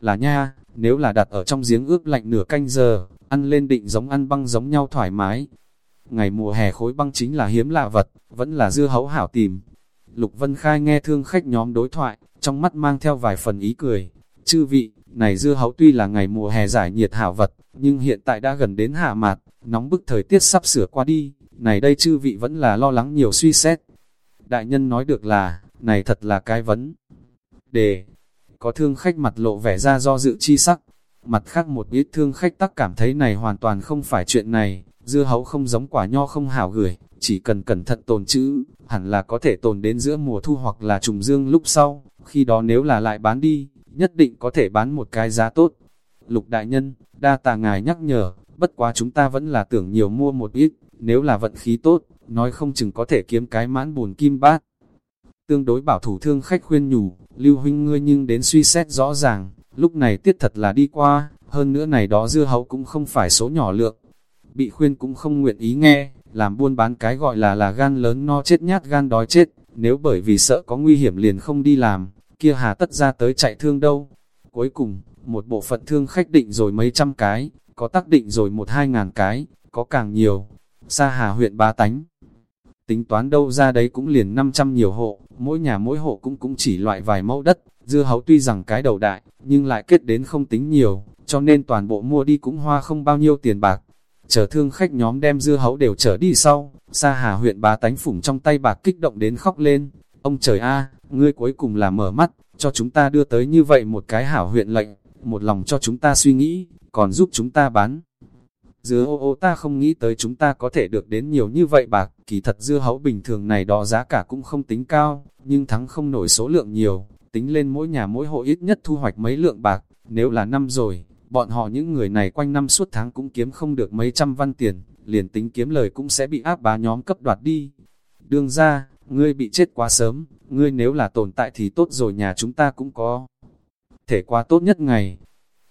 Là nha, nếu là đặt ở trong giếng ướp lạnh nửa canh giờ, ăn lên định giống ăn băng giống nhau thoải mái. Ngày mùa hè khối băng chính là hiếm lạ vật, vẫn là dưa hấu hảo tìm. Lục Vân Khai nghe thương khách nhóm đối thoại, trong mắt mang theo vài phần ý cười. Chư vị, này dưa hấu tuy là ngày mùa hè giải nhiệt hảo vật, nhưng hiện tại đã gần đến hạ mạt, nóng bức thời tiết sắp sửa qua đi, này đây chư vị vẫn là lo lắng nhiều suy xét. Đại nhân nói được là, này thật là cái vấn đề. Có thương khách mặt lộ vẻ ra do dự chi sắc, mặt khác một ít thương khách tắc cảm thấy này hoàn toàn không phải chuyện này, dưa hấu không giống quả nho không hảo gửi, chỉ cần cẩn thận tồn chữ, hẳn là có thể tồn đến giữa mùa thu hoặc là trùng dương lúc sau, khi đó nếu là lại bán đi, nhất định có thể bán một cái giá tốt. Lục đại nhân, đa tà ngài nhắc nhở, bất quá chúng ta vẫn là tưởng nhiều mua một ít, nếu là vận khí tốt, nói không chừng có thể kiếm cái mãn bùn kim bát. Tương đối bảo thủ thương khách khuyên nhủ, lưu huynh ngươi nhưng đến suy xét rõ ràng, lúc này tiết thật là đi qua, hơn nữa này đó dưa hấu cũng không phải số nhỏ lượng. Bị khuyên cũng không nguyện ý nghe, làm buôn bán cái gọi là là gan lớn no chết nhát gan đói chết, nếu bởi vì sợ có nguy hiểm liền không đi làm, kia hà tất ra tới chạy thương đâu. Cuối cùng, một bộ phận thương khách định rồi mấy trăm cái, có tác định rồi một hai ngàn cái, có càng nhiều. Sa hà huyện ba tánh. Tính toán đâu ra đấy cũng liền 500 nhiều hộ, mỗi nhà mỗi hộ cũng cũng chỉ loại vài mẫu đất, dưa hấu tuy rằng cái đầu đại, nhưng lại kết đến không tính nhiều, cho nên toàn bộ mua đi cũng hoa không bao nhiêu tiền bạc. Chờ thương khách nhóm đem dưa hấu đều trở đi sau, xa Hà huyện bá tánh phủng trong tay bạc kích động đến khóc lên. Ông trời a, ngươi cuối cùng là mở mắt, cho chúng ta đưa tới như vậy một cái hảo huyện lệnh, một lòng cho chúng ta suy nghĩ, còn giúp chúng ta bán. Dưa ô ô ta không nghĩ tới chúng ta có thể được đến nhiều như vậy bạc, kỳ thật dưa hấu bình thường này đó giá cả cũng không tính cao, nhưng thắng không nổi số lượng nhiều, tính lên mỗi nhà mỗi hộ ít nhất thu hoạch mấy lượng bạc, nếu là năm rồi, bọn họ những người này quanh năm suốt tháng cũng kiếm không được mấy trăm văn tiền, liền tính kiếm lời cũng sẽ bị áp bá nhóm cấp đoạt đi. Đương ra, ngươi bị chết quá sớm, ngươi nếu là tồn tại thì tốt rồi nhà chúng ta cũng có. Thể qua tốt nhất ngày.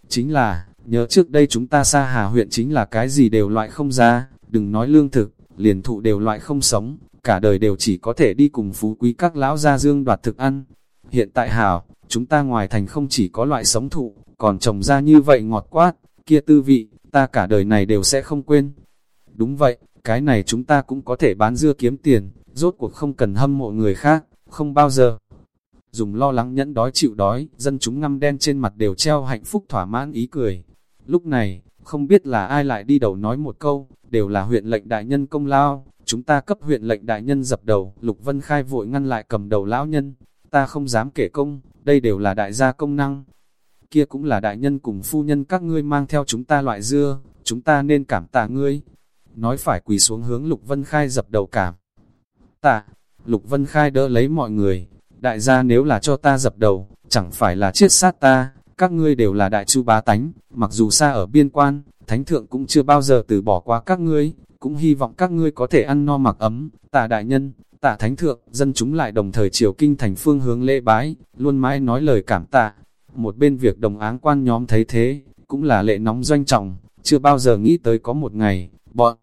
Chính là, nhớ trước đây chúng ta xa hà huyện chính là cái gì đều loại không ra, đừng nói lương thực, liền thụ đều loại không sống, cả đời đều chỉ có thể đi cùng phú quý các lão gia dương đoạt thực ăn. Hiện tại hảo, chúng ta ngoài thành không chỉ có loại sống thụ, còn trồng ra như vậy ngọt quát, kia tư vị, ta cả đời này đều sẽ không quên. Đúng vậy, cái này chúng ta cũng có thể bán dưa kiếm tiền, rốt cuộc không cần hâm mộ người khác, không bao giờ. Dùng lo lắng nhẫn đói chịu đói, dân chúng ngăm đen trên mặt đều treo hạnh phúc thỏa mãn ý cười. Lúc này, không biết là ai lại đi đầu nói một câu, đều là huyện lệnh đại nhân công lao, chúng ta cấp huyện lệnh đại nhân dập đầu, Lục Vân Khai vội ngăn lại cầm đầu lão nhân, ta không dám kể công, đây đều là đại gia công năng. Kia cũng là đại nhân cùng phu nhân các ngươi mang theo chúng ta loại dưa, chúng ta nên cảm tạ ngươi. Nói phải quỳ xuống hướng Lục Vân Khai dập đầu cảm. Tạ, Lục Vân Khai đỡ lấy mọi người, đại gia nếu là cho ta dập đầu, chẳng phải là chết sát ta, các ngươi đều là đại chu bá tánh, mặc dù xa ở biên quan, thánh thượng cũng chưa bao giờ từ bỏ qua các ngươi, cũng hy vọng các ngươi có thể ăn no mặc ấm, tạ đại nhân, tạ thánh thượng, dân chúng lại đồng thời chiều kinh thành phương hướng lễ bái, luôn mãi nói lời cảm tạ. Một bên việc đồng áng quan nhóm thấy thế, cũng là lệ nóng doanh trọng, chưa bao giờ nghĩ tới có một ngày, bọn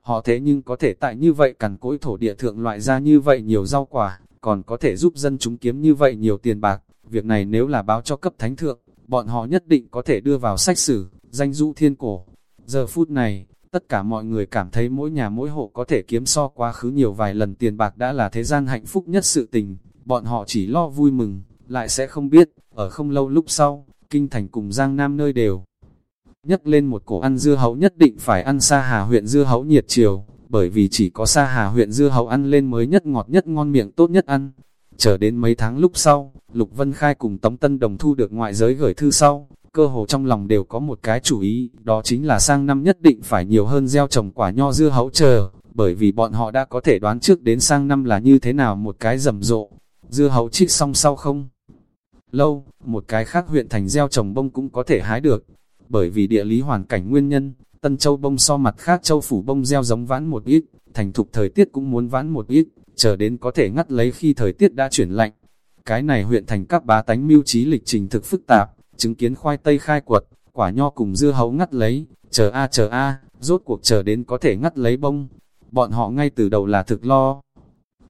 họ thế nhưng có thể tại như vậy cằn cỗi thổ địa thượng loại ra như vậy nhiều rau quả, còn có thể giúp dân chúng kiếm như vậy nhiều tiền bạc, việc này nếu là báo cho cấp thánh thượng, bọn họ nhất định có thể đưa vào sách sử, danh dụ thiên cổ. Giờ phút này, tất cả mọi người cảm thấy mỗi nhà mỗi hộ có thể kiếm so quá khứ nhiều vài lần tiền bạc đã là thế gian hạnh phúc nhất sự tình, bọn họ chỉ lo vui mừng, lại sẽ không biết, ở không lâu lúc sau, kinh thành cùng Giang Nam nơi đều. Nhắc lên một cổ ăn dưa hấu nhất định phải ăn xa hà huyện dưa hấu nhiệt chiều, bởi vì chỉ có xa hà huyện dưa hấu ăn lên mới nhất ngọt nhất ngon miệng tốt nhất ăn. Chờ đến mấy tháng lúc sau, Lục Vân Khai cùng Tống Tân Đồng thu được ngoại giới gửi thư sau, cơ hồ trong lòng đều có một cái chủ ý, đó chính là sang năm nhất định phải nhiều hơn gieo trồng quả nho dưa hấu chờ, bởi vì bọn họ đã có thể đoán trước đến sang năm là như thế nào một cái rầm rộ. Dưa hấu trích xong sau không? Lâu, một cái khác huyện thành gieo trồng bông cũng có thể hái được, bởi vì địa lý hoàn cảnh nguyên nhân, Tân Châu bông so mặt khác châu phủ bông gieo giống vãn một ít, thành thục thời tiết cũng muốn vãn một ít, chờ đến có thể ngắt lấy khi thời tiết đã chuyển lạnh. Cái này huyện thành các bá tánh mưu trí lịch trình thực phức tạp, chứng kiến khoai tây khai quật, quả nho cùng dưa hấu ngắt lấy, chờ a chờ a, rốt cuộc chờ đến có thể ngắt lấy bông. Bọn họ ngay từ đầu là thực lo.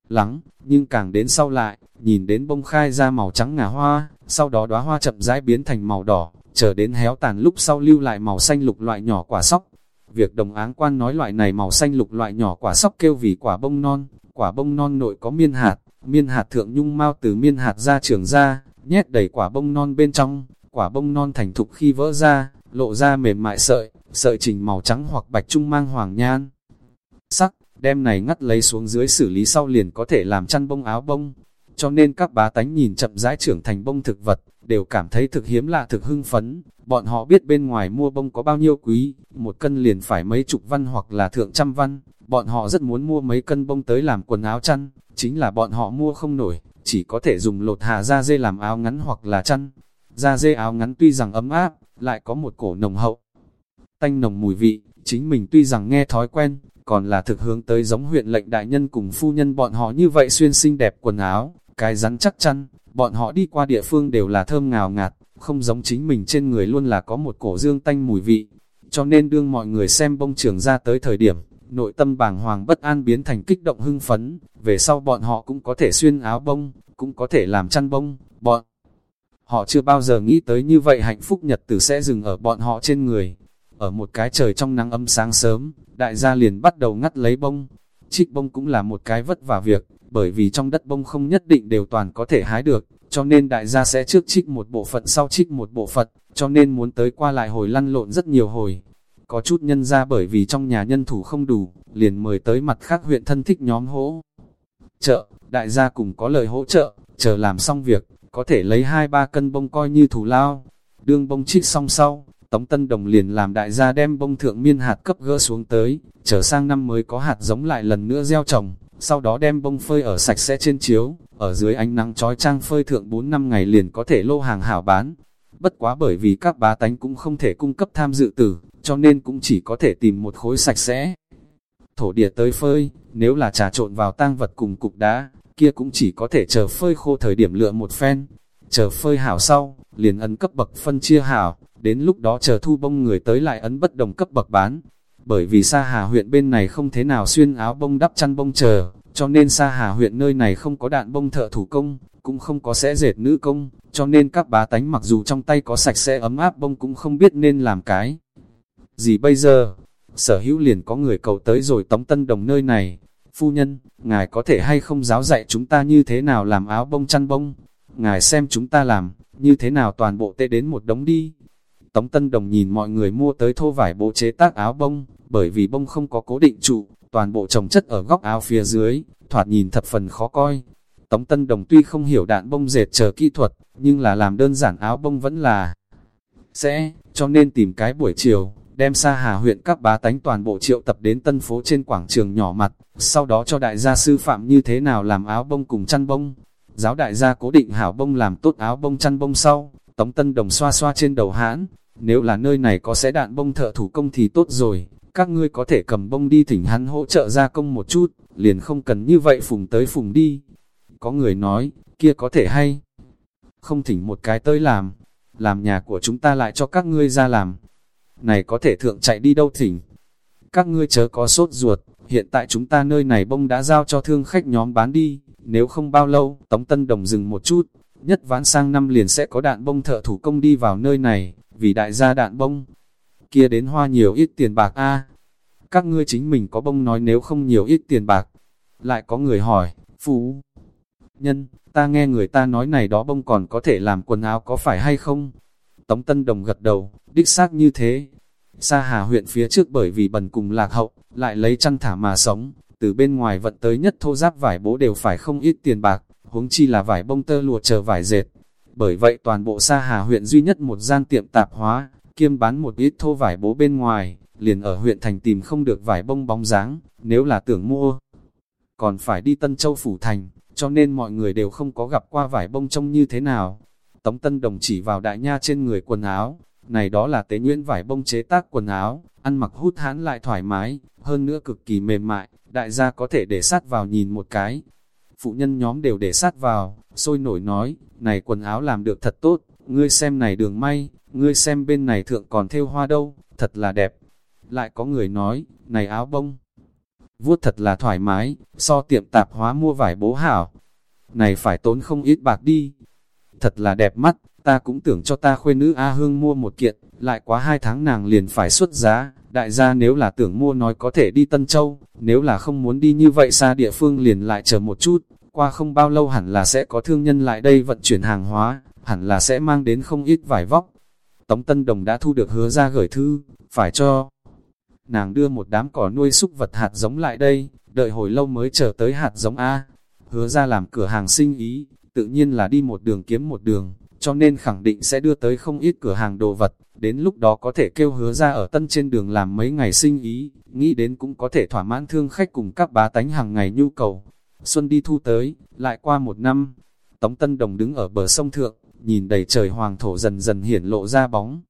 lắng, nhưng càng đến sau lại, nhìn đến bông khai ra màu trắng ngà hoa, sau đó đóa hoa chậm rãi biến thành màu đỏ, chờ đến héo tàn lúc sau lưu lại màu xanh lục loại nhỏ quả sóc. Việc đồng áng quan nói loại này màu xanh lục loại nhỏ quả sóc kêu vì quả bông non, quả bông non nội có miên hạt, miên hạt thượng nhung mau từ miên hạt ra trường ra, nhét đầy quả bông non bên trong, quả bông non thành thục khi vỡ ra, lộ ra mềm mại sợi, sợi trình màu trắng hoặc bạch trung mang hoàng nhan. Sắc, đem này ngắt lấy xuống dưới xử lý sau liền có thể làm chăn bông áo bông. Cho nên các bá tánh nhìn chậm rãi trưởng thành bông thực vật, đều cảm thấy thực hiếm lạ thực hưng phấn. Bọn họ biết bên ngoài mua bông có bao nhiêu quý, một cân liền phải mấy chục văn hoặc là thượng trăm văn. Bọn họ rất muốn mua mấy cân bông tới làm quần áo chăn, chính là bọn họ mua không nổi, chỉ có thể dùng lột hà da dê làm áo ngắn hoặc là chăn. Da dê áo ngắn tuy rằng ấm áp, lại có một cổ nồng hậu, tanh nồng mùi vị, chính mình tuy rằng nghe thói quen, còn là thực hướng tới giống huyện lệnh đại nhân cùng phu nhân bọn họ như vậy xuyên xinh đẹp quần áo, cái rắn chắc chắn, bọn họ đi qua địa phương đều là thơm ngào ngạt, không giống chính mình trên người luôn là có một cổ dương tanh mùi vị. Cho nên đương mọi người xem bông trường ra tới thời điểm, nội tâm bàng hoàng bất an biến thành kích động hưng phấn, về sau bọn họ cũng có thể xuyên áo bông, cũng có thể làm chăn bông, bọn. Họ chưa bao giờ nghĩ tới như vậy hạnh phúc nhật tử sẽ dừng ở bọn họ trên người. Ở một cái trời trong nắng âm sáng sớm, đại gia liền bắt đầu ngắt lấy bông. Trích bông cũng là một cái vất vả việc, bởi vì trong đất bông không nhất định đều toàn có thể hái được, cho nên đại gia sẽ trước trích một bộ phận sau trích một bộ phận, cho nên muốn tới qua lại hồi lăn lộn rất nhiều hồi. Có chút nhân ra bởi vì trong nhà nhân thủ không đủ, liền mời tới mặt khác huyện thân thích nhóm hỗ. Trợ, đại gia cùng có lời hỗ trợ, chờ làm xong việc, có thể lấy hai ba cân bông coi như thủ lao. Đương bông trích xong sau, Tống Tân Đồng liền làm đại gia đem bông thượng miên hạt cấp gỡ xuống tới, chờ sang năm mới có hạt giống lại lần nữa gieo trồng, sau đó đem bông phơi ở sạch sẽ trên chiếu, ở dưới ánh nắng trói trang phơi thượng 4 năm ngày liền có thể lô hàng hảo bán. Bất quá bởi vì các bá tánh cũng không thể cung cấp tham dự tử, cho nên cũng chỉ có thể tìm một khối sạch sẽ. Thổ địa tới phơi, nếu là trà trộn vào tang vật cùng cục đá, kia cũng chỉ có thể chờ phơi khô thời điểm lựa một phen. Chờ phơi hảo sau, liền ấn cấp bậc phân chia hảo, đến lúc đó chờ thu bông người tới lại ấn bất đồng cấp bậc bán. Bởi vì Sa Hà huyện bên này không thế nào xuyên áo bông đắp chăn bông chờ, cho nên Sa Hà huyện nơi này không có đạn bông thợ thủ công, cũng không có sẽ dệt nữ công, cho nên các bá tánh mặc dù trong tay có sạch sẽ ấm áp bông cũng không biết nên làm cái. Gì bây giờ? Sở hữu liền có người cầu tới rồi tống tân đồng nơi này. Phu nhân, ngài có thể hay không giáo dạy chúng ta như thế nào làm áo bông chăn bông? Ngài xem chúng ta làm, như thế nào toàn bộ tê đến một đống đi. Tống Tân Đồng nhìn mọi người mua tới thô vải bộ chế tác áo bông, bởi vì bông không có cố định trụ, toàn bộ trồng chất ở góc áo phía dưới, thoạt nhìn thập phần khó coi. Tống Tân Đồng tuy không hiểu đạn bông dệt chờ kỹ thuật, nhưng là làm đơn giản áo bông vẫn là sẽ, cho nên tìm cái buổi chiều, đem xa hà huyện các bá tánh toàn bộ triệu tập đến tân phố trên quảng trường nhỏ mặt, sau đó cho đại gia sư phạm như thế nào làm áo bông cùng chăn bông. Giáo đại gia cố định hảo bông làm tốt áo bông chăn bông sau, Tống Tân Đồng xoa xoa trên đầu hãn, nếu là nơi này có sẽ đạn bông thợ thủ công thì tốt rồi, các ngươi có thể cầm bông đi thỉnh hắn hỗ trợ gia công một chút, liền không cần như vậy phùng tới phùng đi. Có người nói, kia có thể hay, không thỉnh một cái tới làm, làm nhà của chúng ta lại cho các ngươi ra làm. Này có thể thượng chạy đi đâu thỉnh. Các ngươi chớ có sốt ruột, hiện tại chúng ta nơi này bông đã giao cho thương khách nhóm bán đi, nếu không bao lâu, Tống Tân Đồng dừng một chút, nhất ván sang năm liền sẽ có đạn bông thợ thủ công đi vào nơi này, vì đại gia đạn bông, kia đến hoa nhiều ít tiền bạc a Các ngươi chính mình có bông nói nếu không nhiều ít tiền bạc. Lại có người hỏi, phú nhân, ta nghe người ta nói này đó bông còn có thể làm quần áo có phải hay không? Tống Tân Đồng gật đầu, đích xác như thế. Sa Hà huyện phía trước bởi vì bần cùng lạc hậu, lại lấy chăn thả mà sống, từ bên ngoài vận tới nhất thô giáp vải bố đều phải không ít tiền bạc, huống chi là vải bông tơ lụa chờ vải dệt. Bởi vậy toàn bộ Sa Hà huyện duy nhất một gian tiệm tạp hóa, kiêm bán một ít thô vải bố bên ngoài, liền ở huyện thành tìm không được vải bông bóng dáng, nếu là tưởng mua. Còn phải đi Tân Châu Phủ Thành, cho nên mọi người đều không có gặp qua vải bông trông như thế nào. Tống Tân Đồng chỉ vào đại nha trên người quần áo, này đó là tế nhuyễn vải bông chế tác quần áo, ăn mặc hút hãn lại thoải mái, hơn nữa cực kỳ mềm mại, đại gia có thể để sát vào nhìn một cái. Phụ nhân nhóm đều để sát vào, sôi nổi nói, này quần áo làm được thật tốt, ngươi xem này đường may, ngươi xem bên này thượng còn thêu hoa đâu, thật là đẹp. Lại có người nói, này áo bông, vuốt thật là thoải mái, so tiệm tạp hóa mua vải bố hảo. Này phải tốn không ít bạc đi. Thật là đẹp mắt, ta cũng tưởng cho ta khuê nữ A Hương mua một kiện, lại quá hai tháng nàng liền phải xuất giá. Đại gia nếu là tưởng mua nói có thể đi Tân Châu, nếu là không muốn đi như vậy xa địa phương liền lại chờ một chút, qua không bao lâu hẳn là sẽ có thương nhân lại đây vận chuyển hàng hóa, hẳn là sẽ mang đến không ít vải vóc. Tống Tân Đồng đã thu được hứa ra gửi thư, phải cho nàng đưa một đám cỏ nuôi súc vật hạt giống lại đây, đợi hồi lâu mới chờ tới hạt giống A. Hứa ra làm cửa hàng sinh ý, tự nhiên là đi một đường kiếm một đường, cho nên khẳng định sẽ đưa tới không ít cửa hàng đồ vật, đến lúc đó có thể kêu hứa ra ở tân trên đường làm mấy ngày sinh ý, nghĩ đến cũng có thể thỏa mãn thương khách cùng các bá tánh hàng ngày nhu cầu. Xuân đi thu tới, lại qua một năm, Tống Tân Đồng đứng ở bờ sông Thượng, nhìn đầy trời hoàng thổ dần dần hiển lộ ra bóng.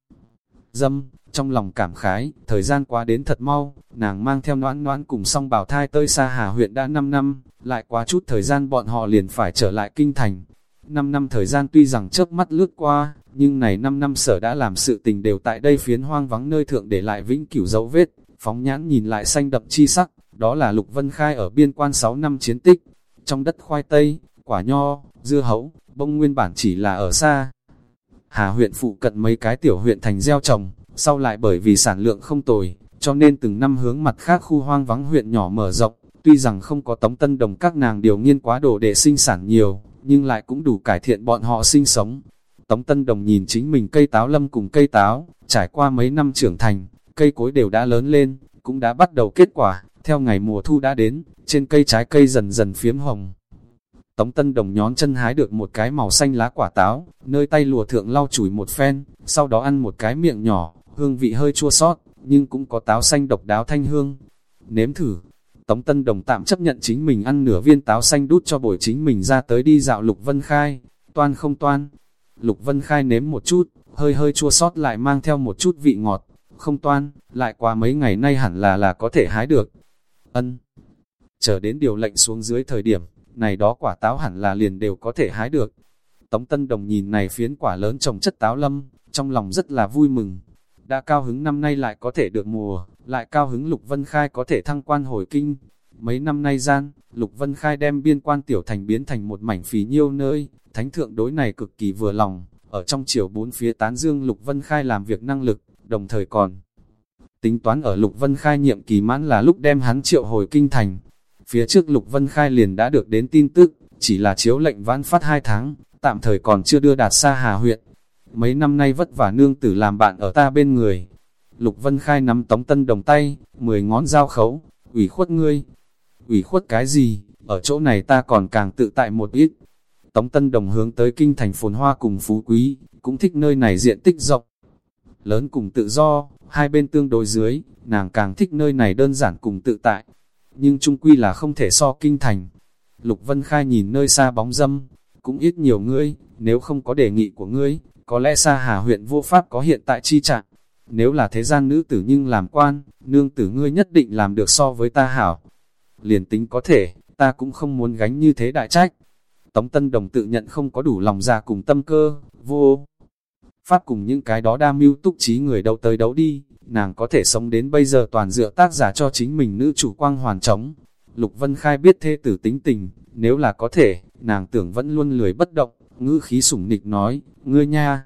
Dâm, trong lòng cảm khái, thời gian qua đến thật mau, nàng mang theo noãn noãn cùng song bảo thai tơi xa Hà huyện đã 5 năm, lại quá chút thời gian bọn họ liền phải trở lại kinh thành. 5 năm thời gian tuy rằng chớp mắt lướt qua, nhưng này 5 năm sở đã làm sự tình đều tại đây phiến hoang vắng nơi thượng để lại vĩnh cửu dấu vết, phóng nhãn nhìn lại xanh đậm chi sắc, đó là Lục Vân Khai ở biên quan 6 năm chiến tích. Trong đất khoai tây, quả nho, dưa hấu, bông nguyên bản chỉ là ở xa. Hà huyện phụ cận mấy cái tiểu huyện thành gieo trồng, sau lại bởi vì sản lượng không tồi, cho nên từng năm hướng mặt khác khu hoang vắng huyện nhỏ mở rộng, tuy rằng không có tống tân đồng các nàng điều nghiên quá đồ để sinh sản nhiều, nhưng lại cũng đủ cải thiện bọn họ sinh sống. Tống Tân Đồng nhìn chính mình cây táo lâm cùng cây táo, trải qua mấy năm trưởng thành, cây cối đều đã lớn lên, cũng đã bắt đầu kết quả, theo ngày mùa thu đã đến, trên cây trái cây dần dần phiếm hồng. Tống Tân Đồng nhón chân hái được một cái màu xanh lá quả táo, nơi tay lùa thượng lau chùi một phen, sau đó ăn một cái miệng nhỏ, hương vị hơi chua sót, nhưng cũng có táo xanh độc đáo thanh hương. Nếm thử, Tống Tân Đồng tạm chấp nhận chính mình ăn nửa viên táo xanh đút cho buổi chính mình ra tới đi dạo Lục Vân Khai, toan không toan. Lục Vân Khai nếm một chút, hơi hơi chua sót lại mang theo một chút vị ngọt, không toan, lại qua mấy ngày nay hẳn là là có thể hái được. Ân, chờ đến điều lệnh xuống dưới thời điểm, này đó quả táo hẳn là liền đều có thể hái được. Tống Tân Đồng nhìn này phiến quả lớn trồng chất táo lâm, trong lòng rất là vui mừng. Đã cao hứng năm nay lại có thể được mùa, lại cao hứng Lục Vân Khai có thể thăng quan hồi kinh. Mấy năm nay gian, Lục Vân Khai đem biên quan tiểu thành biến thành một mảnh phí nhiêu nơi, thánh thượng đối này cực kỳ vừa lòng, ở trong chiều bốn phía tán dương Lục Vân Khai làm việc năng lực, đồng thời còn tính toán ở Lục Vân Khai nhiệm kỳ mãn là lúc đem hắn triệu hồi kinh thành. Phía trước Lục Vân Khai liền đã được đến tin tức, chỉ là chiếu lệnh vãn phát hai tháng, tạm thời còn chưa đưa đạt xa Hà huyện. Mấy năm nay vất vả nương tử làm bạn ở ta bên người. Lục Vân Khai nắm tống tân đồng tay, mười ngón dao khấu, ủy khuất ngươi. Ủy khuất cái gì, ở chỗ này ta còn càng tự tại một ít. Tống Tân Đồng hướng tới kinh thành phồn hoa cùng phú quý, cũng thích nơi này diện tích rộng. Lớn cùng tự do, hai bên tương đối dưới, nàng càng thích nơi này đơn giản cùng tự tại. Nhưng trung quy là không thể so kinh thành. Lục Vân Khai nhìn nơi xa bóng dâm, cũng ít nhiều ngươi, nếu không có đề nghị của ngươi, có lẽ xa hà huyện vô pháp có hiện tại chi trạng. Nếu là thế gian nữ tử nhưng làm quan, nương tử ngươi nhất định làm được so với ta hảo. Liền tính có thể, ta cũng không muốn gánh như thế đại trách. Tống Tân Đồng tự nhận không có đủ lòng ra cùng tâm cơ, vô phát cùng những cái đó đa mưu túc trí người đâu tới đấu đi, nàng có thể sống đến bây giờ toàn dựa tác giả cho chính mình nữ chủ quang hoàn trống. Lục Vân Khai biết thê tử tính tình, nếu là có thể, nàng tưởng vẫn luôn lười bất động, ngữ khí sủng nịch nói, ngươi nha,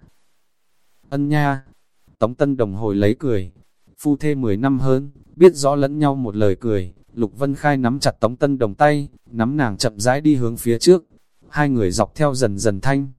ân nha. Tống Tân Đồng hồi lấy cười, phu thê 10 năm hơn, biết rõ lẫn nhau một lời cười, Lục Vân Khai nắm chặt Tống Tân Đồng tay, nắm nàng chậm rãi đi hướng phía trước, hai người dọc theo dần dần thanh.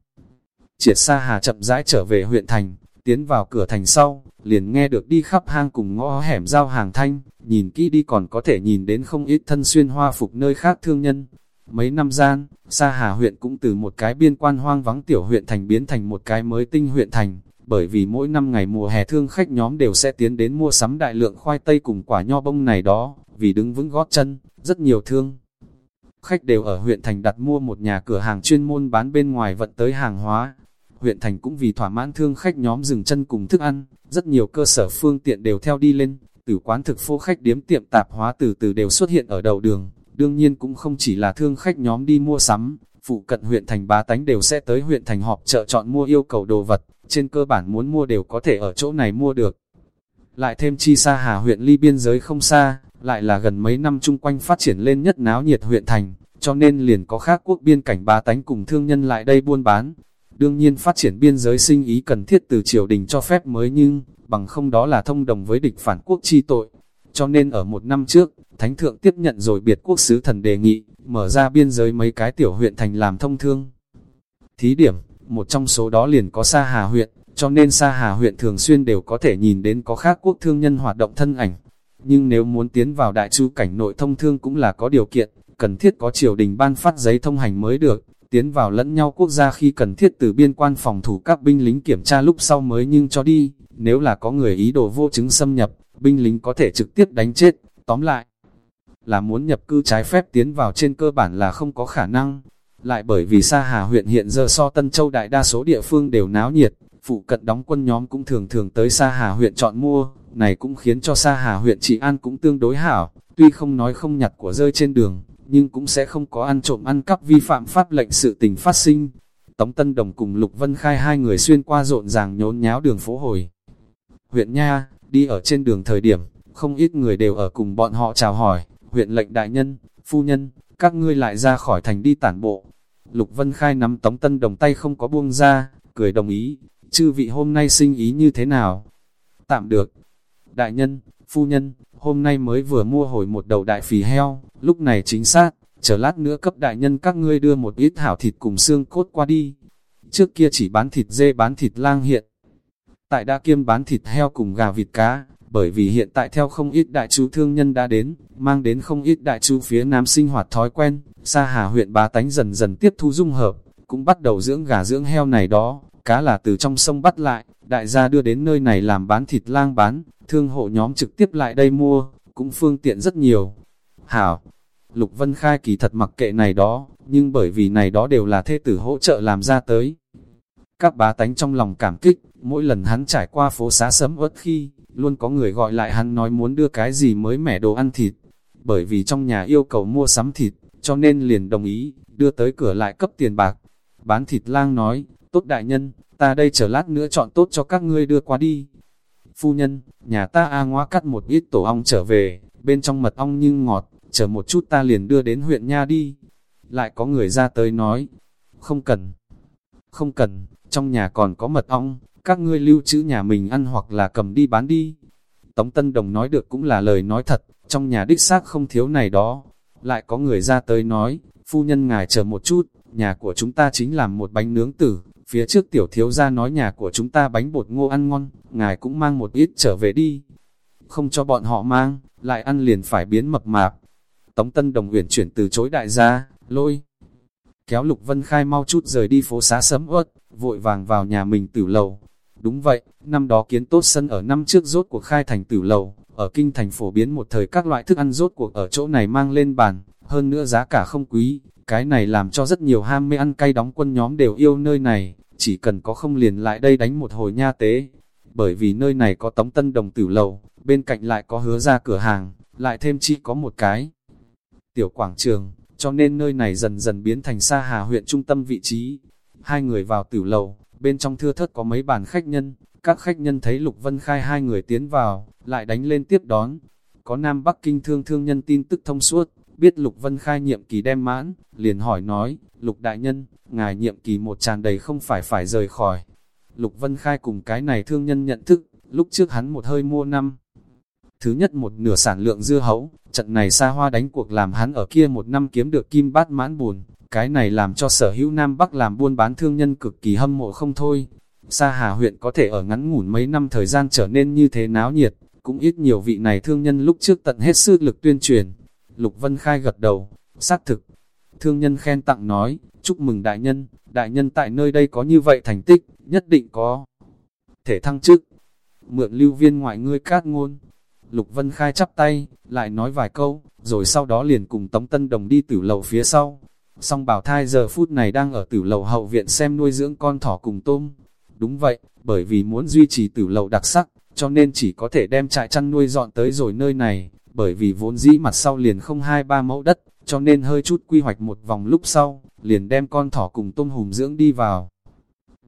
Triệt xa hà chậm rãi trở về huyện thành, tiến vào cửa thành sau, liền nghe được đi khắp hang cùng ngõ hẻm giao hàng thanh, nhìn kỹ đi còn có thể nhìn đến không ít thân xuyên hoa phục nơi khác thương nhân. Mấy năm gian, Sa Hà huyện cũng từ một cái biên quan hoang vắng tiểu huyện thành biến thành một cái mới tinh huyện thành, bởi vì mỗi năm ngày mùa hè thương khách nhóm đều sẽ tiến đến mua sắm đại lượng khoai tây cùng quả nho bông này đó, vì đứng vững gót chân, rất nhiều thương. Khách đều ở huyện thành đặt mua một nhà cửa hàng chuyên môn bán bên ngoài vận tới hàng hóa. Huyện thành cũng vì thỏa mãn thương khách nhóm dừng chân cùng thức ăn, rất nhiều cơ sở phương tiện đều theo đi lên, từ quán thực phố khách điếm tiệm tạp hóa từ từ đều xuất hiện ở đầu đường. Đương nhiên cũng không chỉ là thương khách nhóm đi mua sắm, phụ cận huyện thành bá tánh đều sẽ tới huyện thành họp chợ chọn mua yêu cầu đồ vật, trên cơ bản muốn mua đều có thể ở chỗ này mua được. Lại thêm chi xa hà huyện ly biên giới không xa, lại là gần mấy năm chung quanh phát triển lên nhất náo nhiệt huyện thành, cho nên liền có khác quốc biên cảnh bá tánh cùng thương nhân lại đây buôn bán. Đương nhiên phát triển biên giới sinh ý cần thiết từ triều đình cho phép mới nhưng, bằng không đó là thông đồng với địch phản quốc chi tội. Cho nên ở một năm trước, Thánh Thượng tiếp nhận rồi biệt quốc sứ thần đề nghị, mở ra biên giới mấy cái tiểu huyện thành làm thông thương. Thí điểm, một trong số đó liền có Sa Hà huyện, cho nên Sa Hà huyện thường xuyên đều có thể nhìn đến có khác quốc thương nhân hoạt động thân ảnh. Nhưng nếu muốn tiến vào đại chu cảnh nội thông thương cũng là có điều kiện, cần thiết có triều đình ban phát giấy thông hành mới được, tiến vào lẫn nhau quốc gia khi cần thiết từ biên quan phòng thủ các binh lính kiểm tra lúc sau mới nhưng cho đi, nếu là có người ý đồ vô chứng xâm nhập, binh lính có thể trực tiếp đánh chết, tóm lại, là muốn nhập cư trái phép tiến vào trên cơ bản là không có khả năng. Lại bởi vì Sa Hà huyện hiện giờ so Tân Châu đại đa số địa phương đều náo nhiệt, phụ cận đóng quân nhóm cũng thường thường tới Sa Hà huyện chọn mua, này cũng khiến cho Sa Hà huyện trị an cũng tương đối hảo, tuy không nói không nhặt của rơi trên đường, nhưng cũng sẽ không có ăn trộm ăn cắp vi phạm pháp lệnh sự tình phát sinh. Tống Tân Đồng cùng Lục Vân Khai hai người xuyên qua rộn ràng nhốn nháo đường phố hồi. Huyện Nha, đi ở trên đường thời điểm, không ít người đều ở cùng bọn họ chào hỏi, huyện lệnh đại nhân, phu nhân, các ngươi lại ra khỏi thành đi tản bộ. Lục Vân Khai nắm Tống Tân Đồng tay không có buông ra, cười đồng ý, chư vị hôm nay sinh ý như thế nào? Tạm được. Đại nhân, phu nhân, hôm nay mới vừa mua hồi một đầu đại phì heo, lúc này chính xác, chờ lát nữa cấp đại nhân các ngươi đưa một ít hảo thịt cùng xương cốt qua đi. Trước kia chỉ bán thịt dê bán thịt lang hiện. Tại đã kiêm bán thịt heo cùng gà vịt cá, bởi vì hiện tại theo không ít đại chú thương nhân đã đến, mang đến không ít đại chú phía nam sinh hoạt thói quen, xa hà huyện bá tánh dần dần tiếp thu dung hợp, cũng bắt đầu dưỡng gà dưỡng heo này đó, cá là từ trong sông bắt lại, đại gia đưa đến nơi này làm bán thịt lang bán, thương hộ nhóm trực tiếp lại đây mua, cũng phương tiện rất nhiều. Hảo, Lục Vân Khai kỳ thật mặc kệ này đó, nhưng bởi vì này đó đều là thê tử hỗ trợ làm ra tới. Các bá tánh trong lòng cảm kích, mỗi lần hắn trải qua phố xá sấm uất khi, luôn có người gọi lại hắn nói muốn đưa cái gì mới mẻ đồ ăn thịt. Bởi vì trong nhà yêu cầu mua sắm thịt, cho nên liền đồng ý, đưa tới cửa lại cấp tiền bạc. Bán thịt lang nói, tốt đại nhân, ta đây chờ lát nữa chọn tốt cho các ngươi đưa qua đi. Phu nhân, nhà ta A ngoa cắt một ít tổ ong trở về, bên trong mật ong nhưng ngọt, chờ một chút ta liền đưa đến huyện nha đi. Lại có người ra tới nói, không cần, không cần, trong nhà còn có mật ong, các ngươi lưu trữ nhà mình ăn hoặc là cầm đi bán đi. Tống Tân Đồng nói được cũng là lời nói thật, trong nhà đích xác không thiếu này đó. Lại có người ra tới nói, phu nhân ngài chờ một chút, nhà của chúng ta chính làm một bánh nướng tử, phía trước tiểu thiếu ra nói nhà của chúng ta bánh bột ngô ăn ngon, ngài cũng mang một ít trở về đi. Không cho bọn họ mang, lại ăn liền phải biến mập mạp. Tống Tân Đồng uyển chuyển từ chối đại gia, lôi. Kéo Lục Vân Khai mau chút rời đi phố xá sấm ớt, vội vàng vào nhà mình tử lầu. Đúng vậy, năm đó kiến tốt sân ở năm trước rốt cuộc khai thành tử lầu, ở kinh thành phổ biến một thời các loại thức ăn rốt cuộc ở chỗ này mang lên bàn, hơn nữa giá cả không quý, cái này làm cho rất nhiều ham mê ăn cay đóng quân nhóm đều yêu nơi này, chỉ cần có không liền lại đây đánh một hồi nha tế. Bởi vì nơi này có tống tân đồng tử lầu, bên cạnh lại có hứa ra cửa hàng, lại thêm chỉ có một cái. Tiểu quảng trường, cho nên nơi này dần dần biến thành xa hà huyện trung tâm vị trí. Hai người vào tử lầu, bên trong thưa thất có mấy bàn khách nhân, các khách nhân thấy Lục Vân Khai hai người tiến vào, lại đánh lên tiếp đón. Có Nam Bắc Kinh thương thương nhân tin tức thông suốt, biết Lục Vân Khai nhiệm kỳ đem mãn, liền hỏi nói, Lục Đại Nhân, ngài nhiệm kỳ một tràn đầy không phải phải rời khỏi. Lục Vân Khai cùng cái này thương nhân nhận thức, lúc trước hắn một hơi mua năm. Thứ nhất một nửa sản lượng dưa hấu, trận này xa hoa đánh cuộc làm hắn ở kia một năm kiếm được kim bát mãn buồn, cái này làm cho sở hữu Nam Bắc làm buôn bán thương nhân cực kỳ hâm mộ không thôi. Sa Hà huyện có thể ở ngắn ngủn mấy năm thời gian trở nên như thế náo nhiệt, cũng ít nhiều vị này thương nhân lúc trước tận hết sức lực tuyên truyền. Lục Vân Khai gật đầu, xác thực. Thương nhân khen tặng nói, chúc mừng đại nhân, đại nhân tại nơi đây có như vậy thành tích, nhất định có thể thăng chức. Mượn lưu viên ngoại ngươi cát ngôn. Lục Vân Khai chắp tay, lại nói vài câu, rồi sau đó liền cùng Tống Tân Đồng đi tử lầu phía sau. Song bảo thai giờ phút này đang ở tử lầu hậu viện xem nuôi dưỡng con thỏ cùng tôm. Đúng vậy, bởi vì muốn duy trì tử lầu đặc sắc, cho nên chỉ có thể đem trại chăn nuôi dọn tới rồi nơi này, bởi vì vốn dĩ mặt sau liền không hai ba mẫu đất, cho nên hơi chút quy hoạch một vòng lúc sau, liền đem con thỏ cùng tôm hùm dưỡng đi vào.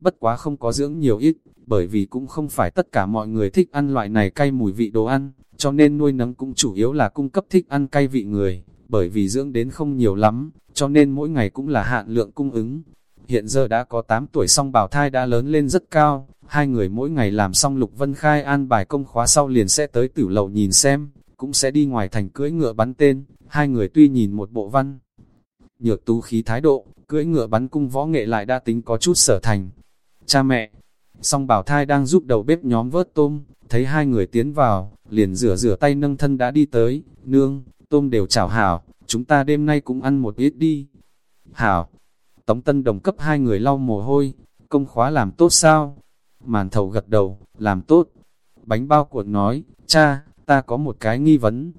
Bất quá không có dưỡng nhiều ít, bởi vì cũng không phải tất cả mọi người thích ăn loại này cay mùi vị đồ ăn, cho nên nuôi nấng cũng chủ yếu là cung cấp thích ăn cay vị người, bởi vì dưỡng đến không nhiều lắm, cho nên mỗi ngày cũng là hạn lượng cung ứng. Hiện giờ đã có 8 tuổi song bảo thai đã lớn lên rất cao, hai người mỗi ngày làm xong Lục Vân Khai an bài công khóa sau liền sẽ tới tử lầu nhìn xem, cũng sẽ đi ngoài thành cưỡi ngựa bắn tên, hai người tuy nhìn một bộ văn. Nhược tú khí thái độ, cưỡi ngựa bắn cung võ nghệ lại đã tính có chút sở thành. Cha mẹ, song bảo thai đang giúp đầu bếp nhóm vớt tôm, thấy hai người tiến vào, liền rửa rửa tay nâng thân đã đi tới, nương, tôm đều chảo hảo, chúng ta đêm nay cũng ăn một ít đi. Hảo, Tống Tân Đồng cấp hai người lau mồ hôi, công khóa làm tốt sao? Màn thầu gật đầu, làm tốt. Bánh bao cuộn nói, cha, ta có một cái nghi vấn.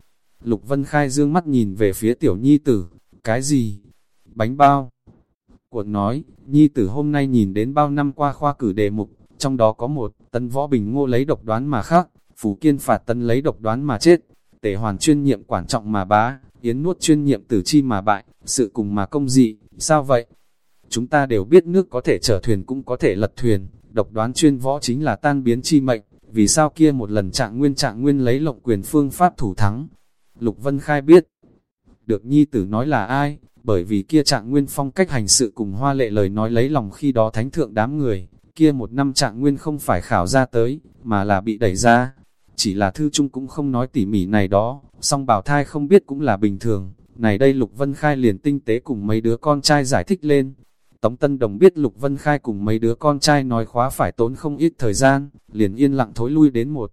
Lục Vân Khai dương mắt nhìn về phía tiểu nhi tử, cái gì? Bánh bao. Cuộn nói, nhi tử hôm nay nhìn đến bao năm qua khoa cử đề mục, trong đó có một, tân võ bình ngô lấy độc đoán mà khác, phủ kiên phạt tân lấy độc đoán mà chết, tể hoàn chuyên nhiệm quản trọng mà bá, yến nuốt chuyên nhiệm tử chi mà bại, sự cùng mà công dị, sao vậy? Chúng ta đều biết nước có thể chở thuyền cũng có thể lật thuyền, độc đoán chuyên võ chính là tan biến chi mệnh, vì sao kia một lần trạng nguyên trạng nguyên lấy lộng quyền phương pháp thủ thắng. Lục Vân Khai biết, được nhi tử nói là ai, bởi vì kia trạng nguyên phong cách hành sự cùng hoa lệ lời nói lấy lòng khi đó thánh thượng đám người, kia một năm trạng nguyên không phải khảo ra tới, mà là bị đẩy ra. Chỉ là thư trung cũng không nói tỉ mỉ này đó, song bảo thai không biết cũng là bình thường. Này đây Lục Vân Khai liền tinh tế cùng mấy đứa con trai giải thích lên. Tống Tân Đồng biết Lục Vân Khai cùng mấy đứa con trai nói khóa phải tốn không ít thời gian, liền yên lặng thối lui đến một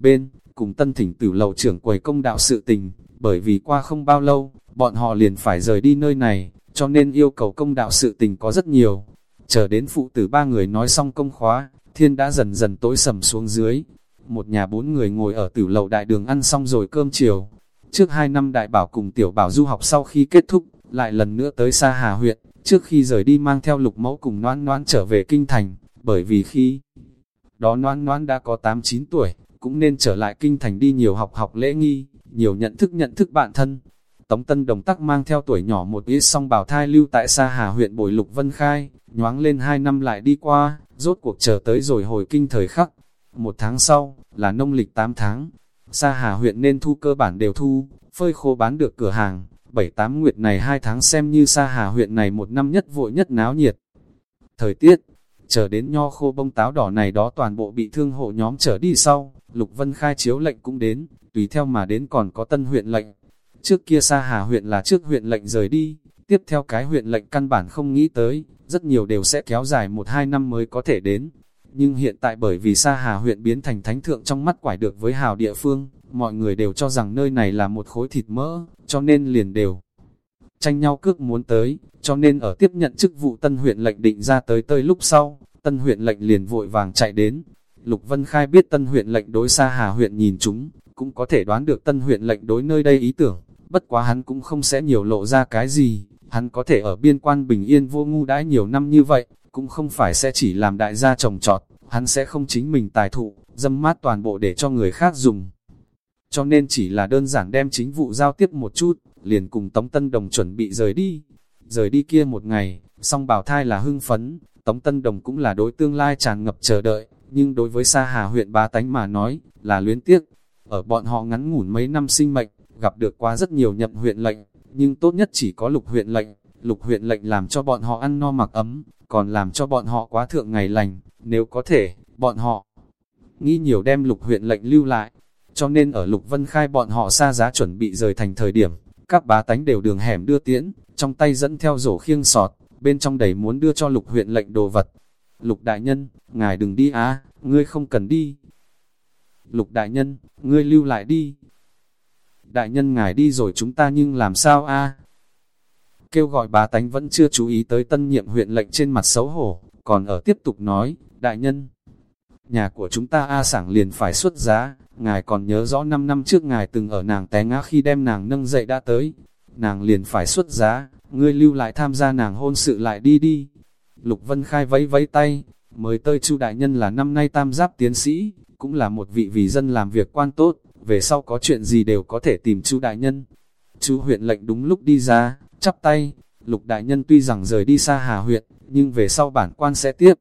bên, cùng Tân Thỉnh Tử lầu trưởng quầy công đạo sự tình, bởi vì qua không bao lâu, bọn họ liền phải rời đi nơi này, cho nên yêu cầu công đạo sự tình có rất nhiều. Chờ đến phụ tử ba người nói xong công khóa, thiên đã dần dần tối sầm xuống dưới. Một nhà bốn người ngồi ở tử lầu đại đường ăn xong rồi cơm chiều. Trước hai năm đại bảo cùng tiểu bảo du học sau khi kết thúc, lại lần nữa tới xa Hà huyện, trước khi rời đi mang theo lục mẫu cùng noan noan trở về kinh thành, bởi vì khi đó noan noan đã có 8-9 tuổi, cũng nên trở lại kinh thành đi nhiều học học lễ nghi, nhiều nhận thức nhận thức bạn thân. Tống Tân Đồng Tắc mang theo tuổi nhỏ một ít song bảo thai lưu tại xa Hà huyện Bồi Lục Vân Khai, nhoáng lên hai năm lại đi qua, rốt cuộc chờ tới rồi hồi kinh thời khắc. Một tháng sau, là nông lịch 8 tháng, xa Hà huyện nên thu cơ bản đều thu, phơi khô bán được cửa hàng, 7-8 nguyệt này hai tháng xem như xa Hà huyện này một năm nhất vội nhất náo nhiệt. Thời tiết, chờ đến nho khô bông táo đỏ này đó toàn bộ bị thương hộ nhóm trở đi sau, Lục Vân Khai chiếu lệnh cũng đến, tùy theo mà đến còn có tân huyện lệnh. Trước kia xa Hà huyện là trước huyện lệnh rời đi, tiếp theo cái huyện lệnh căn bản không nghĩ tới, rất nhiều đều sẽ kéo dài một hai năm mới có thể đến. Nhưng hiện tại bởi vì xa Hà huyện biến thành thánh thượng trong mắt quải được với hào địa phương, mọi người đều cho rằng nơi này là một khối thịt mỡ, cho nên liền đều tranh nhau cước muốn tới, cho nên ở tiếp nhận chức vụ tân huyện lệnh định ra tới tới lúc sau, tân huyện lệnh liền vội vàng chạy đến. Lục Vân Khai biết tân huyện lệnh đối xa Hà huyện nhìn chúng, cũng có thể đoán được tân huyện lệnh đối nơi đây ý tưởng, bất quá hắn cũng không sẽ nhiều lộ ra cái gì, hắn có thể ở biên quan bình yên vô ngu đãi nhiều năm như vậy, cũng không phải sẽ chỉ làm đại gia trồng trọt, hắn sẽ không chính mình tài thụ, dâm mát toàn bộ để cho người khác dùng. Cho nên chỉ là đơn giản đem chính vụ giao tiếp một chút, liền cùng Tống Tân Đồng chuẩn bị rời đi. Rời đi kia một ngày, song bảo thai là hưng phấn, Tống Tân Đồng cũng là đối tương lai tràn ngập chờ đợi, nhưng đối với Sa Hà huyện bá tánh mà nói, là luyến tiếc. Ở bọn họ ngắn ngủn mấy năm sinh mệnh, gặp được qua rất nhiều nhậm huyện lệnh, nhưng tốt nhất chỉ có lục huyện lệnh. Lục huyện lệnh làm cho bọn họ ăn no mặc ấm, còn làm cho bọn họ quá thượng ngày lành, nếu có thể, bọn họ nghĩ nhiều đem lục huyện lệnh lưu lại. Cho nên ở lục vân khai bọn họ xa giá chuẩn bị rời thành thời điểm, các bá tánh đều đường hẻm đưa tiễn, trong tay dẫn theo rổ khiêng sọt, bên trong đầy muốn đưa cho lục huyện lệnh đồ vật. Lục đại nhân, ngài đừng đi á, ngươi không cần đi. Lục đại nhân, ngươi lưu lại đi. Đại nhân ngài đi rồi chúng ta nhưng làm sao a? Kêu gọi bá tánh vẫn chưa chú ý tới tân nhiệm huyện lệnh trên mặt xấu hổ, còn ở tiếp tục nói, đại nhân, nhà của chúng ta A sảng liền phải xuất giá, ngài còn nhớ rõ 5 năm trước ngài từng ở nàng té ngã khi đem nàng nâng dậy đã tới, nàng liền phải xuất giá, ngươi lưu lại tham gia nàng hôn sự lại đi đi. Lục Vân Khai vẫy vẫy tay, mới tơi Chu đại nhân là năm nay tam giáp tiến sĩ, cũng là một vị vì dân làm việc quan tốt, về sau có chuyện gì đều có thể tìm Chu đại nhân. Chu huyện lệnh đúng lúc đi ra, chắp tay, Lục đại nhân tuy rằng rời đi xa Hà huyện, nhưng về sau bản quan sẽ tiếp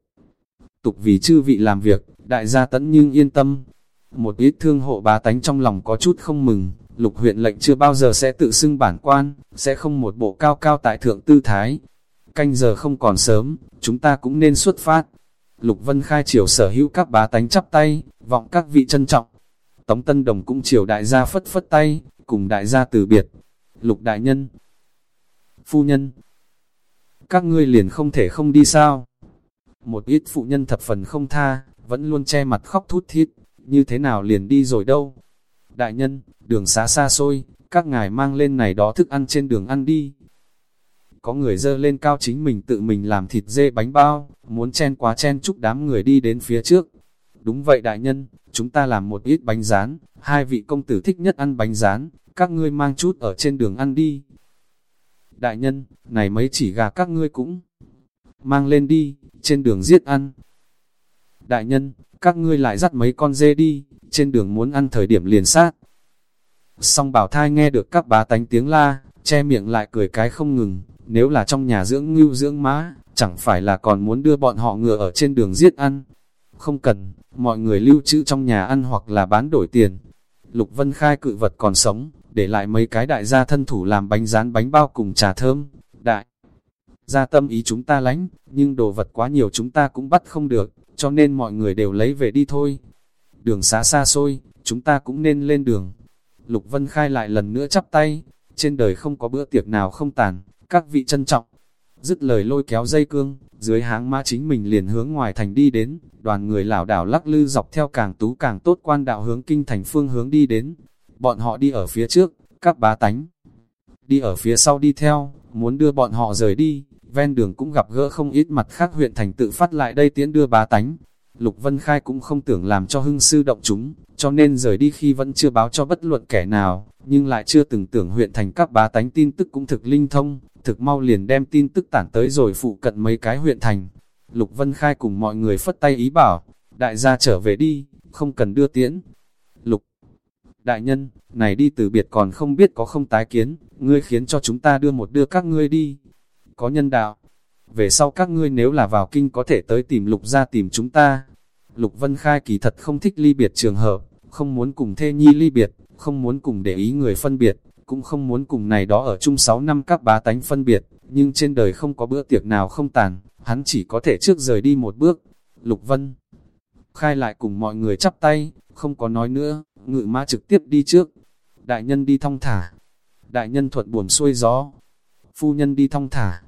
tục vì chư vị làm việc, đại gia tẫn nhưng yên tâm. Một ít thương hộ bá tánh trong lòng có chút không mừng, lục huyện lệnh chưa bao giờ sẽ tự xưng bản quan, sẽ không một bộ cao cao tại thượng tư thái. Canh giờ không còn sớm, chúng ta cũng nên xuất phát. Lục Vân Khai chiều sở hữu các bá tánh chắp tay, vọng các vị trân trọng. Tống Tân Đồng cũng chiều đại gia phất phất tay, cùng đại gia từ biệt. Lục đại nhân, phu nhân, các ngươi liền không thể không đi sao? Một ít phụ nhân thập phần không tha, vẫn luôn che mặt khóc thút thít, như thế nào liền đi rồi đâu? Đại nhân, đường xá xa xôi, các ngài mang lên này đó thức ăn trên đường ăn đi. Có người dơ lên cao chính mình tự mình làm thịt dê bánh bao, muốn chen quá chen chúc đám người đi đến phía trước. Đúng vậy đại nhân, chúng ta làm một ít bánh rán, hai vị công tử thích nhất ăn bánh rán, các ngươi mang chút ở trên đường ăn đi. Đại nhân, này mấy chỉ gà các ngươi cũng mang lên đi, trên đường giết ăn. Đại nhân, các ngươi lại dắt mấy con dê đi, trên đường muốn ăn thời điểm liền sát. Song bảo thai nghe được các bá tánh tiếng la, che miệng lại cười cái không ngừng, nếu là trong nhà dưỡng ngưu dưỡng má, chẳng phải là còn muốn đưa bọn họ ngựa ở trên đường giết ăn. Không cần, mọi người lưu trữ trong nhà ăn hoặc là bán đổi tiền. Lục Vân Khai cự vật còn sống, để lại mấy cái đại gia thân thủ làm bánh rán bánh bao cùng trà thơm. Đại gia tâm ý chúng ta lánh, nhưng đồ vật quá nhiều chúng ta cũng bắt không được, cho nên mọi người đều lấy về đi thôi. Đường xá xa xôi, chúng ta cũng nên lên đường. Lục Vân Khai lại lần nữa chắp tay, trên đời không có bữa tiệc nào không tàn, các vị trân trọng. Dứt lời lôi kéo dây cương, dưới háng mã chính mình liền hướng ngoài thành đi đến, đoàn người lảo đảo lắc lư dọc theo càng tú càng tốt quan đạo hướng kinh thành phương hướng đi đến. Bọn họ đi ở phía trước, các bá tánh. Đi ở phía sau đi theo, muốn đưa bọn họ rời đi, ven đường cũng gặp gỡ không ít mặt khác huyện thành tự phát lại đây tiến đưa bá tánh. Lục Vân Khai cũng không tưởng làm cho hưng sư động chúng, cho nên rời đi khi vẫn chưa báo cho bất luận kẻ nào, nhưng lại chưa từng tưởng huyện thành các bá tánh tin tức cũng thực linh thông, thực mau liền đem tin tức tản tới rồi phụ cận mấy cái huyện thành. Lục Vân Khai cùng mọi người phất tay ý bảo, đại gia trở về đi, không cần đưa tiễn. Lục Đại nhân, này đi từ biệt còn không biết có không tái kiến, ngươi khiến cho chúng ta đưa một đưa các ngươi đi. Có nhân đạo, về sau các ngươi nếu là vào kinh có thể tới tìm lục ra tìm chúng ta. Lục Vân Khai kỳ thật không thích ly biệt trường hợp, không muốn cùng thê nhi ly biệt, không muốn cùng để ý người phân biệt, cũng không muốn cùng này đó ở chung 6 năm các bá tánh phân biệt, nhưng trên đời không có bữa tiệc nào không tàn, hắn chỉ có thể trước rời đi một bước. Lục Vân Khai lại cùng mọi người chắp tay, không có nói nữa, ngự ma trực tiếp đi trước. Đại nhân đi thong thả, đại nhân thuận buồm xuôi gió, phu nhân đi thong thả.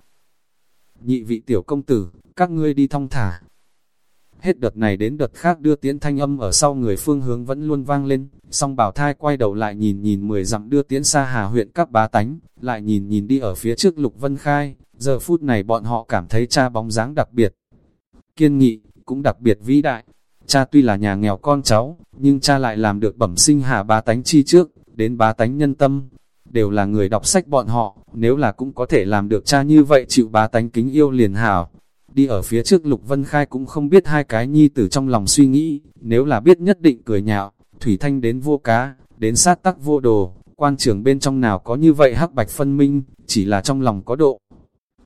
Nhị vị tiểu công tử, các ngươi đi thong thả. Hết đợt này đến đợt khác đưa tiễn thanh âm ở sau người phương hướng vẫn luôn vang lên, song bảo thai quay đầu lại nhìn nhìn mười dặm đưa tiễn xa hà huyện các bá tánh, lại nhìn nhìn đi ở phía trước lục vân khai, giờ phút này bọn họ cảm thấy cha bóng dáng đặc biệt. Kiên nghị, cũng đặc biệt vĩ đại, cha tuy là nhà nghèo con cháu, nhưng cha lại làm được bẩm sinh hạ bá tánh chi trước, đến bá tánh nhân tâm, đều là người đọc sách bọn họ, nếu là cũng có thể làm được cha như vậy chịu bá tánh kính yêu liền hảo. Đi ở phía trước Lục Vân Khai cũng không biết hai cái nhi tử trong lòng suy nghĩ, nếu là biết nhất định cười nhạo, Thủy Thanh đến vô cá, đến sát tắc vô đồ, quan trường bên trong nào có như vậy hắc bạch phân minh, chỉ là trong lòng có độ.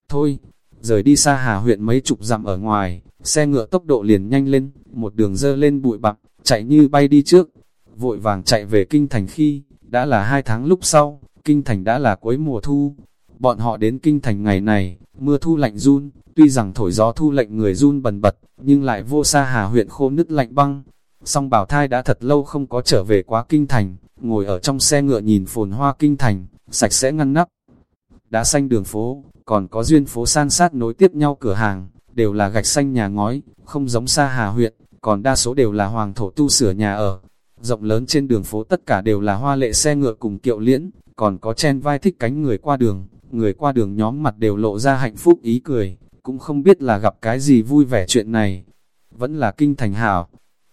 Thôi, rời đi xa Hà huyện mấy chục dặm ở ngoài, xe ngựa tốc độ liền nhanh lên, một đường dơ lên bụi bặm, chạy như bay đi trước, vội vàng chạy về kinh thành khi, đã là hai tháng lúc sau, kinh thành đã là cuối mùa thu. Bọn họ đến kinh thành ngày này, mưa thu lạnh run, tuy rằng thổi gió thu lệnh người run bần bật, nhưng lại vô xa hà huyện khô nứt lạnh băng. Song bảo thai đã thật lâu không có trở về quá kinh thành, ngồi ở trong xe ngựa nhìn phồn hoa kinh thành, sạch sẽ ngăn nắp. Đá xanh đường phố, còn có duyên phố san sát nối tiếp nhau cửa hàng, đều là gạch xanh nhà ngói, không giống xa hà huyện, còn đa số đều là hoàng thổ tu sửa nhà ở. Rộng lớn trên đường phố tất cả đều là hoa lệ xe ngựa cùng kiệu liễn, còn có chen vai thích cánh người qua đường, người qua đường nhóm mặt đều lộ ra hạnh phúc ý cười, cũng không biết là gặp cái gì vui vẻ chuyện này. Vẫn là kinh thành hảo.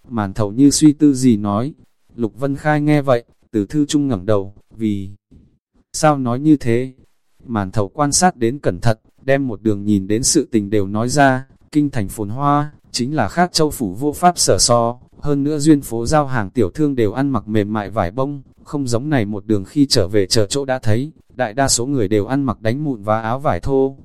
Màn thầu như suy tư gì nói. Lục Vân Khai nghe vậy, từ thư trung ngẩng đầu, vì... Sao nói như thế? Màn thầu quan sát đến cẩn thận, đem một đường nhìn đến sự tình đều nói ra, kinh thành phồn hoa, chính là khác châu phủ vô pháp sở so, hơn nữa duyên phố giao hàng tiểu thương đều ăn mặc mềm mại vải bông, không giống này một đường khi trở về chờ chỗ đã thấy, đại đa số người đều ăn mặc đánh mụn và áo vải thô.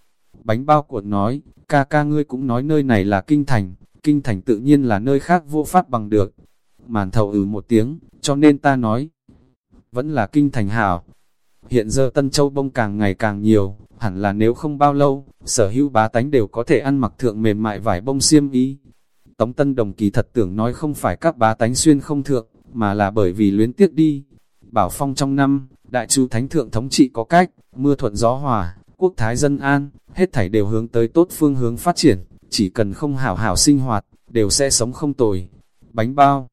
Bánh bao cuộn nói, ca ca ngươi cũng nói nơi này là kinh thành, kinh thành tự nhiên là nơi khác vô pháp bằng được. Màn thầu ừ một tiếng, cho nên ta nói, vẫn là kinh thành hảo. Hiện giờ Tân Châu bông càng ngày càng nhiều, hẳn là nếu không bao lâu, sở hữu bá tánh đều có thể ăn mặc thượng mềm mại vải bông xiêm y. Tống Tân Đồng kỳ thật tưởng nói không phải các bá tánh xuyên không thượng, mà là bởi vì luyến tiếc đi. Bảo phong trong năm, đại chu thánh thượng thống trị có cách, mưa thuận gió hòa, quốc thái dân an, hết thảy đều hướng tới tốt phương hướng phát triển, chỉ cần không hảo hảo sinh hoạt, đều sẽ sống không tồi. Bánh bao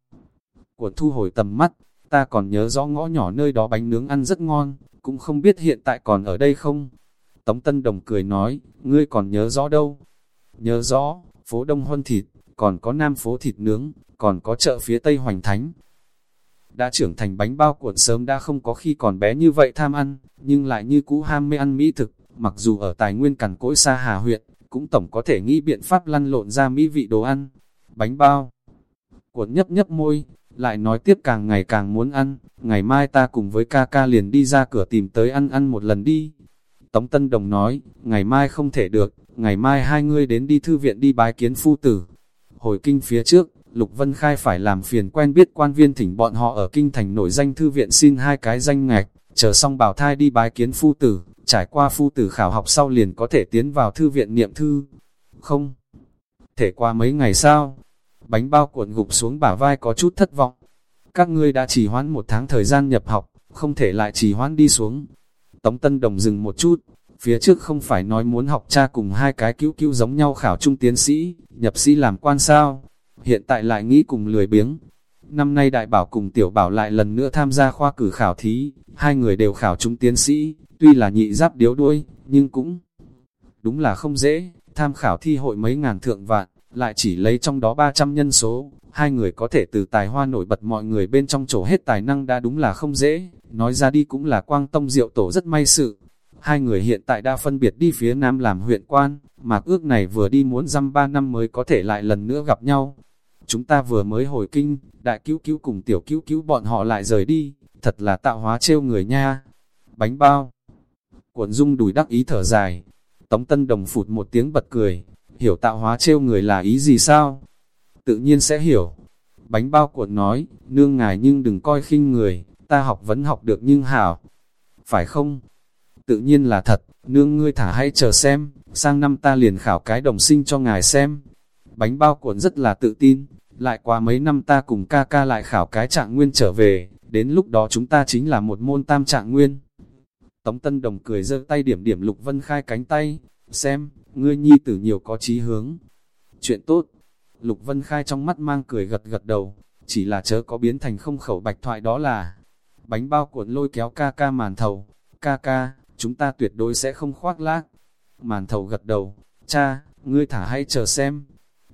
của thu hồi tầm mắt, ta còn nhớ rõ ngõ nhỏ nơi đó bánh nướng ăn rất ngon, cũng không biết hiện tại còn ở đây không. Tống Tân Đồng cười nói, ngươi còn nhớ rõ đâu? Nhớ rõ, phố Đông Huân Thịt, còn có Nam phố Thịt Nướng, còn có chợ phía Tây Hoành Thánh. Đã trưởng thành bánh bao cuộn sớm đã không có khi còn bé như vậy tham ăn, nhưng lại như cũ ham mê ăn mỹ thực, mặc dù ở tài nguyên cằn cỗi xa Hà huyện, cũng tổng có thể nghĩ biện pháp lăn lộn ra mỹ vị đồ ăn. Bánh bao, cuộn nhấp nhấp môi, lại nói tiếp càng ngày càng muốn ăn, ngày mai ta cùng với ca ca liền đi ra cửa tìm tới ăn ăn một lần đi. Tống Tân Đồng nói, ngày mai không thể được, ngày mai hai ngươi đến đi thư viện đi bái kiến phu tử. Hồi kinh phía trước, Lục Vân Khai phải làm phiền quen biết quan viên thỉnh bọn họ ở kinh thành nổi danh thư viện xin hai cái danh ngạch, chờ xong bảo thai đi bái kiến phu tử, trải qua phu tử khảo học sau liền có thể tiến vào thư viện niệm thư. Không, thể qua mấy ngày sao? Bánh bao cuộn gục xuống bả vai có chút thất vọng. Các ngươi đã trì hoãn một tháng thời gian nhập học, không thể lại trì hoãn đi xuống. Tống Tân Đồng dừng một chút, phía trước không phải nói muốn học cha cùng hai cái cứu cứu giống nhau khảo trung tiến sĩ, nhập sĩ làm quan sao, hiện tại lại nghĩ cùng lười biếng. Năm nay đại bảo cùng tiểu bảo lại lần nữa tham gia khoa cử khảo thí, hai người đều khảo trung tiến sĩ, tuy là nhị giáp điếu đuôi, nhưng cũng đúng là không dễ, tham khảo thi hội mấy ngàn thượng vạn, lại chỉ lấy trong đó 300 nhân số, hai người có thể từ tài hoa nổi bật mọi người bên trong chỗ hết tài năng đã đúng là không dễ, nói ra đi cũng là quang tông diệu tổ rất may sự. Hai người hiện tại đã phân biệt đi phía Nam làm huyện quan, mà ước này vừa đi muốn dăm ba năm mới có thể lại lần nữa gặp nhau. Chúng ta vừa mới hồi kinh, đại cứu cứu cùng tiểu cứu cứu bọn họ lại rời đi, thật là tạo hóa trêu người nha. Bánh bao. Cuộn dung đùi đắc ý thở dài. Tống Tân Đồng phụt một tiếng bật cười. Hiểu tạo hóa trêu người là ý gì sao? Tự nhiên sẽ hiểu. Bánh bao cuộn nói, nương ngài nhưng đừng coi khinh người, ta học vẫn học được nhưng hảo. Phải không? Tự nhiên là thật, nương ngươi thả hay chờ xem, sang năm ta liền khảo cái đồng sinh cho ngài xem. Bánh bao cuộn rất là tự tin, lại qua mấy năm ta cùng ca ca lại khảo cái trạng nguyên trở về, đến lúc đó chúng ta chính là một môn tam trạng nguyên. Tống Tân Đồng cười giơ tay điểm điểm Lục Vân Khai cánh tay, xem, ngươi nhi tử nhiều có trí hướng. Chuyện tốt, Lục Vân Khai trong mắt mang cười gật gật đầu, chỉ là chớ có biến thành không khẩu bạch thoại đó là bánh bao cuộn lôi kéo ca ca màn thầu, ca ca, chúng ta tuyệt đối sẽ không khoác lác. Màn thầu gật đầu, cha, ngươi thả hay chờ xem.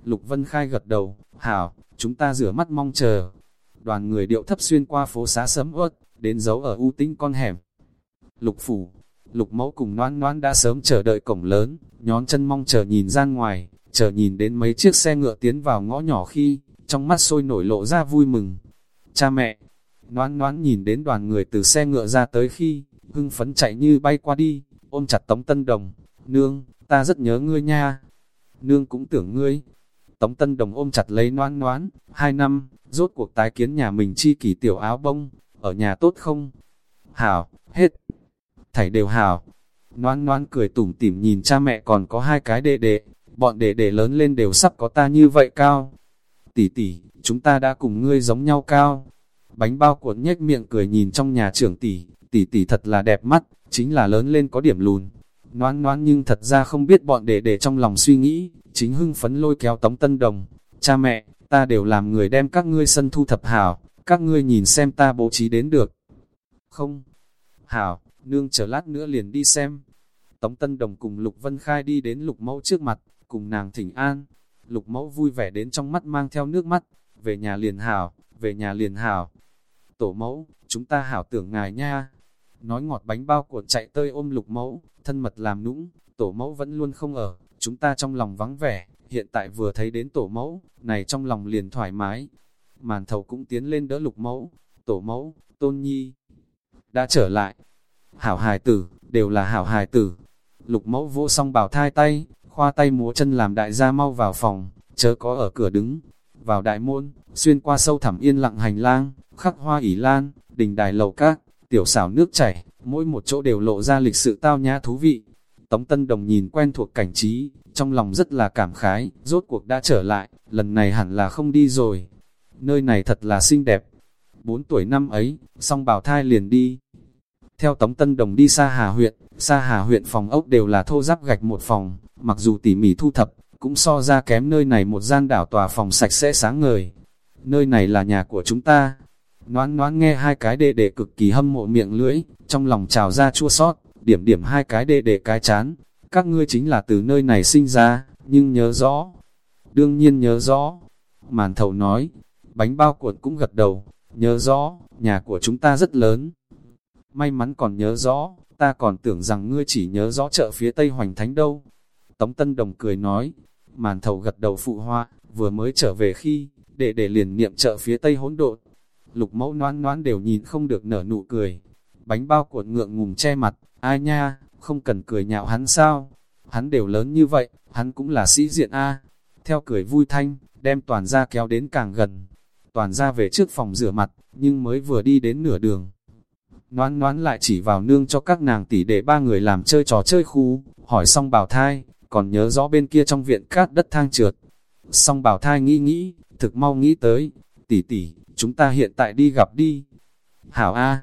Lục Vân Khai gật đầu, hảo, chúng ta rửa mắt mong chờ. Đoàn người điệu thấp xuyên qua phố xá sấm ớt, đến dấu ở u tinh con hẻm. Lục Phủ, Lục Mẫu cùng Noan Noan đã sớm chờ đợi cổng lớn, nhón chân mong chờ nhìn ra ngoài, chờ nhìn đến mấy chiếc xe ngựa tiến vào ngõ nhỏ khi, trong mắt sôi nổi lộ ra vui mừng. Cha mẹ, Noan Noan nhìn đến đoàn người từ xe ngựa ra tới khi, hưng phấn chạy như bay qua đi, ôm chặt Tống Tân Đồng, nương, ta rất nhớ ngươi nha. Nương cũng tưởng ngươi, Tống Tân Đồng ôm chặt lấy noan noan, hai năm, rốt cuộc tái kiến nhà mình chi kỷ tiểu áo bông, ở nhà tốt không? Hảo, hết, thảy đều hảo. Noan noan cười tủm tỉm nhìn cha mẹ còn có hai cái đệ đệ, bọn đệ đệ lớn lên đều sắp có ta như vậy cao. Tỷ tỷ, chúng ta đã cùng ngươi giống nhau cao. Bánh bao cuộn nhếch miệng cười nhìn trong nhà trưởng tỷ, tỷ tỷ thật là đẹp mắt, chính là lớn lên có điểm lùn. Noan noan nhưng thật ra không biết bọn đệ đệ trong lòng suy nghĩ, chính hưng phấn lôi kéo Tống Tân Đồng. Cha mẹ, ta đều làm người đem các ngươi sân thu thập hảo, các ngươi nhìn xem ta bố trí đến được. Không, hảo, nương chờ lát nữa liền đi xem. Tống Tân Đồng cùng Lục Vân Khai đi đến Lục Mẫu trước mặt, cùng nàng thỉnh an. Lục Mẫu vui vẻ đến trong mắt mang theo nước mắt, về nhà liền hảo, về nhà liền hảo. Tổ mẫu, chúng ta hảo tưởng ngài nha. Nói ngọt bánh bao cuộn chạy tơi ôm Lục Mẫu, thân mật làm nũng, tổ mẫu vẫn luôn không ở, chúng ta trong lòng vắng vẻ, hiện tại vừa thấy đến tổ mẫu, này trong lòng liền thoải mái. Màn thầu cũng tiến lên đỡ lục mẫu, tổ mẫu, tôn nhi, đã trở lại. Hảo hài tử, đều là hảo hài tử. Lục mẫu vô xong bảo thai tay, khoa tay múa chân làm đại gia mau vào phòng, chớ có ở cửa đứng. vào đại môn, xuyên qua sâu thẳm yên lặng hành lang, khắc hoa ỉ lan, đình đài lầu các, tiểu xảo nước chảy, mỗi một chỗ đều lộ ra lịch sự tao nhã thú vị. Tống Tân Đồng nhìn quen thuộc cảnh trí, trong lòng rất là cảm khái, rốt cuộc đã trở lại, lần này hẳn là không đi rồi. Nơi này thật là xinh đẹp. Bốn tuổi năm ấy, song bảo thai liền đi. Theo Tống Tân Đồng đi xa Hà huyện, xa Hà huyện phòng ốc đều là thô giáp gạch một phòng, mặc dù tỉ mỉ thu thập, cũng so ra kém nơi này một gian đảo tòa phòng sạch sẽ sáng ngời. Nơi này là nhà của chúng ta. Noãn noãn nghe hai cái đệ đệ cực kỳ hâm mộ miệng lưỡi, trong lòng trào ra chua sót, điểm điểm hai cái đệ đệ cái chán. Các ngươi chính là từ nơi này sinh ra, nhưng nhớ rõ. Đương nhiên nhớ rõ. Màn thầu nói, bánh bao cuộn cũng gật đầu, nhớ rõ, nhà của chúng ta rất lớn. May mắn còn nhớ rõ, ta còn tưởng rằng ngươi chỉ nhớ rõ chợ phía Tây Hoành Thánh đâu. Tống Tân Đồng cười nói, màn thầu gật đầu phụ hoa, vừa mới trở về khi, để để liền niệm chợ phía Tây hỗn độn. Lục mẫu noan noan đều nhìn không được nở nụ cười. Bánh bao cuộn ngượng ngùng che mặt, ai nha, không cần cười nhạo hắn sao? Hắn đều lớn như vậy, hắn cũng là sĩ diện A. Theo cười vui thanh, đem toàn ra kéo đến càng gần. Toàn ra về trước phòng rửa mặt, nhưng mới vừa đi đến nửa đường. Noan noan lại chỉ vào nương cho các nàng tỷ để ba người làm chơi trò chơi khu, hỏi xong bảo thai, còn nhớ rõ bên kia trong viện cát đất thang trượt. Xong bảo thai nghĩ nghĩ, thực mau nghĩ tới, tỷ tỷ, chúng ta hiện tại đi gặp đi. Hảo A,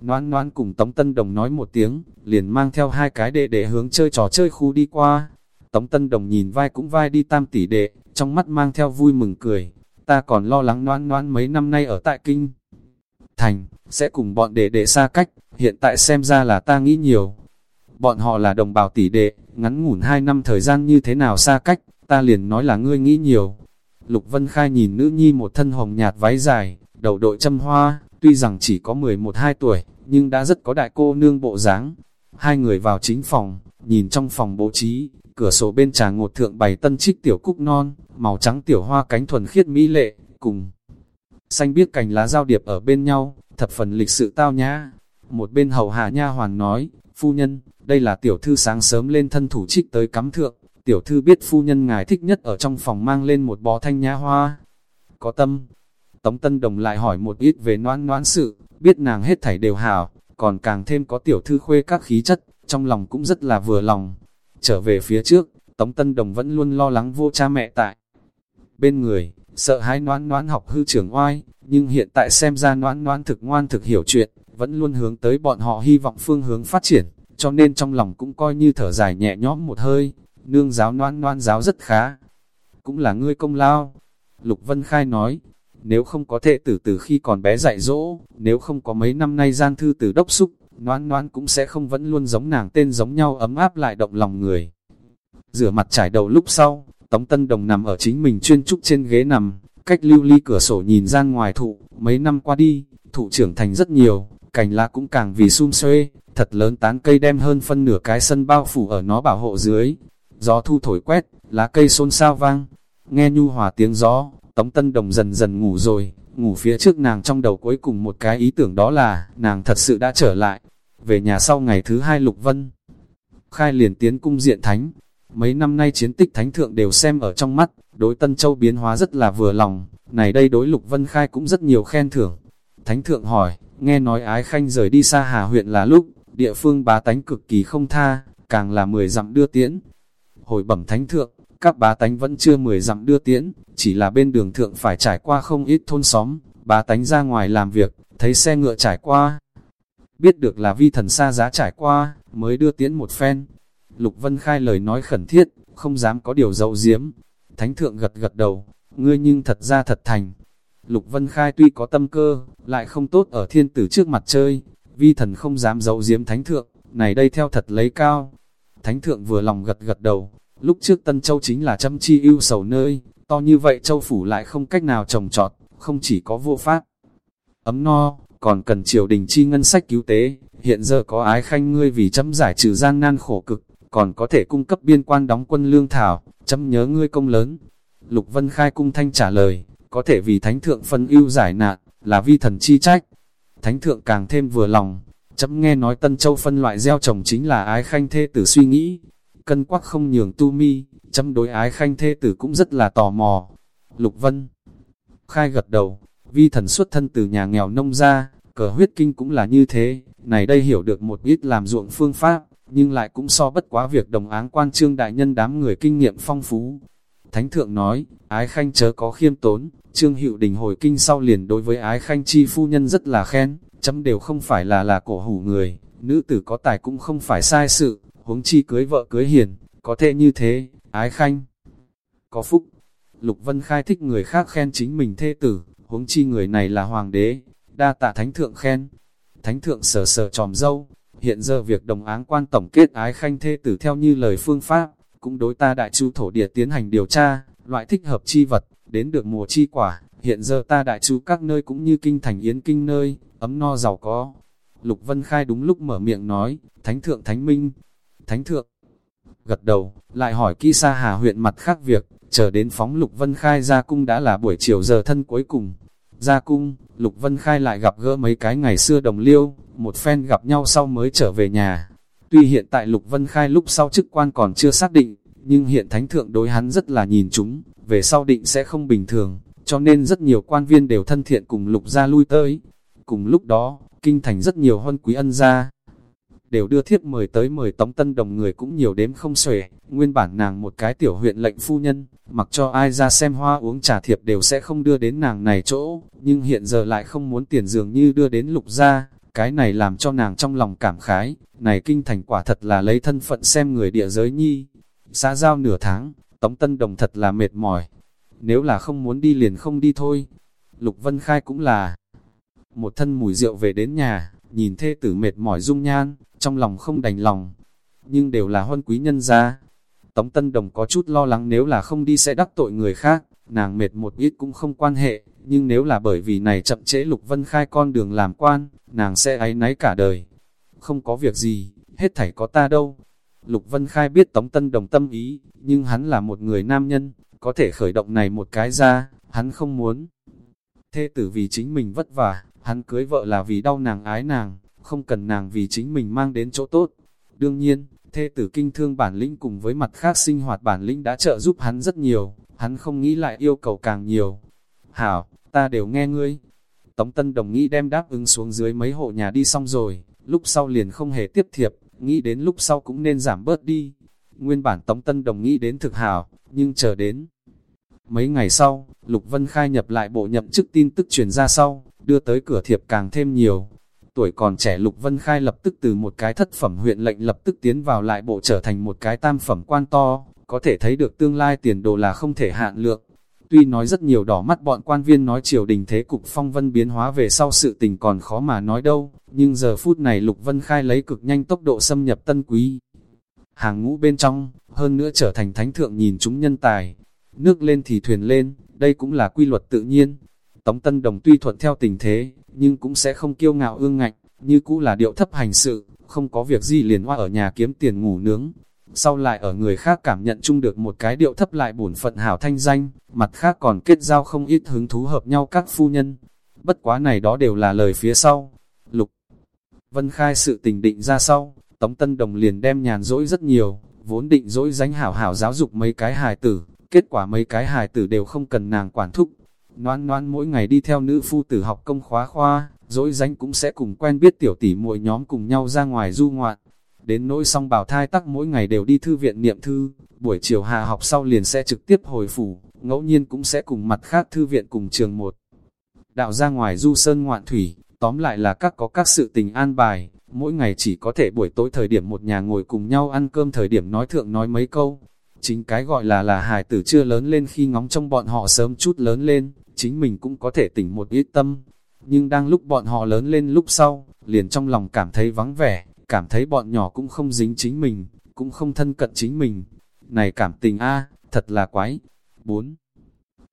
noan noan cùng Tống Tân Đồng nói một tiếng, liền mang theo hai cái đệ để hướng chơi trò chơi khu đi qua. Tống Tân Đồng nhìn vai cũng vai đi tam tỷ đệ, trong mắt mang theo vui mừng cười. Ta còn lo lắng noan noan mấy năm nay ở tại kinh. Thành, sẽ cùng bọn đệ đệ xa cách, hiện tại xem ra là ta nghĩ nhiều. Bọn họ là đồng bào tỷ đệ, ngắn ngủn hai năm thời gian như thế nào xa cách, ta liền nói là ngươi nghĩ nhiều. Lục Vân Khai nhìn nữ nhi một thân hồng nhạt váy dài, đầu đội châm hoa, tuy rằng chỉ có 11-12 tuổi, nhưng đã rất có đại cô nương bộ dáng. Hai người vào chính phòng, nhìn trong phòng bố trí, cửa sổ bên trà ngột thượng bày tân trích tiểu cúc non, màu trắng tiểu hoa cánh thuần khiết mỹ lệ, cùng xanh biết cành lá giao điệp ở bên nhau, thập phần lịch sự tao nhã. Một bên hầu hạ nha hoàn nói, phu nhân, đây là tiểu thư sáng sớm lên thân thủ trích tới cắm thượng, tiểu thư biết phu nhân ngài thích nhất ở trong phòng mang lên một bó thanh nhã hoa. Có tâm, Tống Tân Đồng lại hỏi một ít về noan noan sự, biết nàng hết thảy đều hảo, còn càng thêm có tiểu thư khuê các khí chất, trong lòng cũng rất là vừa lòng. Trở về phía trước, Tống Tân Đồng vẫn luôn lo lắng vô cha mẹ tại. Bên người, sợ hãi noan noan học hư trưởng oai, nhưng hiện tại xem ra noan noan thực ngoan thực hiểu chuyện, vẫn luôn hướng tới bọn họ hy vọng phương hướng phát triển, cho nên trong lòng cũng coi như thở dài nhẹ nhõm một hơi, nương giáo noan noan giáo rất khá. Cũng là ngươi công lao. Lục Vân Khai nói, nếu không có thể tử từ khi còn bé dạy dỗ, nếu không có mấy năm nay gian thư từ đốc xúc, noan noan cũng sẽ không vẫn luôn giống nàng tên giống nhau ấm áp lại động lòng người. Rửa mặt trải đầu lúc sau, Tống Tân Đồng nằm ở chính mình chuyên trúc trên ghế nằm, cách lưu ly cửa sổ nhìn ra ngoài thụ, mấy năm qua đi, thụ trưởng thành rất nhiều, cành lá cũng càng vì sum xuê, thật lớn tán cây đem hơn phân nửa cái sân bao phủ ở nó bảo hộ dưới. Gió thu thổi quét, lá cây xôn xao vang, nghe nhu hòa tiếng gió, Tống Tân Đồng dần dần ngủ rồi, ngủ phía trước nàng trong đầu cuối cùng một cái ý tưởng đó là, nàng thật sự đã trở lại. Về nhà sau ngày thứ hai Lục Vân, khai liền tiến cung diện thánh, Mấy năm nay chiến tích thánh thượng đều xem ở trong mắt, đối Tân Châu biến hóa rất là vừa lòng, này đây đối Lục Vân Khai cũng rất nhiều khen thưởng. Thánh thượng hỏi, nghe nói ái khanh rời đi xa Hà huyện là lúc, địa phương bá tánh cực kỳ không tha, càng là 10 dặm đưa tiễn. Hồi bẩm thánh thượng, các bá tánh vẫn chưa 10 dặm đưa tiễn, chỉ là bên đường thượng phải trải qua không ít thôn xóm, bá tánh ra ngoài làm việc, thấy xe ngựa trải qua. Biết được là vi thần xa giá trải qua, mới đưa tiễn một phen, Lục Vân Khai lời nói khẩn thiết, không dám có điều dậu diếm. Thánh thượng gật gật đầu, ngươi nhưng thật ra thật thành. Lục Vân Khai tuy có tâm cơ, lại không tốt ở thiên tử trước mặt chơi. Vi thần không dám dậu diếm thánh thượng, này đây theo thật lấy cao. Thánh thượng vừa lòng gật gật đầu, lúc trước Tân Châu chính là châm chi ưu sầu nơi, to như vậy Châu Phủ lại không cách nào trồng trọt, không chỉ có vô pháp. Ấm no, còn cần triều đình chi ngân sách cứu tế, hiện giờ có ái khanh ngươi vì chấm giải trừ gian nan khổ cực, còn có thể cung cấp biên quan đóng quân lương thảo, chấm nhớ ngươi công lớn. Lục Vân Khai cung thanh trả lời, có thể vì thánh thượng phân ưu giải nạn, là vi thần chi trách. Thánh thượng càng thêm vừa lòng, chấm nghe nói Tân Châu phân loại gieo trồng chính là ái khanh thê tử suy nghĩ. Cân quắc không nhường tu mi, chấm đối ái khanh thê tử cũng rất là tò mò. Lục Vân Khai gật đầu, vi thần xuất thân từ nhà nghèo nông ra, cờ huyết kinh cũng là như thế, này đây hiểu được một ít làm ruộng phương pháp, nhưng lại cũng so bất quá việc đồng áng quan trương đại nhân đám người kinh nghiệm phong phú. Thánh thượng nói, ái khanh chớ có khiêm tốn, trương hiệu đình hồi kinh sau liền đối với ái khanh chi phu nhân rất là khen, chấm đều không phải là là cổ hủ người, nữ tử có tài cũng không phải sai sự, huống chi cưới vợ cưới hiền, có thể như thế, ái khanh. Có phúc, Lục Vân Khai thích người khác khen chính mình thê tử, huống chi người này là hoàng đế, đa tạ thánh thượng khen. Thánh thượng sờ sờ tròm dâu, hiện giờ việc đồng áng quan tổng kết ái khanh thê tử theo như lời phương pháp, cũng đối ta đại chu thổ địa tiến hành điều tra, loại thích hợp chi vật, đến được mùa chi quả, hiện giờ ta đại chu các nơi cũng như kinh thành yến kinh nơi, ấm no giàu có. Lục Vân Khai đúng lúc mở miệng nói, Thánh Thượng Thánh Minh, Thánh Thượng, gật đầu, lại hỏi kỹ xa hà huyện mặt khác việc, chờ đến phóng Lục Vân Khai ra cung đã là buổi chiều giờ thân cuối cùng. Ra cung, Lục Vân Khai lại gặp gỡ mấy cái ngày xưa đồng liêu, một phen gặp nhau sau mới trở về nhà. Tuy hiện tại Lục Vân Khai lúc sau chức quan còn chưa xác định, nhưng hiện Thánh Thượng đối hắn rất là nhìn chúng, về sau định sẽ không bình thường, cho nên rất nhiều quan viên đều thân thiện cùng Lục gia lui tới. Cùng lúc đó, kinh thành rất nhiều huân quý ân gia, đều đưa thiếp mời tới mời Tống Tân Đồng người cũng nhiều đếm không xuể, nguyên bản nàng một cái tiểu huyện lệnh phu nhân, mặc cho ai ra xem hoa uống trà thiệp đều sẽ không đưa đến nàng này chỗ, nhưng hiện giờ lại không muốn tiền dường như đưa đến lục gia, cái này làm cho nàng trong lòng cảm khái, này kinh thành quả thật là lấy thân phận xem người địa giới nhi. Xã giao nửa tháng, Tống Tân Đồng thật là mệt mỏi, nếu là không muốn đi liền không đi thôi. Lục Vân Khai cũng là một thân mùi rượu về đến nhà, nhìn thê tử mệt mỏi dung nhan, trong lòng không đành lòng, nhưng đều là huân quý nhân gia. Tống Tân Đồng có chút lo lắng nếu là không đi sẽ đắc tội người khác, nàng mệt một ít cũng không quan hệ, nhưng nếu là bởi vì này chậm trễ Lục Vân Khai con đường làm quan, nàng sẽ áy náy cả đời. Không có việc gì, hết thảy có ta đâu. Lục Vân Khai biết Tống Tân Đồng tâm ý, nhưng hắn là một người nam nhân, có thể khởi động này một cái ra, hắn không muốn. Thê tử vì chính mình vất vả, hắn cưới vợ là vì đau nàng ái nàng, không cần nàng vì chính mình mang đến chỗ tốt. Đương nhiên, thê tử kinh thương bản lĩnh cùng với mặt khác sinh hoạt bản lĩnh đã trợ giúp hắn rất nhiều, hắn không nghĩ lại yêu cầu càng nhiều. Hảo, ta đều nghe ngươi. Tống Tân Đồng nghĩ đem đáp ứng xuống dưới mấy hộ nhà đi xong rồi, lúc sau liền không hề tiếp thiệp, nghĩ đến lúc sau cũng nên giảm bớt đi. Nguyên bản Tống Tân Đồng nghĩ đến thực hảo, nhưng chờ đến. Mấy ngày sau, Lục Vân khai nhập lại bộ nhậm chức tin tức truyền ra sau, đưa tới cửa thiệp càng thêm nhiều, Tuổi còn trẻ Lục Vân Khai lập tức từ một cái thất phẩm huyện lệnh lập tức tiến vào lại bộ trở thành một cái tam phẩm quan to, có thể thấy được tương lai tiền đồ là không thể hạn lượng. Tuy nói rất nhiều đỏ mắt bọn quan viên nói triều đình thế cục phong vân biến hóa về sau sự tình còn khó mà nói đâu, nhưng giờ phút này Lục Vân Khai lấy cực nhanh tốc độ xâm nhập tân quý. Hàng ngũ bên trong, hơn nữa trở thành thánh thượng nhìn chúng nhân tài. Nước lên thì thuyền lên, đây cũng là quy luật tự nhiên. Tống Tân Đồng tuy thuận theo tình thế, nhưng cũng sẽ không kiêu ngạo ương ngạnh, như cũ là điệu thấp hành sự, không có việc gì liền hoa ở nhà kiếm tiền ngủ nướng. Sau lại ở người khác cảm nhận chung được một cái điệu thấp lại bổn phận hảo thanh danh, mặt khác còn kết giao không ít hứng thú hợp nhau các phu nhân. Bất quá này đó đều là lời phía sau. Lục Vân khai sự tình định ra sau, Tống Tân Đồng liền đem nhàn dỗi rất nhiều, vốn định dỗi dánh hảo hảo giáo dục mấy cái hài tử, kết quả mấy cái hài tử đều không cần nàng quản thúc, Noan noan mỗi ngày đi theo nữ phu tử học công khóa khoa, dỗi danh cũng sẽ cùng quen biết tiểu tỷ muội nhóm cùng nhau ra ngoài du ngoạn. Đến nỗi song bảo thai tắc mỗi ngày đều đi thư viện niệm thư, buổi chiều hạ học sau liền sẽ trực tiếp hồi phủ, ngẫu nhiên cũng sẽ cùng mặt khác thư viện cùng trường một. Đạo ra ngoài du sơn ngoạn thủy, tóm lại là các có các sự tình an bài, mỗi ngày chỉ có thể buổi tối thời điểm một nhà ngồi cùng nhau ăn cơm thời điểm nói thượng nói mấy câu. Chính cái gọi là là hài tử chưa lớn lên khi ngóng trong bọn họ sớm chút lớn lên, chính mình cũng có thể tỉnh một ít tâm. Nhưng đang lúc bọn họ lớn lên lúc sau, liền trong lòng cảm thấy vắng vẻ, cảm thấy bọn nhỏ cũng không dính chính mình, cũng không thân cận chính mình. Này cảm tình a thật là quái. 4.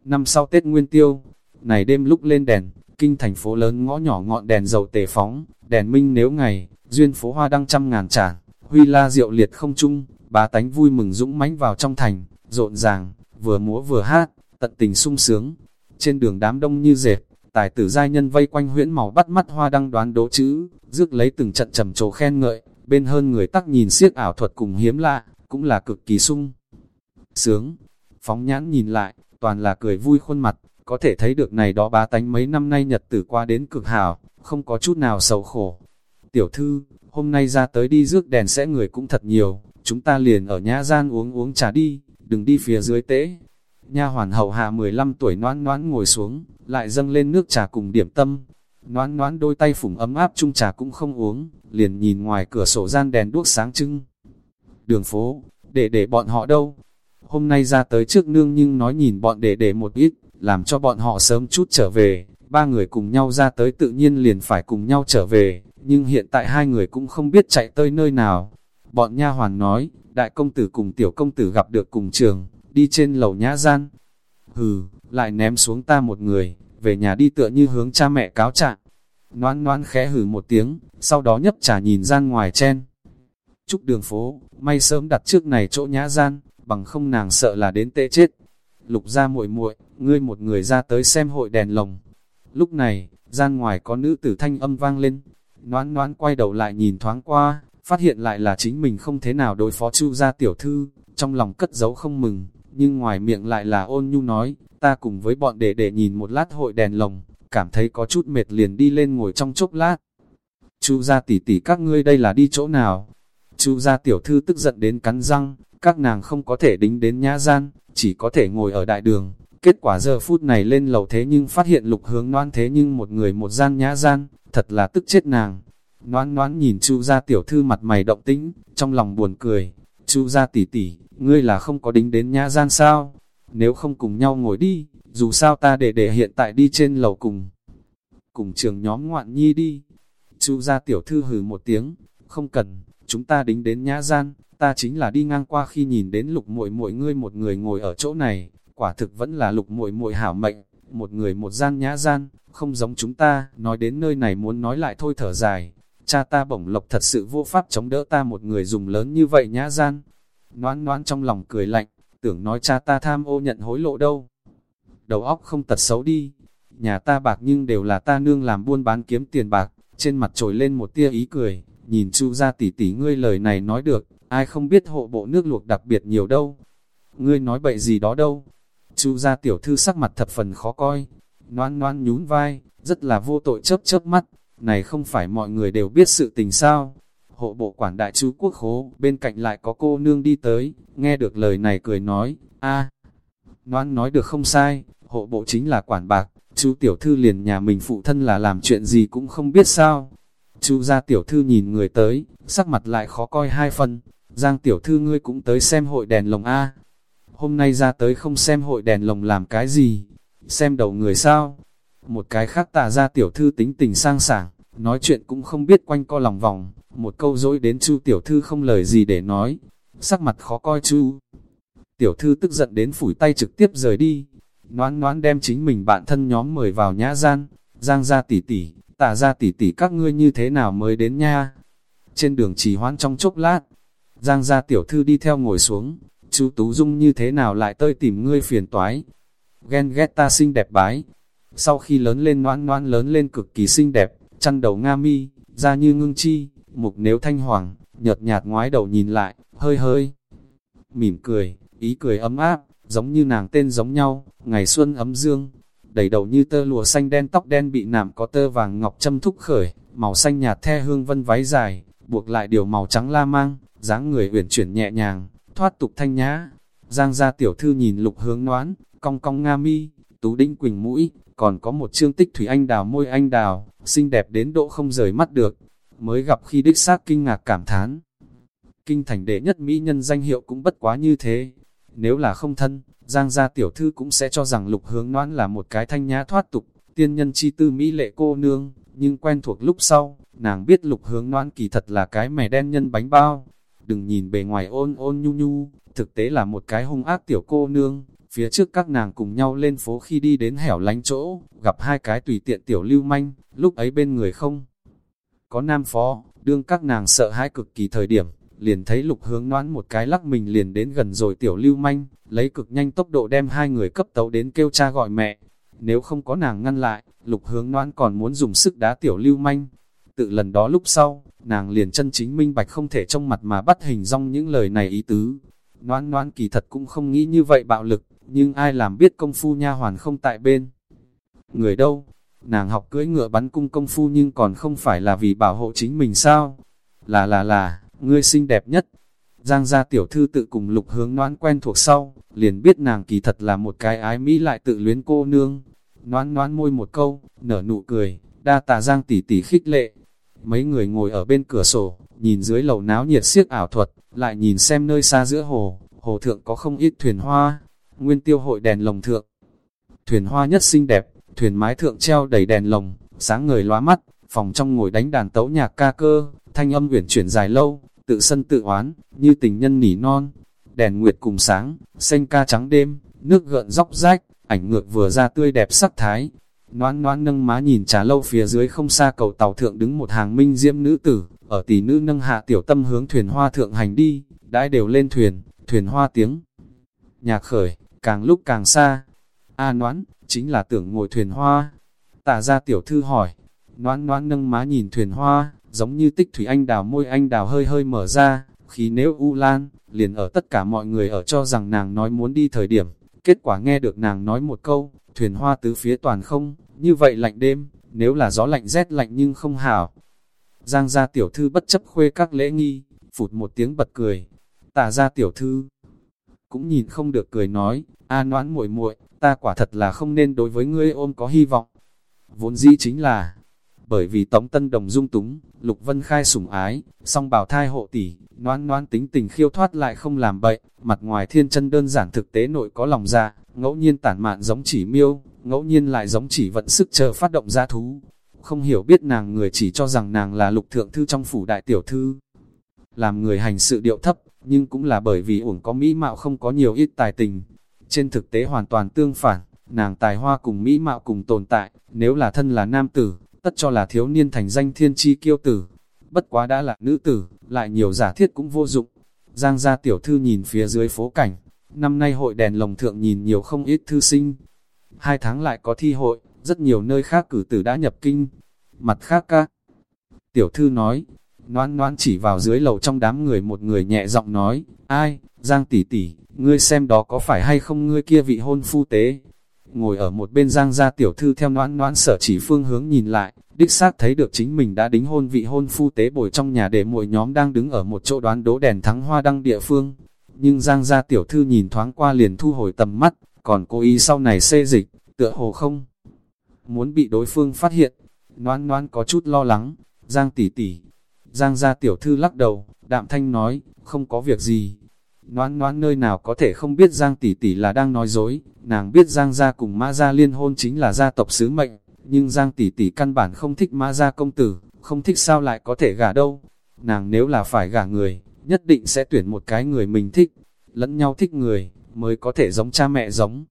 Năm sau Tết Nguyên Tiêu, này đêm lúc lên đèn, kinh thành phố lớn ngõ nhỏ ngọn đèn dầu tề phóng, đèn minh nếu ngày, duyên phố hoa đăng trăm ngàn tràn, huy la diệu liệt không chung, bá tánh vui mừng dũng mãnh vào trong thành, rộn ràng, vừa múa vừa hát, tận tình sung sướng, trên đường đám đông như dệt, tài tử giai nhân vây quanh huyễn màu bắt mắt hoa đăng đoán đố chữ, rước lấy từng trận trầm trồ khen ngợi, bên hơn người tắc nhìn siếc ảo thuật cùng hiếm lạ, cũng là cực kỳ sung. Sướng, phóng nhãn nhìn lại, toàn là cười vui khuôn mặt, có thể thấy được này đó bá tánh mấy năm nay nhật tử qua đến cực hảo, không có chút nào sầu khổ. Tiểu thư, hôm nay ra tới đi rước đèn sẽ người cũng thật nhiều, chúng ta liền ở nhã gian uống uống trà đi, đừng đi phía dưới tế. Nha hoàn hậu hạ 15 tuổi noãn noãn ngồi xuống, lại dâng lên nước trà cùng điểm tâm. noãn noãn đôi tay phủng ấm áp chung trà cũng không uống, liền nhìn ngoài cửa sổ gian đèn đuốc sáng trưng. Đường phố, để để bọn họ đâu? Hôm nay ra tới trước nương nhưng nói nhìn bọn để để một ít, làm cho bọn họ sớm chút trở về. Ba người cùng nhau ra tới tự nhiên liền phải cùng nhau trở về, nhưng hiện tại hai người cũng không biết chạy tới nơi nào. Bọn nha hoàn nói, đại công tử cùng tiểu công tử gặp được cùng trường, đi trên lầu nhã gian. Hừ, lại ném xuống ta một người, về nhà đi tựa như hướng cha mẹ cáo trạng. Noan noan khẽ hừ một tiếng, sau đó nhấp trà nhìn gian ngoài chen. Chúc đường phố, may sớm đặt trước này chỗ nhã gian, bằng không nàng sợ là đến tệ chết. Lục ra muội muội, ngươi một người ra tới xem hội đèn lồng. Lúc này, gian ngoài có nữ tử thanh âm vang lên. Noan noan quay đầu lại nhìn thoáng qua, phát hiện lại là chính mình không thế nào đối phó chu gia tiểu thư, trong lòng cất giấu không mừng, nhưng ngoài miệng lại là ôn nhu nói, ta cùng với bọn đệ đệ nhìn một lát hội đèn lồng, cảm thấy có chút mệt liền đi lên ngồi trong chốc lát. Chu gia tỷ tỷ các ngươi đây là đi chỗ nào? Chu gia tiểu thư tức giận đến cắn răng, các nàng không có thể đính đến nhã gian, chỉ có thể ngồi ở đại đường. Kết quả giờ phút này lên lầu thế nhưng phát hiện lục hướng noan thế nhưng một người một gian nhã gian, thật là tức chết nàng. Noan noan nhìn chu gia tiểu thư mặt mày động tĩnh, trong lòng buồn cười. Chu gia tỷ tỷ, ngươi là không có đính đến nhã gian sao? Nếu không cùng nhau ngồi đi, dù sao ta để để hiện tại đi trên lầu cùng. Cùng trường nhóm ngoạn nhi đi. Chu gia tiểu thư hừ một tiếng, không cần, chúng ta đính đến nhã gian, ta chính là đi ngang qua khi nhìn đến lục muội muội ngươi một người ngồi ở chỗ này, quả thực vẫn là lục muội muội hảo mệnh, một người một gian nhã gian, không giống chúng ta, nói đến nơi này muốn nói lại thôi thở dài, cha ta bổng lộc thật sự vô pháp chống đỡ ta một người dùng lớn như vậy nhã gian. noãn noãn trong lòng cười lạnh, tưởng nói cha ta tham ô nhận hối lộ đâu. Đầu óc không tật xấu đi, nhà ta bạc nhưng đều là ta nương làm buôn bán kiếm tiền bạc, trên mặt trồi lên một tia ý cười, nhìn chu ra tỷ tỷ ngươi lời này nói được, ai không biết hộ bộ nước luộc đặc biệt nhiều đâu. Ngươi nói bậy gì đó đâu. Chu gia tiểu thư sắc mặt thập phần khó coi, noan noan nhún vai, rất là vô tội chớp chớp mắt, này không phải mọi người đều biết sự tình sao. Hộ bộ quản đại chú quốc khố, bên cạnh lại có cô nương đi tới, nghe được lời này cười nói, a Noan nói được không sai, hộ bộ chính là quản bạc, chú tiểu thư liền nhà mình phụ thân là làm chuyện gì cũng không biết sao. Chú gia tiểu thư nhìn người tới, sắc mặt lại khó coi hai phần, Giang tiểu thư ngươi cũng tới xem hội đèn lồng A. Hôm nay ra tới không xem hội đèn lồng làm cái gì, xem đầu người sao. Một cái khác tà ra tiểu thư tính tình sang sảng, nói chuyện cũng không biết quanh co lòng vòng, một câu dối đến chu tiểu thư không lời gì để nói, sắc mặt khó coi chu. Tiểu thư tức giận đến phủi tay trực tiếp rời đi, noán noán đem chính mình bạn thân nhóm mời vào nhã gian, giang ra tỉ tỉ, tả ra tỉ tỉ các ngươi như thế nào mới đến nha. Trên đường trì hoãn trong chốc lát, giang ra tiểu thư đi theo ngồi xuống, chú Tú Dung như thế nào lại tơi tìm ngươi phiền toái. Ghen ghét ta xinh đẹp bái. Sau khi lớn lên noãn noãn lớn lên cực kỳ xinh đẹp, chăn đầu nga mi, da như ngưng chi, mục nếu thanh hoàng, nhợt nhạt ngoái đầu nhìn lại, hơi hơi. Mỉm cười, ý cười ấm áp, giống như nàng tên giống nhau, ngày xuân ấm dương. Đầy đầu như tơ lụa xanh đen tóc đen bị nạm có tơ vàng ngọc châm thúc khởi, màu xanh nhạt the hương vân váy dài, buộc lại điều màu trắng la mang, dáng người uyển chuyển nhẹ nhàng, thoát tục thanh nhã. Giang gia tiểu thư nhìn lục hướng noán, cong cong nga mi, tú đinh quỳnh mũi, còn có một chương tích thủy anh đào môi anh đào, xinh đẹp đến độ không rời mắt được. Mới gặp khi đích xác kinh ngạc cảm thán. Kinh thành đệ nhất mỹ nhân danh hiệu cũng bất quá như thế. Nếu là không thân, Giang gia tiểu thư cũng sẽ cho rằng lục hướng noãn là một cái thanh nhã thoát tục, tiên nhân chi tư mỹ lệ cô nương, nhưng quen thuộc lúc sau, nàng biết lục hướng noãn kỳ thật là cái mẻ đen nhân bánh bao, đừng nhìn bề ngoài ôn ôn nhu nhu, thực tế là một cái hung ác tiểu cô nương. Phía trước các nàng cùng nhau lên phố khi đi đến hẻo lánh chỗ, gặp hai cái tùy tiện tiểu lưu manh, lúc ấy bên người không. Có nam phó, đương các nàng sợ hãi cực kỳ thời điểm, liền thấy lục hướng noãn một cái lắc mình liền đến gần rồi tiểu lưu manh, lấy cực nhanh tốc độ đem hai người cấp tấu đến kêu cha gọi mẹ. Nếu không có nàng ngăn lại, lục hướng noãn còn muốn dùng sức đá tiểu lưu manh. Tự lần đó lúc sau, nàng liền chân chính minh bạch không thể trong mặt mà bắt hình rong những lời này ý tứ. noãn noãn kỳ thật cũng không nghĩ như vậy bạo lực, nhưng ai làm biết công phu nha hoàn không tại bên. Người đâu? Nàng học cưỡi ngựa bắn cung công phu nhưng còn không phải là vì bảo hộ chính mình sao? Là là là, ngươi xinh đẹp nhất. Giang gia tiểu thư tự cùng lục hướng noãn quen thuộc sau, liền biết nàng kỳ thật là một cái ái mỹ lại tự luyến cô nương. Noãn noãn môi một câu, nở nụ cười, đa tà giang tỷ tỷ khích lệ. Mấy người ngồi ở bên cửa sổ, nhìn dưới lầu náo nhiệt siếc ảo thuật, lại nhìn xem nơi xa giữa hồ, hồ thượng có không ít thuyền hoa, nguyên tiêu hội đèn lồng thượng. Thuyền hoa nhất xinh đẹp, thuyền mái thượng treo đầy đèn lồng, sáng ngời lóa mắt, phòng trong ngồi đánh đàn tấu nhạc ca cơ, thanh âm uyển chuyển dài lâu, tự sân tự oán, như tình nhân nỉ non. Đèn nguyệt cùng sáng, xanh ca trắng đêm, nước gợn róc rách, ảnh ngược vừa ra tươi đẹp sắc thái. Noan noan nâng má nhìn trà lâu phía dưới không xa cầu tàu thượng đứng một hàng minh diễm nữ tử, ở tỷ nữ nâng hạ tiểu tâm hướng thuyền hoa thượng hành đi, đãi đều lên thuyền, thuyền hoa tiếng. Nhạc khởi, càng lúc càng xa. A noãn, chính là tưởng ngồi thuyền hoa. Tả ra tiểu thư hỏi, noãn noãn nâng má nhìn thuyền hoa, giống như tích thủy anh đào môi anh đào hơi hơi mở ra, khi nếu u lan, liền ở tất cả mọi người ở cho rằng nàng nói muốn đi thời điểm, kết quả nghe được nàng nói một câu, thuyền hoa tứ phía toàn không, như vậy lạnh đêm, nếu là gió lạnh rét lạnh nhưng không hảo. Giang gia tiểu thư bất chấp khuê các lễ nghi, phụt một tiếng bật cười, tả gia tiểu thư. Cũng nhìn không được cười nói, a noãn muội muội ta quả thật là không nên đối với ngươi ôm có hy vọng. Vốn dĩ chính là, bởi vì Tống Tân Đồng dung túng, Lục Vân Khai sủng ái, song bảo thai hộ tỷ, noan noan tính tình khiêu thoát lại không làm bậy, mặt ngoài thiên chân đơn giản thực tế nội có lòng dạ, ngẫu nhiên tản mạn giống chỉ miêu, ngẫu nhiên lại giống chỉ vận sức chờ phát động ra thú. Không hiểu biết nàng người chỉ cho rằng nàng là lục thượng thư trong phủ đại tiểu thư. Làm người hành sự điệu thấp, nhưng cũng là bởi vì uổng có mỹ mạo không có nhiều ít tài tình. Trên thực tế hoàn toàn tương phản, nàng tài hoa cùng mỹ mạo cùng tồn tại, nếu là thân là nam tử, tất cho là thiếu niên thành danh thiên chi kiêu tử. Bất quá đã là nữ tử, lại nhiều giả thiết cũng vô dụng. Giang gia tiểu thư nhìn phía dưới phố cảnh, năm nay hội đèn lồng thượng nhìn nhiều không ít thư sinh. Hai tháng lại có thi hội, rất nhiều nơi khác cử tử đã nhập kinh. Mặt khác ca. Tiểu thư nói, noan noan chỉ vào dưới lầu trong đám người một người nhẹ giọng nói, ai, Giang tỷ tỷ, ngươi xem đó có phải hay không ngươi kia vị hôn phu tế, ngồi ở một bên giang gia tiểu thư theo noãn noãn sở chỉ phương hướng nhìn lại, đích xác thấy được chính mình đã đính hôn vị hôn phu tế bồi trong nhà để mỗi nhóm đang đứng ở một chỗ đoán đố đèn thắng hoa đăng địa phương. Nhưng giang gia tiểu thư nhìn thoáng qua liền thu hồi tầm mắt, còn cô ý sau này xê dịch, tựa hồ không. Muốn bị đối phương phát hiện, noan noan có chút lo lắng, giang tỷ tỷ. Giang gia tiểu thư lắc đầu, đạm thanh nói, không có việc gì, Noãn noãn nơi nào có thể không biết Giang tỷ tỷ là đang nói dối, nàng biết Giang gia cùng Mã gia liên hôn chính là gia tộc sứ mệnh, nhưng Giang tỷ tỷ căn bản không thích Mã gia công tử, không thích sao lại có thể gả đâu. Nàng nếu là phải gả người, nhất định sẽ tuyển một cái người mình thích, lẫn nhau thích người, mới có thể giống cha mẹ giống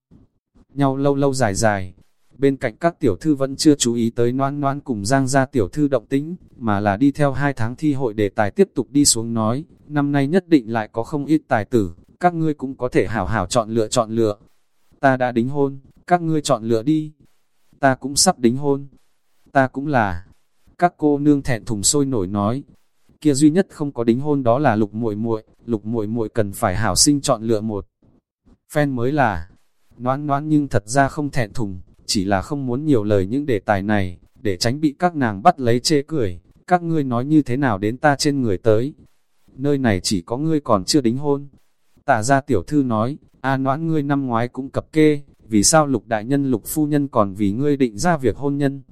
nhau lâu lâu dài dài. Bên cạnh các tiểu thư vẫn chưa chú ý tới noan noan cùng Giang gia tiểu thư động tĩnh, mà là đi theo hai tháng thi hội đề tài tiếp tục đi xuống nói, năm nay nhất định lại có không ít tài tử, các ngươi cũng có thể hảo hảo chọn lựa chọn lựa. Ta đã đính hôn, các ngươi chọn lựa đi. Ta cũng sắp đính hôn. Ta cũng là. Các cô nương thẹn thùng sôi nổi nói, kia duy nhất không có đính hôn đó là lục muội muội, lục muội muội cần phải hảo sinh chọn lựa một. Phen mới là, noãn noãn nhưng thật ra không thẹn thùng, chỉ là không muốn nhiều lời những đề tài này, để tránh bị các nàng bắt lấy chê cười, các ngươi nói như thế nào đến ta trên người tới. Nơi này chỉ có ngươi còn chưa đính hôn. Tả ra tiểu thư nói, a noãn ngươi năm ngoái cũng cập kê, vì sao lục đại nhân lục phu nhân còn vì ngươi định ra việc hôn nhân.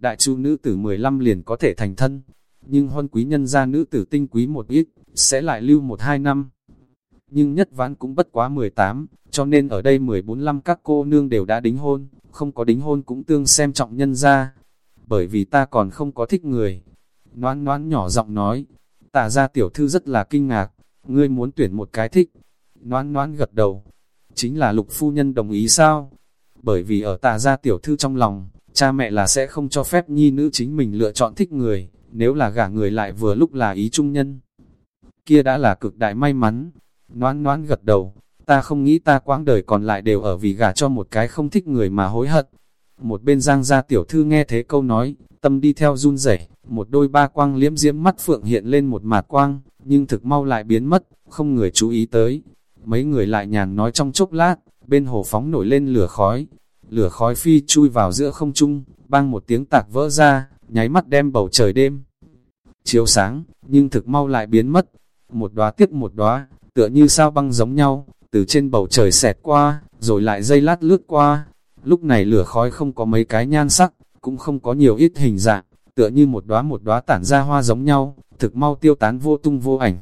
Đại chu nữ tử 15 liền có thể thành thân, nhưng hôn quý nhân ra nữ tử tinh quý một ít, sẽ lại lưu một hai năm. Nhưng nhất vãn cũng bất quá 18, cho nên ở đây 14 năm các cô nương đều đã đính hôn, không có đính hôn cũng tương xem trọng nhân ra. Bởi vì ta còn không có thích người. Noãn noãn nhỏ giọng nói, tả ra tiểu thư rất là kinh ngạc, ngươi muốn tuyển một cái thích. Noãn noãn gật đầu, chính là lục phu nhân đồng ý sao? Bởi vì ở tà gia tiểu thư trong lòng, cha mẹ là sẽ không cho phép nhi nữ chính mình lựa chọn thích người, nếu là gả người lại vừa lúc là ý trung nhân. Kia đã là cực đại may mắn noãn noãn gật đầu, ta không nghĩ ta quãng đời còn lại đều ở vì gả cho một cái không thích người mà hối hận. Một bên giang gia tiểu thư nghe thế câu nói, tâm đi theo run rẩy, một đôi ba quang liếm diễm mắt phượng hiện lên một mạt quang, nhưng thực mau lại biến mất, không người chú ý tới. Mấy người lại nhàn nói trong chốc lát, bên hồ phóng nổi lên lửa khói, lửa khói phi chui vào giữa không trung, bang một tiếng tạc vỡ ra, nháy mắt đem bầu trời đêm. Chiếu sáng, nhưng thực mau lại biến mất, một đóa tiếp một đóa, tựa như sao băng giống nhau, từ trên bầu trời xẹt qua, rồi lại dây lát lướt qua. Lúc này lửa khói không có mấy cái nhan sắc, cũng không có nhiều ít hình dạng, tựa như một đóa một đóa tản ra hoa giống nhau, thực mau tiêu tán vô tung vô ảnh.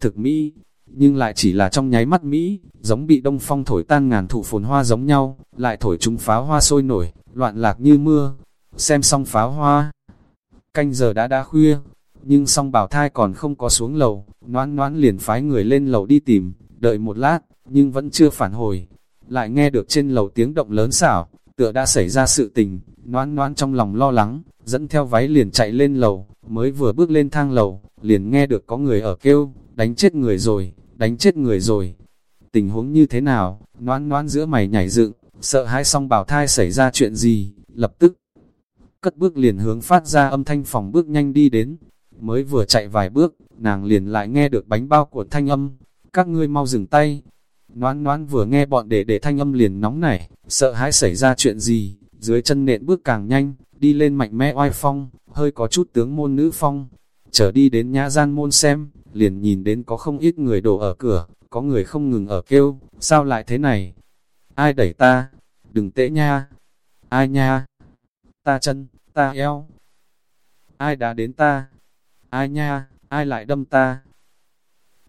Thực mỹ, nhưng lại chỉ là trong nháy mắt Mỹ, giống bị đông phong thổi tan ngàn thụ phồn hoa giống nhau, lại thổi chúng pháo hoa sôi nổi, loạn lạc như mưa. Xem xong pháo hoa, canh giờ đã đã khuya, nhưng song bảo thai còn không có xuống lầu, noãn noãn liền phái người lên lầu đi tìm, đợi một lát, nhưng vẫn chưa phản hồi. Lại nghe được trên lầu tiếng động lớn xảo, tựa đã xảy ra sự tình, noãn noãn trong lòng lo lắng, dẫn theo váy liền chạy lên lầu, mới vừa bước lên thang lầu, liền nghe được có người ở kêu, đánh chết người rồi, đánh chết người rồi. Tình huống như thế nào, noãn noãn giữa mày nhảy dựng, sợ hai song bảo thai xảy ra chuyện gì, lập tức cất bước liền hướng phát ra âm thanh phòng bước nhanh đi đến. Mới vừa chạy vài bước, nàng liền lại nghe được bánh bao của thanh âm, các ngươi mau dừng tay. Noãn noãn vừa nghe bọn đệ đệ thanh âm liền nóng nảy, sợ hãi xảy ra chuyện gì, dưới chân nện bước càng nhanh, đi lên mạnh mẽ oai phong, hơi có chút tướng môn nữ phong. Trở đi đến nhã gian môn xem, liền nhìn đến có không ít người đổ ở cửa, có người không ngừng ở kêu, sao lại thế này? Ai đẩy ta? Đừng tễ nha! Ai nha? Ta chân, ta eo! Ai đã đến ta? Ai nha? Ai lại đâm ta?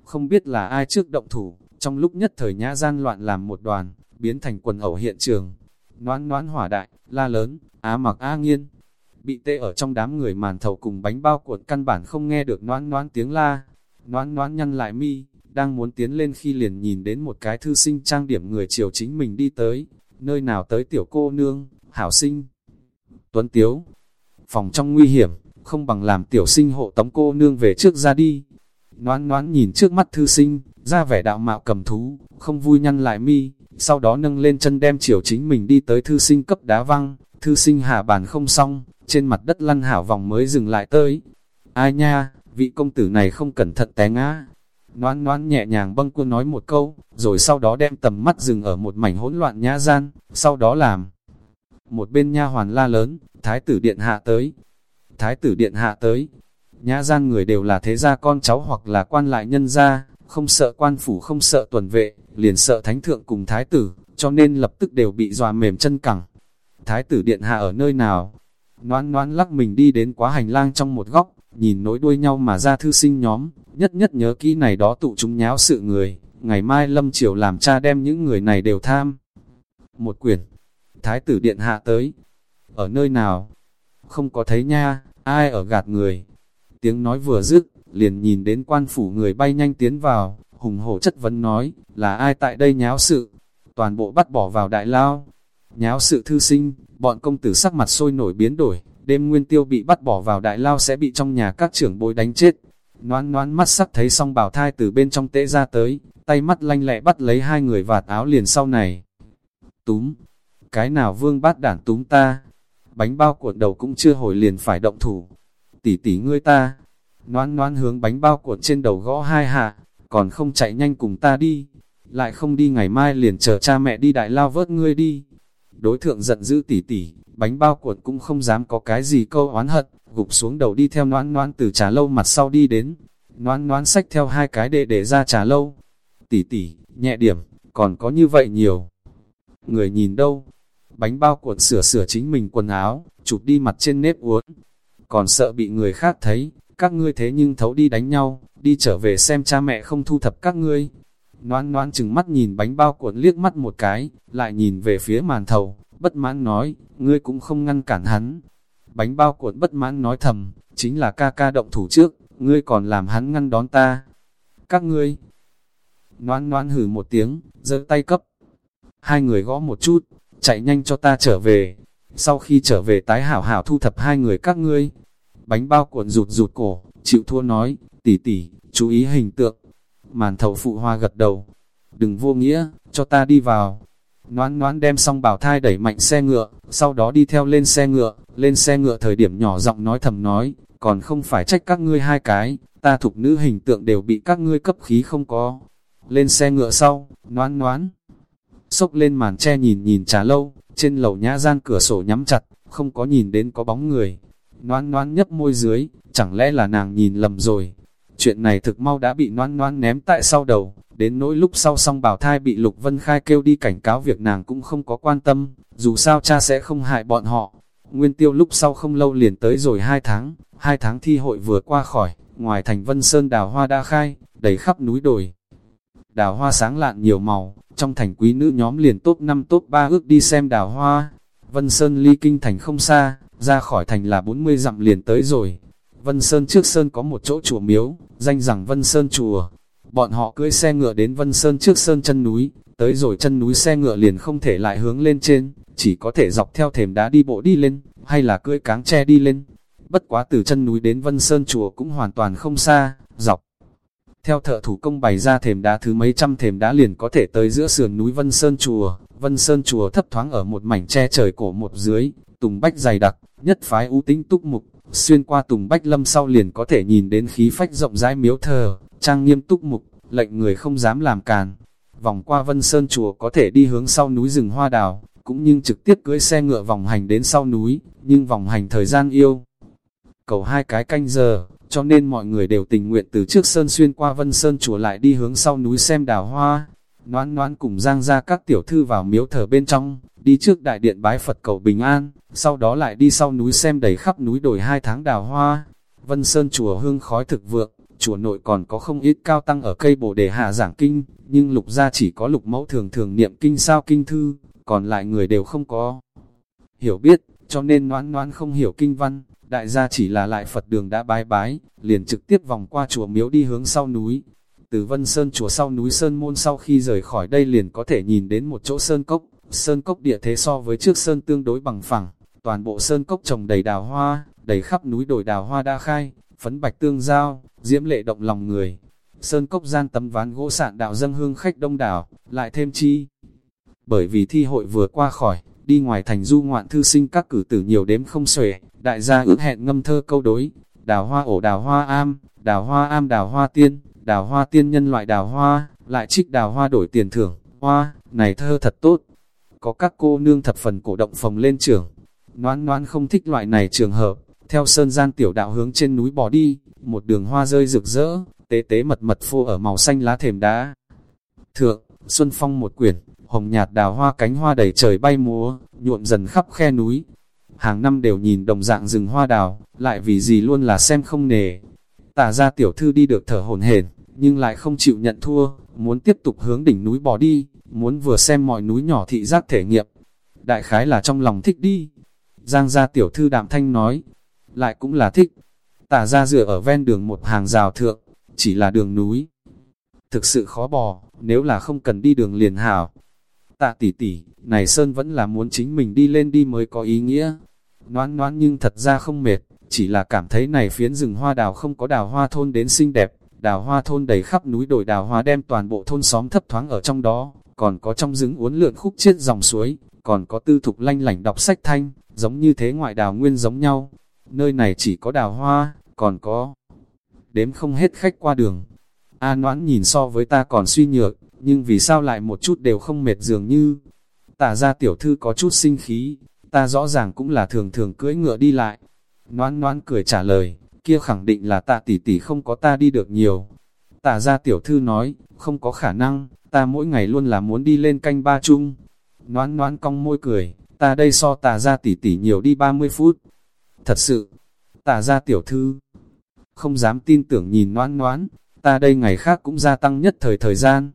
Không biết là ai trước động thủ, trong lúc nhất thời nhã gian loạn làm một đoàn, biến thành quần ẩu hiện trường. Noãn noãn hỏa đại, la lớn, á mặc á nghiên. Bị tê ở trong đám người màn thầu cùng bánh bao cuộn căn bản không nghe được noãn noãn tiếng la, Noãn noãn nhăn lại mi, đang muốn tiến lên khi liền nhìn đến một cái thư sinh trang điểm người chiều chính mình đi tới, nơi nào tới tiểu cô nương, hảo sinh. Tuấn Tiếu, phòng trong nguy hiểm, không bằng làm tiểu sinh hộ tống cô nương về trước ra đi. Noãn noãn nhìn trước mắt thư sinh, ra vẻ đạo mạo cầm thú, không vui nhăn lại mi, sau đó nâng lên chân đem chiều chính mình đi tới thư sinh cấp đá văng, thư sinh hạ bàn không xong, trên mặt đất lăn hảo vòng mới dừng lại tới. Ai nha, vị công tử này không cẩn thận té ngã. Noãn noãn nhẹ nhàng bâng quân nói một câu, rồi sau đó đem tầm mắt dừng ở một mảnh hỗn loạn nhã gian, sau đó làm. Một bên nha hoàn la lớn, thái tử điện hạ tới. Thái tử điện hạ tới. Nhã gian người đều là thế gia con cháu hoặc là quan lại nhân gia, không sợ quan phủ không sợ tuần vệ, liền sợ thánh thượng cùng thái tử, cho nên lập tức đều bị dọa mềm chân cẳng. Thái tử điện hạ ở nơi nào? Noan noan lắc mình đi đến quá hành lang trong một góc, nhìn nối đuôi nhau mà ra thư sinh nhóm, nhất nhất nhớ kỹ này đó tụ chúng nháo sự người, ngày mai lâm triều làm cha đem những người này đều tham. Một quyển, thái tử điện hạ tới, ở nơi nào? Không có thấy nha, ai ở gạt người? Tiếng nói vừa dứt, liền nhìn đến quan phủ người bay nhanh tiến vào, hùng hổ chất vấn nói, là ai tại đây nháo sự? Toàn bộ bắt bỏ vào đại lao. Nháo sự thư sinh, bọn công tử sắc mặt sôi nổi biến đổi, đêm nguyên tiêu bị bắt bỏ vào đại lao sẽ bị trong nhà các trưởng bối đánh chết. Noan noan mắt sắc thấy song bảo thai từ bên trong tễ ra tới, tay mắt lanh lẹ bắt lấy hai người vạt áo liền sau này. Túm, cái nào vương bát đản túm ta, bánh bao cuộn đầu cũng chưa hồi liền phải động thủ. Tỷ tỷ ngươi ta, noan noan hướng bánh bao cuộn trên đầu gõ hai hạ, còn không chạy nhanh cùng ta đi, lại không đi ngày mai liền chờ cha mẹ đi đại lao vớt ngươi đi. Đối thượng giận dữ tỷ tỷ, bánh bao cuộn cũng không dám có cái gì câu oán hận, gục xuống đầu đi theo noan noan từ trà lâu mặt sau đi đến. Noan noan xách theo hai cái để để ra trà lâu. Tỷ tỷ, nhẹ điểm, còn có như vậy nhiều. Người nhìn đâu? Bánh bao cuộn sửa sửa chính mình quần áo, chụp đi mặt trên nếp uốn. Còn sợ bị người khác thấy, các ngươi thế nhưng thấu đi đánh nhau, đi trở về xem cha mẹ không thu thập các ngươi. Noan noan chừng mắt nhìn bánh bao cuộn liếc mắt một cái, lại nhìn về phía màn thầu, bất mãn nói, ngươi cũng không ngăn cản hắn. Bánh bao cuộn bất mãn nói thầm, chính là ca ca động thủ trước, ngươi còn làm hắn ngăn đón ta. Các ngươi, noan noan hử một tiếng, giơ tay cấp. Hai người gõ một chút, chạy nhanh cho ta trở về. Sau khi trở về tái hảo hảo thu thập hai người các ngươi. Bánh bao cuộn rụt rụt cổ, chịu thua nói, tỷ tỷ, chú ý hình tượng. Màn thầu phụ hoa gật đầu. Đừng vô nghĩa, cho ta đi vào. Noãn noãn đem xong bảo thai đẩy mạnh xe ngựa, sau đó đi theo lên xe ngựa, lên xe ngựa thời điểm nhỏ giọng nói thầm nói, còn không phải trách các ngươi hai cái, ta thục nữ hình tượng đều bị các ngươi cấp khí không có. Lên xe ngựa sau, noãn noãn, sốc lên màn che nhìn nhìn trà lâu, trên lầu nhã gian cửa sổ nhắm chặt, không có nhìn đến có bóng người. Noan noan nhấp môi dưới, chẳng lẽ là nàng nhìn lầm rồi. Chuyện này thực mau đã bị noan noan ném tại sau đầu, đến nỗi lúc sau song bảo thai bị Lục Vân Khai kêu đi cảnh cáo việc nàng cũng không có quan tâm, dù sao cha sẽ không hại bọn họ. Nguyên tiêu lúc sau không lâu liền tới rồi hai tháng, hai tháng thi hội vừa qua khỏi, ngoài thành Vân Sơn đào hoa đã khai, đầy khắp núi đồi. Đào hoa sáng lạn nhiều màu, trong thành quý nữ nhóm liền top 5 top 3 ước đi xem đào hoa. Vân Sơn ly kinh thành không xa, ra khỏi thành là 40 dặm liền tới rồi. Vân Sơn trước Sơn có một chỗ chùa miếu, danh rằng Vân Sơn chùa. Bọn họ cưỡi xe ngựa đến Vân Sơn trước Sơn chân núi, tới rồi chân núi xe ngựa liền không thể lại hướng lên trên, chỉ có thể dọc theo thềm đá đi bộ đi lên, hay là cưỡi cáng tre đi lên. Bất quá từ chân núi đến Vân Sơn chùa cũng hoàn toàn không xa, dọc. Theo thợ thủ công bày ra thềm đá thứ mấy trăm thềm đá liền có thể tới giữa sườn núi Vân Sơn chùa. Vân Sơn chùa thấp thoáng ở một mảnh che trời cổ một dưới, tùng bách dày đặc, nhất phái ưu tính túc mục, xuyên qua tùng bách lâm sau liền có thể nhìn đến khí phách rộng rãi miếu thờ, trang nghiêm túc mục, lệnh người không dám làm càn. Vòng qua Vân Sơn chùa có thể đi hướng sau núi rừng hoa đào, cũng nhưng trực tiếp cưỡi xe ngựa vòng hành đến sau núi, nhưng vòng hành thời gian yêu. Cầu hai cái canh giờ, cho nên mọi người đều tình nguyện từ trước Sơn xuyên qua Vân Sơn chùa lại đi hướng sau núi xem đào hoa. Noãn noãn cùng giang ra các tiểu thư vào miếu thờ bên trong, đi trước đại điện bái Phật cầu bình an, sau đó lại đi sau núi xem đầy khắp núi đồi hai tháng đào hoa. Vân Sơn chùa hương khói thực vượng, chùa nội còn có không ít cao tăng ở cây bồ đề hạ giảng kinh, nhưng lục gia chỉ có lục mẫu thường thường niệm kinh sao kinh thư, còn lại người đều không có. Hiểu biết, cho nên noãn noãn không hiểu kinh văn, đại gia chỉ là lại Phật đường đã bái bái, liền trực tiếp vòng qua chùa miếu đi hướng sau núi. Từ Vân Sơn chùa sau núi Sơn Môn sau khi rời khỏi đây liền có thể nhìn đến một chỗ Sơn Cốc, Sơn Cốc địa thế so với trước Sơn tương đối bằng phẳng, toàn bộ Sơn Cốc trồng đầy đào hoa, đầy khắp núi đồi đào hoa đa khai, phấn bạch tương giao, diễm lệ động lòng người. Sơn Cốc gian tấm ván gỗ sạn đạo dân hương khách đông đảo, lại thêm chi. Bởi vì thi hội vừa qua khỏi, đi ngoài thành du ngoạn thư sinh các cử tử nhiều đếm không xuể, đại gia ước hẹn ngâm thơ câu đối, đào hoa ổ đào hoa am, đào hoa am đào hoa tiên, đào hoa tiên nhân loại đào hoa, lại trích đào hoa đổi tiền thưởng, hoa, này thơ thật tốt. Có các cô nương thập phần cổ động phòng lên trường, noan noan không thích loại này trường hợp, theo sơn gian tiểu đạo hướng trên núi bỏ đi, một đường hoa rơi rực rỡ, tế tế mật mật phô ở màu xanh lá thềm đá. Thượng, Xuân Phong một quyển, hồng nhạt đào hoa cánh hoa đầy trời bay múa, nhuộm dần khắp khe núi. Hàng năm đều nhìn đồng dạng rừng hoa đào, lại vì gì luôn là xem không nề. Tả ra tiểu thư đi được thở hồn hển, nhưng lại không chịu nhận thua, muốn tiếp tục hướng đỉnh núi bỏ đi, muốn vừa xem mọi núi nhỏ thị giác thể nghiệm. Đại khái là trong lòng thích đi. Giang gia tiểu thư đạm thanh nói, lại cũng là thích. Tả ra dựa ở ven đường một hàng rào thượng, chỉ là đường núi. Thực sự khó bò, nếu là không cần đi đường liền hảo, Tạ tỷ tỷ, này Sơn vẫn là muốn chính mình đi lên đi mới có ý nghĩa. Noãn noãn nhưng thật ra không mệt, chỉ là cảm thấy này phiến rừng hoa đào không có đào hoa thôn đến xinh đẹp. Đào hoa thôn đầy khắp núi đồi đào hoa đem toàn bộ thôn xóm thấp thoáng ở trong đó, còn có trong rừng uốn lượn khúc chết dòng suối, còn có tư thục lanh lảnh đọc sách thanh, giống như thế ngoại đào nguyên giống nhau. Nơi này chỉ có đào hoa, còn có đếm không hết khách qua đường. A noãn nhìn so với ta còn suy nhược, nhưng vì sao lại một chút đều không mệt dường như. Tả ra tiểu thư có chút sinh khí, ta rõ ràng cũng là thường thường cưỡi ngựa đi lại. Noan noan cười trả lời, kia khẳng định là tạ tỷ tỷ không có ta đi được nhiều. Tả ra tiểu thư nói, không có khả năng, ta mỗi ngày luôn là muốn đi lên canh ba chung. Noan noan cong môi cười, ta đây so tả ra tỷ tỷ nhiều đi 30 phút. Thật sự, tả ra tiểu thư, không dám tin tưởng nhìn noan noan, ta đây ngày khác cũng gia tăng nhất thời thời gian.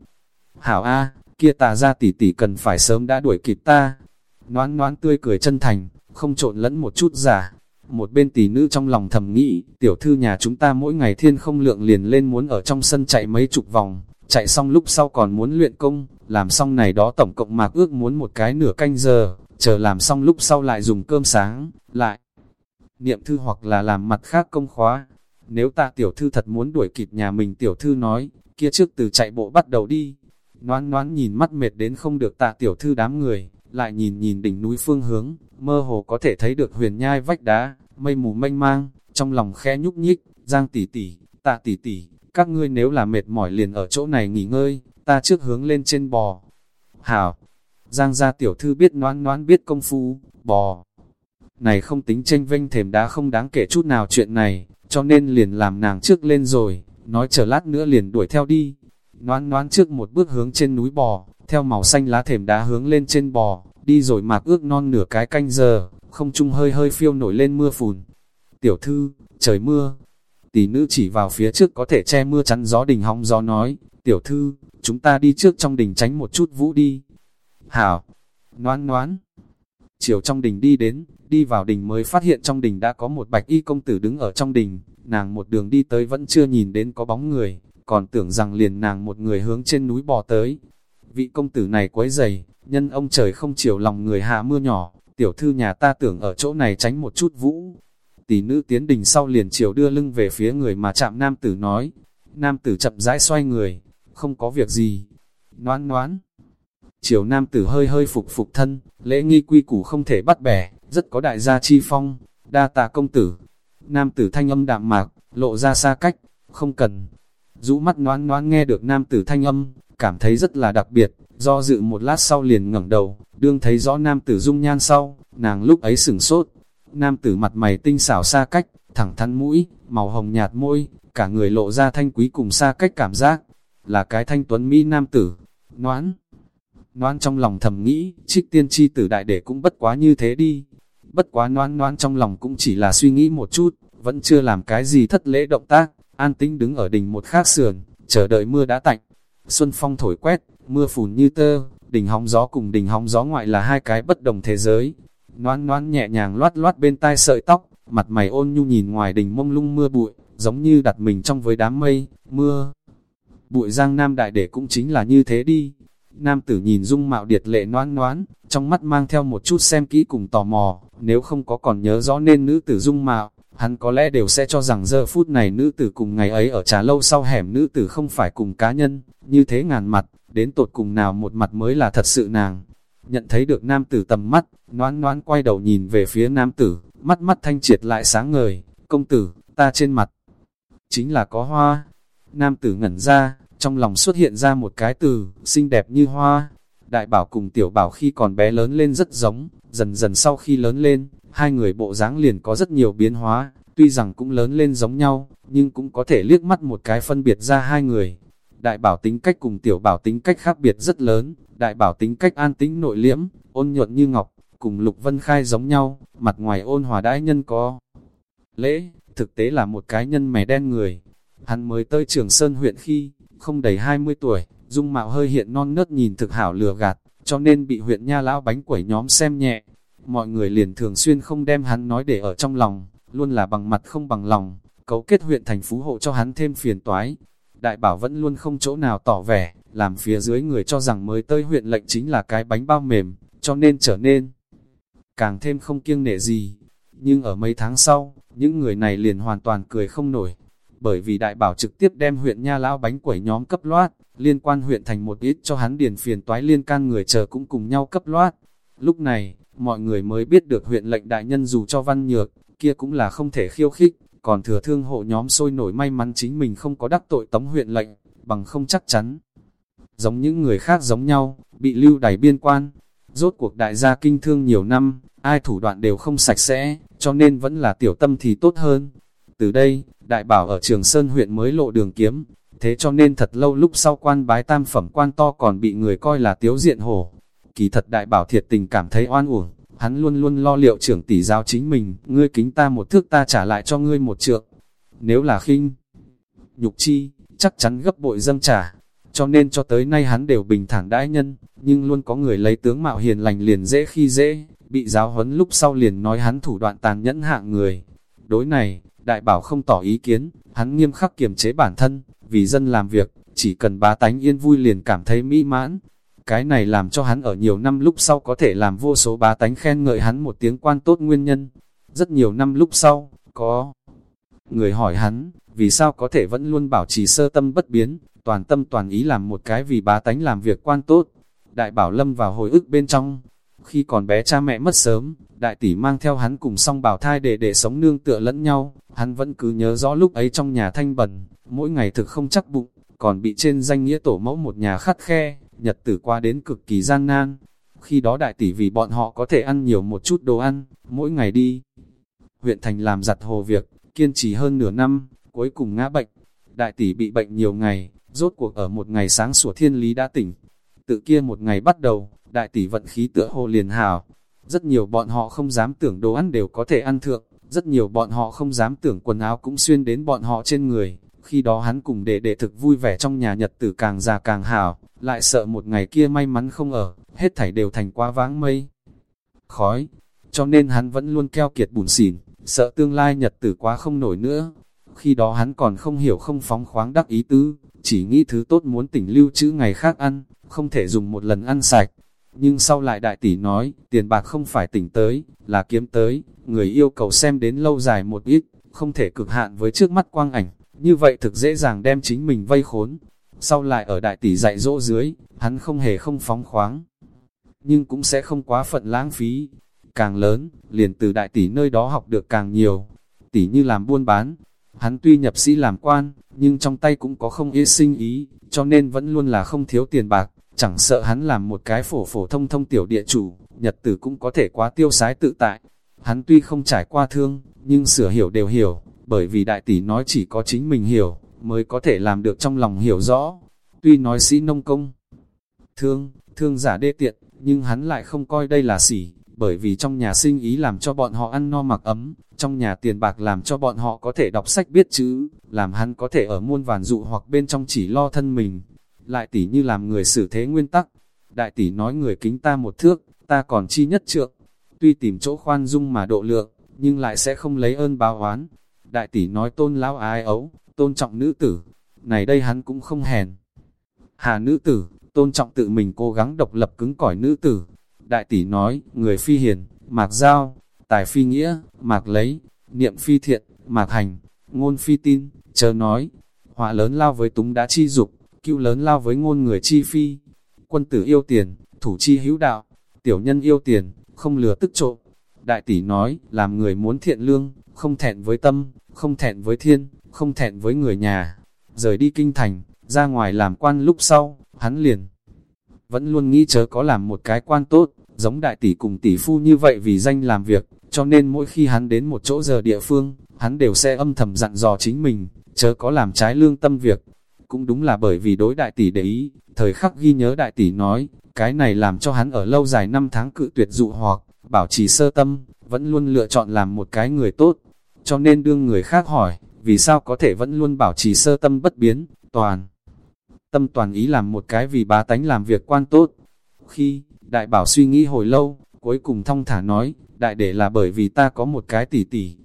Hảo A, kia tà ra tỷ tỷ cần phải sớm đã đuổi kịp ta. Noãn noãn tươi cười chân thành, không trộn lẫn một chút giả. Một bên tỷ nữ trong lòng thầm nghĩ, tiểu thư nhà chúng ta mỗi ngày thiên không lượng liền lên muốn ở trong sân chạy mấy chục vòng, chạy xong lúc sau còn muốn luyện công, làm xong này đó tổng cộng mạc ước muốn một cái nửa canh giờ, chờ làm xong lúc sau lại dùng cơm sáng, lại niệm thư hoặc là làm mặt khác công khóa. Nếu ta tiểu thư thật muốn đuổi kịp nhà mình tiểu thư nói, kia trước từ chạy bộ bắt đầu đi, Noãn noãn nhìn mắt mệt đến không được tạ tiểu thư đám người, lại nhìn nhìn đỉnh núi phương hướng, mơ hồ có thể thấy được huyền nhai vách đá, mây mù mênh mang, trong lòng khe nhúc nhích, giang tỷ tỷ, tạ tỷ tỷ, các ngươi nếu là mệt mỏi liền ở chỗ này nghỉ ngơi, ta trước hướng lên trên bò. Hảo, Giang gia tiểu thư biết noãn noãn biết công phu, bò. Này không tính tranh vinh thềm đá không đáng kể chút nào chuyện này, cho nên liền làm nàng trước lên rồi, nói chờ lát nữa liền đuổi theo đi. Noan noan trước một bước hướng trên núi bò, theo màu xanh lá thềm đá hướng lên trên bò, đi rồi mạc ước non nửa cái canh giờ, không trung hơi hơi phiêu nổi lên mưa phùn. Tiểu thư, trời mưa. Tỷ nữ chỉ vào phía trước có thể che mưa chắn gió đình hóng gió nói, tiểu thư, chúng ta đi trước trong đình tránh một chút vũ đi. Hảo, noan noan. Chiều trong đình đi đến, đi vào đình mới phát hiện trong đình đã có một bạch y công tử đứng ở trong đình, nàng một đường đi tới vẫn chưa nhìn đến có bóng người, còn tưởng rằng liền nàng một người hướng trên núi bò tới. Vị công tử này quấy dày, nhân ông trời không chiều lòng người hạ mưa nhỏ, tiểu thư nhà ta tưởng ở chỗ này tránh một chút vũ. Tỷ nữ tiến đình sau liền chiều đưa lưng về phía người mà chạm nam tử nói. Nam tử chậm rãi xoay người, không có việc gì. Noãn noãn. Chiều nam tử hơi hơi phục phục thân, lễ nghi quy củ không thể bắt bẻ, rất có đại gia chi phong, đa tạ công tử. Nam tử thanh âm đạm mạc, lộ ra xa cách, không cần. Rũ mắt noán noán nghe được nam tử thanh âm, cảm thấy rất là đặc biệt, do dự một lát sau liền ngẩng đầu, đương thấy rõ nam tử dung nhan sau, nàng lúc ấy sửng sốt. Nam tử mặt mày tinh xảo xa cách, thẳng thắn mũi, màu hồng nhạt môi, cả người lộ ra thanh quý cùng xa cách cảm giác, là cái thanh tuấn Mỹ nam tử, noãn. Noãn trong lòng thầm nghĩ, trích tiên tri tử đại để cũng bất quá như thế đi. Bất quá noãn noãn trong lòng cũng chỉ là suy nghĩ một chút, vẫn chưa làm cái gì thất lễ động tác, an tĩnh đứng ở đỉnh một khác sườn, chờ đợi mưa đã tạnh. Xuân phong thổi quét, mưa phùn như tơ, đỉnh hóng gió cùng đỉnh hóng gió ngoại là hai cái bất đồng thế giới. Noan noan nhẹ nhàng loát loát bên tai sợi tóc, mặt mày ôn nhu nhìn ngoài đỉnh mông lung mưa bụi, giống như đặt mình trong với đám mây, mưa. Bụi giang nam đại để cũng chính là như thế đi. Nam tử nhìn dung mạo điệt lệ noan noan, trong mắt mang theo một chút xem kỹ cùng tò mò, nếu không có còn nhớ rõ nên nữ tử dung mạo, hắn có lẽ đều sẽ cho rằng giờ phút này nữ tử cùng ngày ấy ở trà lâu sau hẻm nữ tử không phải cùng cá nhân, như thế ngàn mặt, đến tột cùng nào một mặt mới là thật sự nàng. Nhận thấy được nam tử tầm mắt, noan noan quay đầu nhìn về phía nam tử, mắt mắt thanh triệt lại sáng ngời, công tử, ta trên mặt, chính là có hoa. Nam tử ngẩn ra, trong lòng xuất hiện ra một cái từ, xinh đẹp như hoa. Đại bảo cùng tiểu bảo khi còn bé lớn lên rất giống, dần dần sau khi lớn lên, hai người bộ dáng liền có rất nhiều biến hóa, tuy rằng cũng lớn lên giống nhau, nhưng cũng có thể liếc mắt một cái phân biệt ra hai người. Đại bảo tính cách cùng tiểu bảo tính cách khác biệt rất lớn, đại bảo tính cách an tĩnh nội liễm, ôn nhuận như ngọc, cùng Lục Vân Khai giống nhau, mặt ngoài ôn hòa đãi nhân có. Lễ, thực tế là một cái nhân mẻ đen người. Hắn mới tới Trường Sơn huyện khi, không đầy 20 tuổi, dung mạo hơi hiện non nớt nhìn thực hảo lừa gạt, cho nên bị huyện nha lão bánh quẩy nhóm xem nhẹ. Mọi người liền thường xuyên không đem hắn nói để ở trong lòng, luôn là bằng mặt không bằng lòng, cấu kết huyện thành phú hộ cho hắn thêm phiền toái. Đại bảo vẫn luôn không chỗ nào tỏ vẻ, làm phía dưới người cho rằng mới tới huyện lệnh chính là cái bánh bao mềm, cho nên trở nên càng thêm không kiêng nể gì. Nhưng ở mấy tháng sau, những người này liền hoàn toàn cười không nổi, bởi vì đại bảo trực tiếp đem huyện nha lão bánh quẩy nhóm cấp loát, liên quan huyện thành một ít cho hắn điền phiền toái liên can người chờ cũng cùng nhau cấp loát. Lúc này, mọi người mới biết được huyện lệnh đại nhân dù cho văn nhược, kia cũng là không thể khiêu khích, còn thừa thương hộ nhóm sôi nổi may mắn chính mình không có đắc tội tống huyện lệnh, bằng không chắc chắn. Giống những người khác giống nhau, bị lưu đẩy biên quan, rốt cuộc đại gia kinh thương nhiều năm, ai thủ đoạn đều không sạch sẽ, cho nên vẫn là tiểu tâm thì tốt hơn. Từ đây, đại bảo ở Trường Sơn huyện mới lộ đường kiếm, thế cho nên thật lâu lúc sau quan bái tam phẩm quan to còn bị người coi là tiếu diện hổ. Kỳ thật đại bảo thiệt tình cảm thấy oan uổng, hắn luôn luôn lo liệu trưởng tỷ giáo chính mình, ngươi kính ta một thước ta trả lại cho ngươi một trượng. Nếu là khinh, nhục chi, chắc chắn gấp bội dâng trả. Cho nên cho tới nay hắn đều bình thản đãi nhân, nhưng luôn có người lấy tướng mạo hiền lành liền dễ khi dễ, bị giáo huấn lúc sau liền nói hắn thủ đoạn tàn nhẫn hạng người. Đối này, đại bảo không tỏ ý kiến, hắn nghiêm khắc kiềm chế bản thân, vì dân làm việc, chỉ cần bá tánh yên vui liền cảm thấy mỹ mãn. Cái này làm cho hắn ở nhiều năm lúc sau có thể làm vô số bá tánh khen ngợi hắn một tiếng quan tốt nguyên nhân. Rất nhiều năm lúc sau, có người hỏi hắn, vì sao có thể vẫn luôn bảo trì sơ tâm bất biến, toàn tâm toàn ý làm một cái vì bá tánh làm việc quan tốt. Đại bảo lâm vào hồi ức bên trong, khi còn bé cha mẹ mất sớm, đại tỷ mang theo hắn cùng song bảo thai để để sống nương tựa lẫn nhau, hắn vẫn cứ nhớ rõ lúc ấy trong nhà thanh bẩn, mỗi ngày thực không chắc bụng, còn bị trên danh nghĩa tổ mẫu một nhà khắt khe, nhật tử qua đến cực kỳ gian nan. Khi đó đại tỷ vì bọn họ có thể ăn nhiều một chút đồ ăn, mỗi ngày đi. Huyện thành làm giặt hồ việc, kiên trì hơn nửa năm, cuối cùng ngã bệnh. Đại tỷ bị bệnh nhiều ngày, rốt cuộc ở một ngày sáng sủa thiên lý đã tỉnh. Tự kia một ngày bắt đầu, đại tỷ vận khí tựa hồ liền hào. Rất nhiều bọn họ không dám tưởng đồ ăn đều có thể ăn thượng, rất nhiều bọn họ không dám tưởng quần áo cũng xuyên đến bọn họ trên người. Khi đó hắn cùng đệ đệ thực vui vẻ trong nhà nhật tử càng già càng hảo, lại sợ một ngày kia may mắn không ở, hết thảy đều thành quá váng mây. Khói, cho nên hắn vẫn luôn keo kiệt bùn xỉn, sợ tương lai nhật tử quá không nổi nữa. Khi đó hắn còn không hiểu không phóng khoáng đắc ý tứ, chỉ nghĩ thứ tốt muốn tỉnh lưu trữ ngày khác ăn, không thể dùng một lần ăn sạch. Nhưng sau lại đại tỷ nói, tiền bạc không phải tỉnh tới, là kiếm tới, người yêu cầu xem đến lâu dài một ít, không thể cực hạn với trước mắt quang ảnh, như vậy thực dễ dàng đem chính mình vây khốn. Sau lại ở đại tỷ dạy dỗ dưới, hắn không hề không phóng khoáng, nhưng cũng sẽ không quá phận lãng phí. Càng lớn, liền từ đại tỷ nơi đó học được càng nhiều. Tỷ như làm buôn bán, hắn tuy nhập sĩ làm quan, nhưng trong tay cũng có không ít sinh ý, cho nên vẫn luôn là không thiếu tiền bạc, chẳng sợ hắn làm một cái phổ phổ thông thông tiểu địa chủ, nhật tử cũng có thể quá tiêu sái tự tại. Hắn tuy không trải qua thương, nhưng sửa hiểu đều hiểu, bởi vì đại tỷ nói chỉ có chính mình hiểu, mới có thể làm được trong lòng hiểu rõ. Tuy nói sĩ nông công, thương, thương giả đê tiện, nhưng hắn lại không coi đây là sỉ, bởi vì trong nhà sinh ý làm cho bọn họ ăn no mặc ấm, trong nhà tiền bạc làm cho bọn họ có thể đọc sách biết chữ, làm hắn có thể ở muôn vàn dụ hoặc bên trong chỉ lo thân mình. Lại tỷ như làm người xử thế nguyên tắc, đại tỷ nói người kính ta một thước, ta còn chi nhất trượng. Tuy tìm chỗ khoan dung mà độ lượng, nhưng lại sẽ không lấy ơn báo oán. Đại tỷ nói tôn lão ái ấu, tôn trọng nữ tử, này đây hắn cũng không hèn. Hà nữ tử, tôn trọng tự mình cố gắng độc lập cứng cỏi nữ tử. Đại tỷ nói, người phi hiền, mạc giao, tài phi nghĩa, mạc lấy, niệm phi thiện, mạc hành, ngôn phi tin, chờ nói. Họa lớn lao với túng đã chi dục, cứu lớn lao với ngôn người chi phi. Quân tử yêu tiền, thủ chi hữu đạo, tiểu nhân yêu tiền, không lừa tức trộm. Đại tỷ nói, làm người muốn thiện lương, không thẹn với tâm, không thẹn với thiên, không thẹn với người nhà. Rời đi kinh thành, ra ngoài làm quan lúc sau, hắn liền. Vẫn luôn nghĩ chớ có làm một cái quan tốt, giống đại tỷ cùng tỷ phu như vậy vì danh làm việc, cho nên mỗi khi hắn đến một chỗ giờ địa phương, hắn đều sẽ âm thầm dặn dò chính mình, chớ có làm trái lương tâm việc. Cũng đúng là bởi vì đối đại tỷ để ý, thời khắc ghi nhớ đại tỷ nói, cái này làm cho hắn ở lâu dài năm tháng cự tuyệt dụ hoặc, bảo trì sơ tâm, vẫn luôn lựa chọn làm một cái người tốt. Cho nên đương người khác hỏi, vì sao có thể vẫn luôn bảo trì sơ tâm bất biến, toàn tâm toàn ý làm một cái vì bá tánh làm việc quan tốt. Khi, đại bảo suy nghĩ hồi lâu, cuối cùng thong thả nói, đại để là bởi vì ta có một cái tỷ tỷ.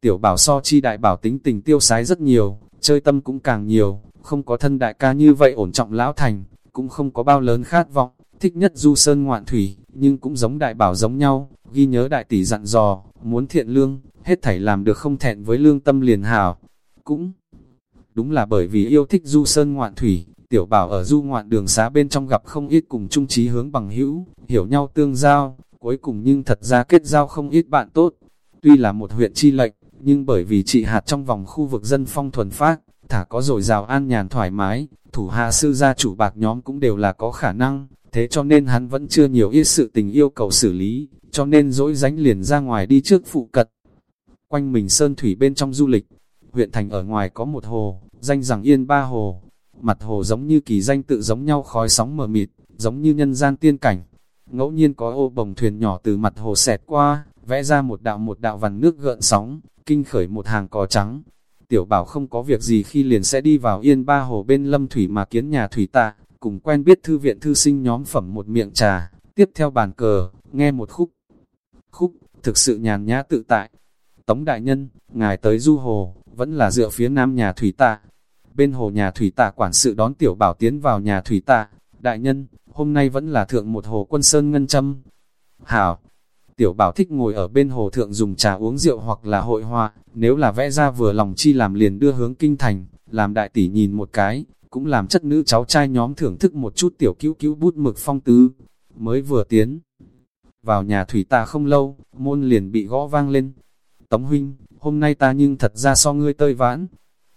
Tiểu bảo so chi đại bảo tính tình tiêu sái rất nhiều, chơi tâm cũng càng nhiều, không có thân đại ca như vậy ổn trọng lão thành, cũng không có bao lớn khát vọng, thích nhất du sơn ngoạn thủy, nhưng cũng giống đại bảo giống nhau, ghi nhớ đại tỷ dặn dò, muốn thiện lương, hết thảy làm được không thẹn với lương tâm liền hảo. Cũng đúng là bởi vì yêu thích du sơn ngoạn thủy, Tiểu bảo ở du ngoạn đường xá bên trong gặp không ít cùng chung trí hướng bằng hữu, hiểu nhau tương giao, cuối cùng nhưng thật ra kết giao không ít bạn tốt. Tuy là một huyện chi lệnh, nhưng bởi vì trị hạt trong vòng khu vực dân phong thuần phát, thả có dồi dào an nhàn thoải mái, thủ hạ sư gia chủ bạc nhóm cũng đều là có khả năng, thế cho nên hắn vẫn chưa nhiều ít sự tình yêu cầu xử lý, cho nên dỗi dánh liền ra ngoài đi trước phụ cận. Quanh mình sơn thủy bên trong du lịch, huyện thành ở ngoài có một hồ, danh rằng Yên Ba Hồ, mặt hồ giống như kỳ danh tự giống nhau khói sóng mờ mịt, giống như nhân gian tiên cảnh. Ngẫu nhiên có ô bồng thuyền nhỏ từ mặt hồ xẹt qua, vẽ ra một đạo một đạo vằn nước gợn sóng, kinh khởi một hàng cò trắng. Tiểu bảo không có việc gì khi liền sẽ đi vào yên ba hồ bên lâm thủy mà kiến nhà thủy tạ, cùng quen biết thư viện thư sinh nhóm phẩm một miệng trà, tiếp theo bàn cờ, nghe một khúc. Khúc, thực sự nhàn nhã tự tại. Tống đại nhân, ngài tới du hồ, vẫn là dựa phía nam nhà thủy tạ, Bên hồ nhà thủy tạ quản sự đón tiểu bảo tiến vào nhà thủy tạ. Đại nhân, hôm nay vẫn là thượng một hồ quân sơn ngân châm. Hảo, tiểu bảo thích ngồi ở bên hồ thượng dùng trà uống rượu hoặc là hội họa, nếu là vẽ ra vừa lòng chi làm liền đưa hướng kinh thành, làm đại tỷ nhìn một cái, cũng làm chất nữ cháu trai nhóm thưởng thức một chút tiểu cứu cứu bút mực phong tứ, mới vừa tiến. Vào nhà thủy ta không lâu, môn liền bị gõ vang lên. Tống huynh, hôm nay ta nhưng thật ra so ngươi tơi vãn,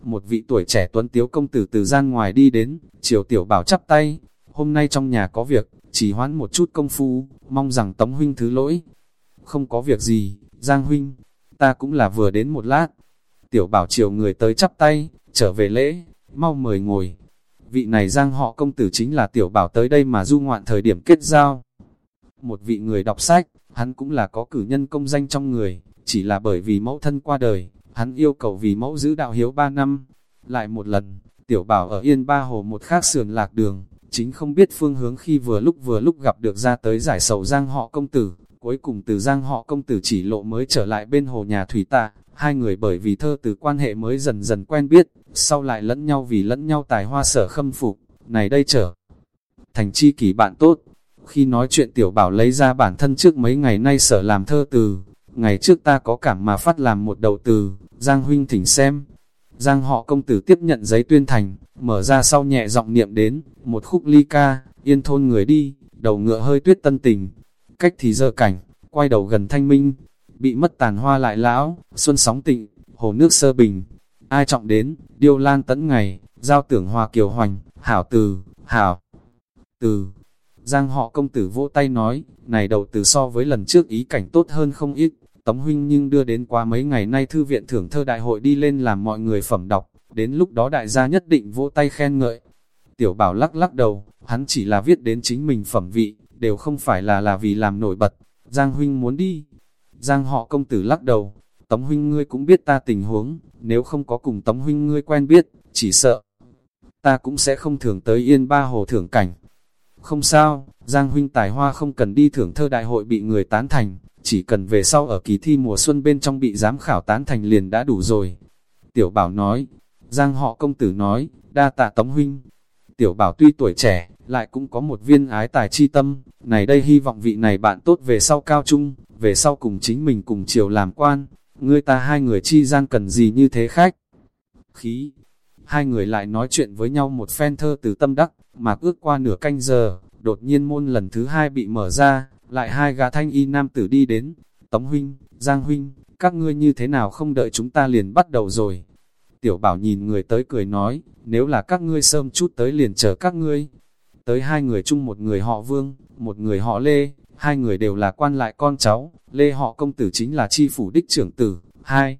một vị tuổi trẻ tuấn tiếu công tử từ gian ngoài đi đến, chiều tiểu bảo chắp tay, hôm nay trong nhà có việc, chỉ hoãn một chút công phu, mong rằng Tống Huynh thứ lỗi. Không có việc gì, Giang Huynh, ta cũng là vừa đến một lát. Tiểu bảo chiều người tới chắp tay, trở về lễ, mau mời ngồi. Vị này Giang họ công tử chính là tiểu bảo tới đây mà du ngoạn thời điểm kết giao. Một vị người đọc sách, hắn cũng là có cử nhân công danh trong người, chỉ là bởi vì mẫu thân qua đời, hắn yêu cầu vì mẫu giữ đạo hiếu ba năm. Lại một lần, tiểu bảo ở Yên Ba Hồ một khác sườn lạc đường, chính không biết phương hướng khi vừa lúc vừa lúc gặp được ra tới giải sầu giang họ công tử, cuối cùng từ giang họ công tử chỉ lộ mới trở lại bên hồ nhà thủy tạ, hai người bởi vì thơ từ quan hệ mới dần dần quen biết, sau lại lẫn nhau vì lẫn nhau tài hoa sở khâm phục, này đây trở thành chi kỷ bạn tốt. Khi nói chuyện tiểu bảo lấy ra bản thân trước mấy ngày nay sở làm thơ từ, ngày trước ta có cảm mà phát làm một đầu từ, Giang huynh thỉnh xem. Giang họ công tử tiếp nhận giấy tuyên thành, mở ra sau nhẹ giọng niệm đến, một khúc ly ca, yên thôn người đi, đầu ngựa hơi tuyết tân tình. Cách thì dơ cảnh, quay đầu gần thanh minh, bị mất tàn hoa lại lão, xuân sóng tịnh, hồ nước sơ bình. Ai trọng đến, điêu lan tấn ngày, giao tưởng hoa kiều hoành, hảo từ, hảo từ. Giang họ công tử vỗ tay nói, này đầu từ so với lần trước ý cảnh tốt hơn không ít, Tống huynh nhưng đưa đến qua mấy ngày nay thư viện thưởng thơ đại hội đi lên làm mọi người phẩm đọc, đến lúc đó đại gia nhất định vỗ tay khen ngợi. Tiểu bảo lắc lắc đầu, hắn chỉ là viết đến chính mình phẩm vị, đều không phải là là vì làm nổi bật. Giang huynh muốn đi. Giang họ công tử lắc đầu, Tống huynh ngươi cũng biết ta tình huống, nếu không có cùng Tống huynh ngươi quen biết, chỉ sợ. Ta cũng sẽ không thường tới yên ba hồ thưởng cảnh. Không sao, Giang huynh tài hoa không cần đi thưởng thơ đại hội bị người tán thành, chỉ cần về sau ở kỳ thi mùa xuân bên trong bị giám khảo tán thành liền đã đủ rồi. Tiểu bảo nói, Giang họ công tử nói, đa tạ tống huynh. Tiểu bảo tuy tuổi trẻ, lại cũng có một viên ái tài chi tâm, này đây hy vọng vị này bạn tốt về sau cao trung, về sau cùng chính mình cùng chiều làm quan, ngươi ta hai người chi gian cần gì như thế khách. Khí, hai người lại nói chuyện với nhau một phen thơ từ tâm đắc, mạc ước qua nửa canh giờ, đột nhiên môn lần thứ hai bị mở ra, lại hai gã thanh y nam tử đi đến, Tống Huynh, Giang Huynh, các ngươi như thế nào không đợi chúng ta liền bắt đầu rồi. Tiểu bảo nhìn người tới cười nói, nếu là các ngươi sớm chút tới liền chờ các ngươi. Tới hai người chung một người họ Vương, một người họ Lê, hai người đều là quan lại con cháu, Lê họ công tử chính là chi phủ đích trưởng tử, hai.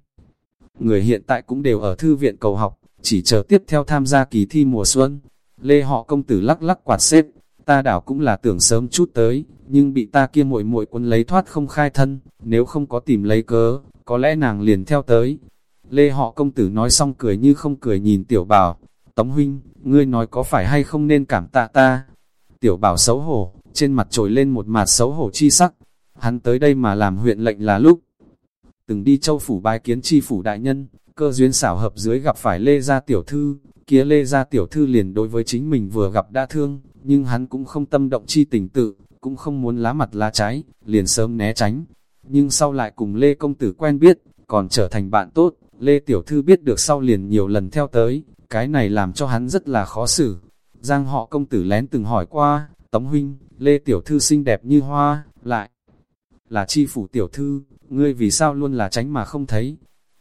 Người hiện tại cũng đều ở thư viện cầu học, chỉ chờ tiếp theo tham gia kỳ thi mùa xuân. Lê họ công tử lắc lắc quạt xếp, ta đảo cũng là tưởng sớm chút tới, nhưng bị ta kia muội muội quân lấy thoát không khai thân, nếu không có tìm lấy cớ, có lẽ nàng liền theo tới. Lê họ công tử nói xong cười như không cười nhìn tiểu bảo, Tống huynh, ngươi nói có phải hay không nên cảm tạ ta? Tiểu bảo xấu hổ, trên mặt trồi lên một mặt xấu hổ chi sắc, hắn tới đây mà làm huyện lệnh là lúc. Từng đi châu phủ bái kiến chi phủ đại nhân, cơ duyên xảo hợp dưới gặp phải Lê Gia Tiểu Thư, kia Lê Gia Tiểu Thư liền đối với chính mình vừa gặp đã thương, nhưng hắn cũng không tâm động chi tình tự, cũng không muốn lá mặt lá trái, liền sớm né tránh. Nhưng sau lại cùng Lê Công Tử quen biết, còn trở thành bạn tốt, Lê Tiểu Thư biết được sau liền nhiều lần theo tới, cái này làm cho hắn rất là khó xử. Giang họ công tử lén từng hỏi qua, Tống Huynh, Lê Tiểu Thư xinh đẹp như hoa, lại là chi phủ Tiểu Thư, ngươi vì sao luôn là tránh mà không thấy.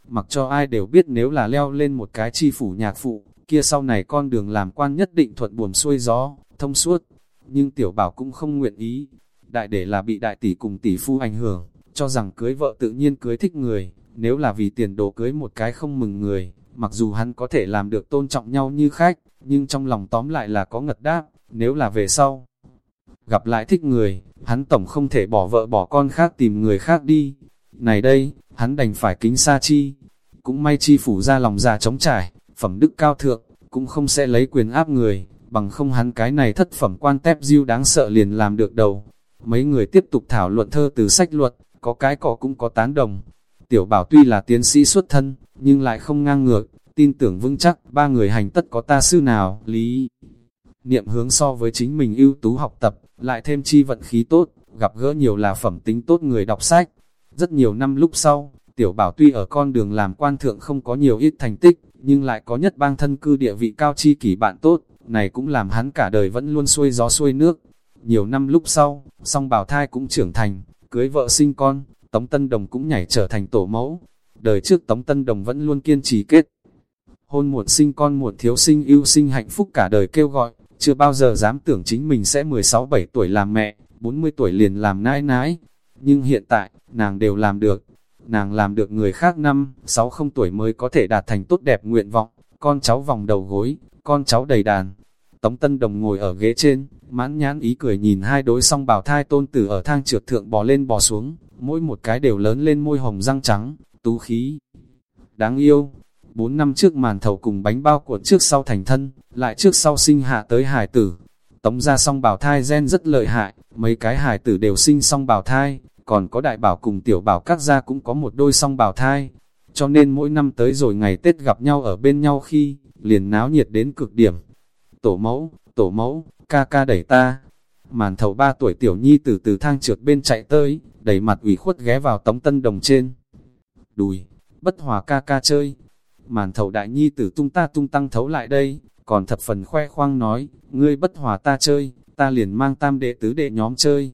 Mặc cho ai đều biết nếu là leo lên một cái chi phủ nhạc phụ, kia sau này con đường làm quan nhất định thuận buồm xuôi gió, thông suốt. Nhưng tiểu bảo cũng không nguyện ý. Đại để là bị đại tỷ cùng tỷ phu ảnh hưởng, cho rằng cưới vợ tự nhiên cưới thích người, nếu là vì tiền đồ cưới một cái không mừng người, mặc dù hắn có thể làm được tôn trọng nhau như khách, nhưng trong lòng tóm lại là có ngật đáp, nếu là về sau. Gặp lại thích người, hắn tổng không thể bỏ vợ bỏ con khác tìm người khác đi. Này đây, hắn đành phải kính xa chi. Cũng may chi phủ ra lòng già chống trải, phẩm đức cao thượng, cũng không sẽ lấy quyền áp người, bằng không hắn cái này thất phẩm quan tép diêu đáng sợ liền làm được đầu. Mấy người tiếp tục thảo luận thơ từ sách luật, có cái cỏ cũng có tán đồng. Tiểu bảo tuy là tiến sĩ xuất thân, nhưng lại không ngang ngược, tin tưởng vững chắc ba người hành tất có ta sư nào, lý. Niệm hướng so với chính mình ưu tú học tập, lại thêm chi vận khí tốt, gặp gỡ nhiều là phẩm tính tốt người đọc sách. Rất nhiều năm lúc sau, tiểu bảo tuy ở con đường làm quan thượng không có nhiều ít thành tích, nhưng lại có nhất bang thân cư địa vị cao chi kỷ bạn tốt, này cũng làm hắn cả đời vẫn luôn xuôi gió xuôi nước. Nhiều năm lúc sau, song bảo thai cũng trưởng thành, cưới vợ sinh con, Tống Tân Đồng cũng nhảy trở thành tổ mẫu. Đời trước Tống Tân Đồng vẫn luôn kiên trì kết. Hôn muộn sinh con muộn thiếu sinh yêu sinh hạnh phúc cả đời kêu gọi, chưa bao giờ dám tưởng chính mình sẽ 16-17 tuổi làm mẹ, 40 tuổi liền làm nãi nãi. Nhưng hiện tại, nàng đều làm được. Nàng làm được người khác năm, sáu không tuổi mới có thể đạt thành tốt đẹp nguyện vọng, con cháu vòng đầu gối, con cháu đầy đàn. Tống Tân Đồng ngồi ở ghế trên, mãn nhãn ý cười nhìn hai đối song bào thai tôn tử ở thang trượt thượng bò lên bò xuống, mỗi một cái đều lớn lên môi hồng răng trắng, tú khí. Đáng yêu, bốn năm trước màn thầu cùng bánh bao cuộn trước sau thành thân, lại trước sau sinh hạ tới hải tử. Tống ra song bào thai gen rất lợi hại, mấy cái hải tử đều sinh song bào thai, còn có đại bảo cùng tiểu bảo các gia cũng có một đôi song bảo thai. Cho nên mỗi năm tới rồi ngày Tết gặp nhau ở bên nhau khi, liền náo nhiệt đến cực điểm. Tổ mẫu, tổ mẫu, ca ca đẩy ta. Màn thầu ba tuổi tiểu nhi từ từ thang trượt bên chạy tới, đẩy mặt ủy khuất ghé vào tống tân đồng trên. Đùi, bất hòa ca ca chơi. Màn thầu đại nhi tử tung ta tung tăng thấu lại đây, còn thập phần khoe khoang nói, ngươi bất hòa ta chơi, ta liền mang tam đệ tứ đệ nhóm chơi.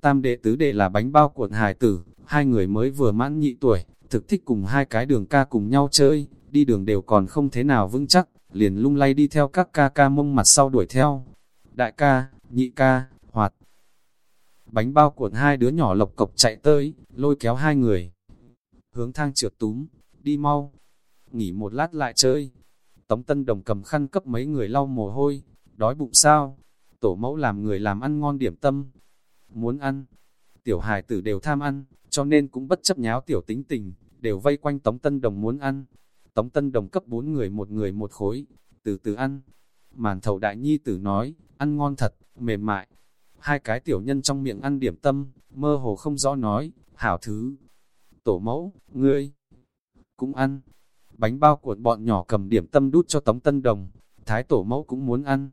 Tam đệ tứ đệ là bánh bao cuộn hài tử, hai người mới vừa mãn nhị tuổi, thực thích cùng hai cái đường ca cùng nhau chơi, đi đường đều còn không thế nào vững chắc, liền lung lay đi theo các ca ca mông mặt sau đuổi theo. Đại ca, nhị ca, hoạt. Bánh bao cuộn hai đứa nhỏ lộc cộc chạy tới, lôi kéo hai người. Hướng thang trượt túm, đi mau. Nghỉ một lát lại chơi. Tống Tân Đồng cầm khăn cấp mấy người lau mồ hôi. Đói bụng sao? Tổ mẫu làm người làm ăn ngon điểm tâm. Muốn ăn. Tiểu hài tử đều tham ăn, cho nên cũng bất chấp nháo tiểu tính tình, đều vây quanh Tống Tân Đồng muốn ăn. Tống Tân Đồng cấp bốn người một người một khối, từ từ ăn. Màn thầu đại nhi tử nói, ăn ngon thật, mềm mại. Hai cái tiểu nhân trong miệng ăn điểm tâm, mơ hồ không rõ nói, hảo thứ. Tổ mẫu, ngươi, cũng ăn. Bánh bao cuộn bọn nhỏ cầm điểm tâm đút cho Tống Tân Đồng, Thái tổ mẫu cũng muốn ăn.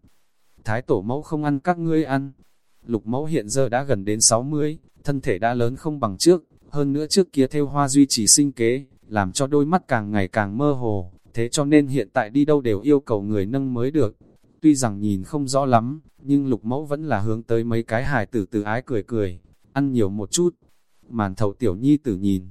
Thái tổ mẫu không ăn các ngươi ăn. Lục mẫu hiện giờ đã gần đến 60, thân thể đã lớn không bằng trước, hơn nữa trước kia theo hoa duy trì sinh kế, làm cho đôi mắt càng ngày càng mơ hồ, thế cho nên hiện tại đi đâu đều yêu cầu người nâng mới được. Tuy rằng nhìn không rõ lắm, nhưng lục mẫu vẫn là hướng tới mấy cái hài tử từ ái cười cười, ăn nhiều một chút. Màn thầu tiểu nhi tử nhìn.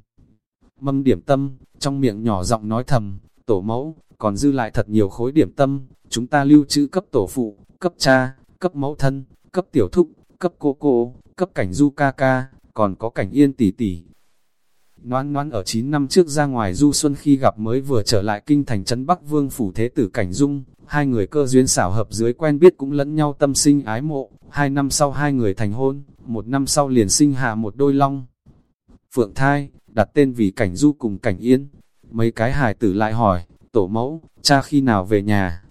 Mâm điểm tâm, trong miệng nhỏ giọng nói thầm, tổ mẫu, còn dư lại thật nhiều khối điểm tâm, chúng ta lưu trữ cấp tổ phụ, cấp cha, cấp mẫu thân, cấp tiểu thúc, cấp cô cô, cấp cảnh du ca ca, còn có cảnh yên tỷ tỷ, Noan noan ở 9 năm trước ra ngoài du xuân khi gặp mới vừa trở lại kinh thành trấn Bắc Vương Phủ Thế Tử Cảnh Dung, hai người cơ duyên xảo hợp dưới quen biết cũng lẫn nhau tâm sinh ái mộ, hai năm sau hai người thành hôn, một năm sau liền sinh hạ một đôi long. Phượng thai, đặt tên vì Cảnh Du cùng Cảnh Yên, mấy cái hài tử lại hỏi, tổ mẫu, cha khi nào về nhà?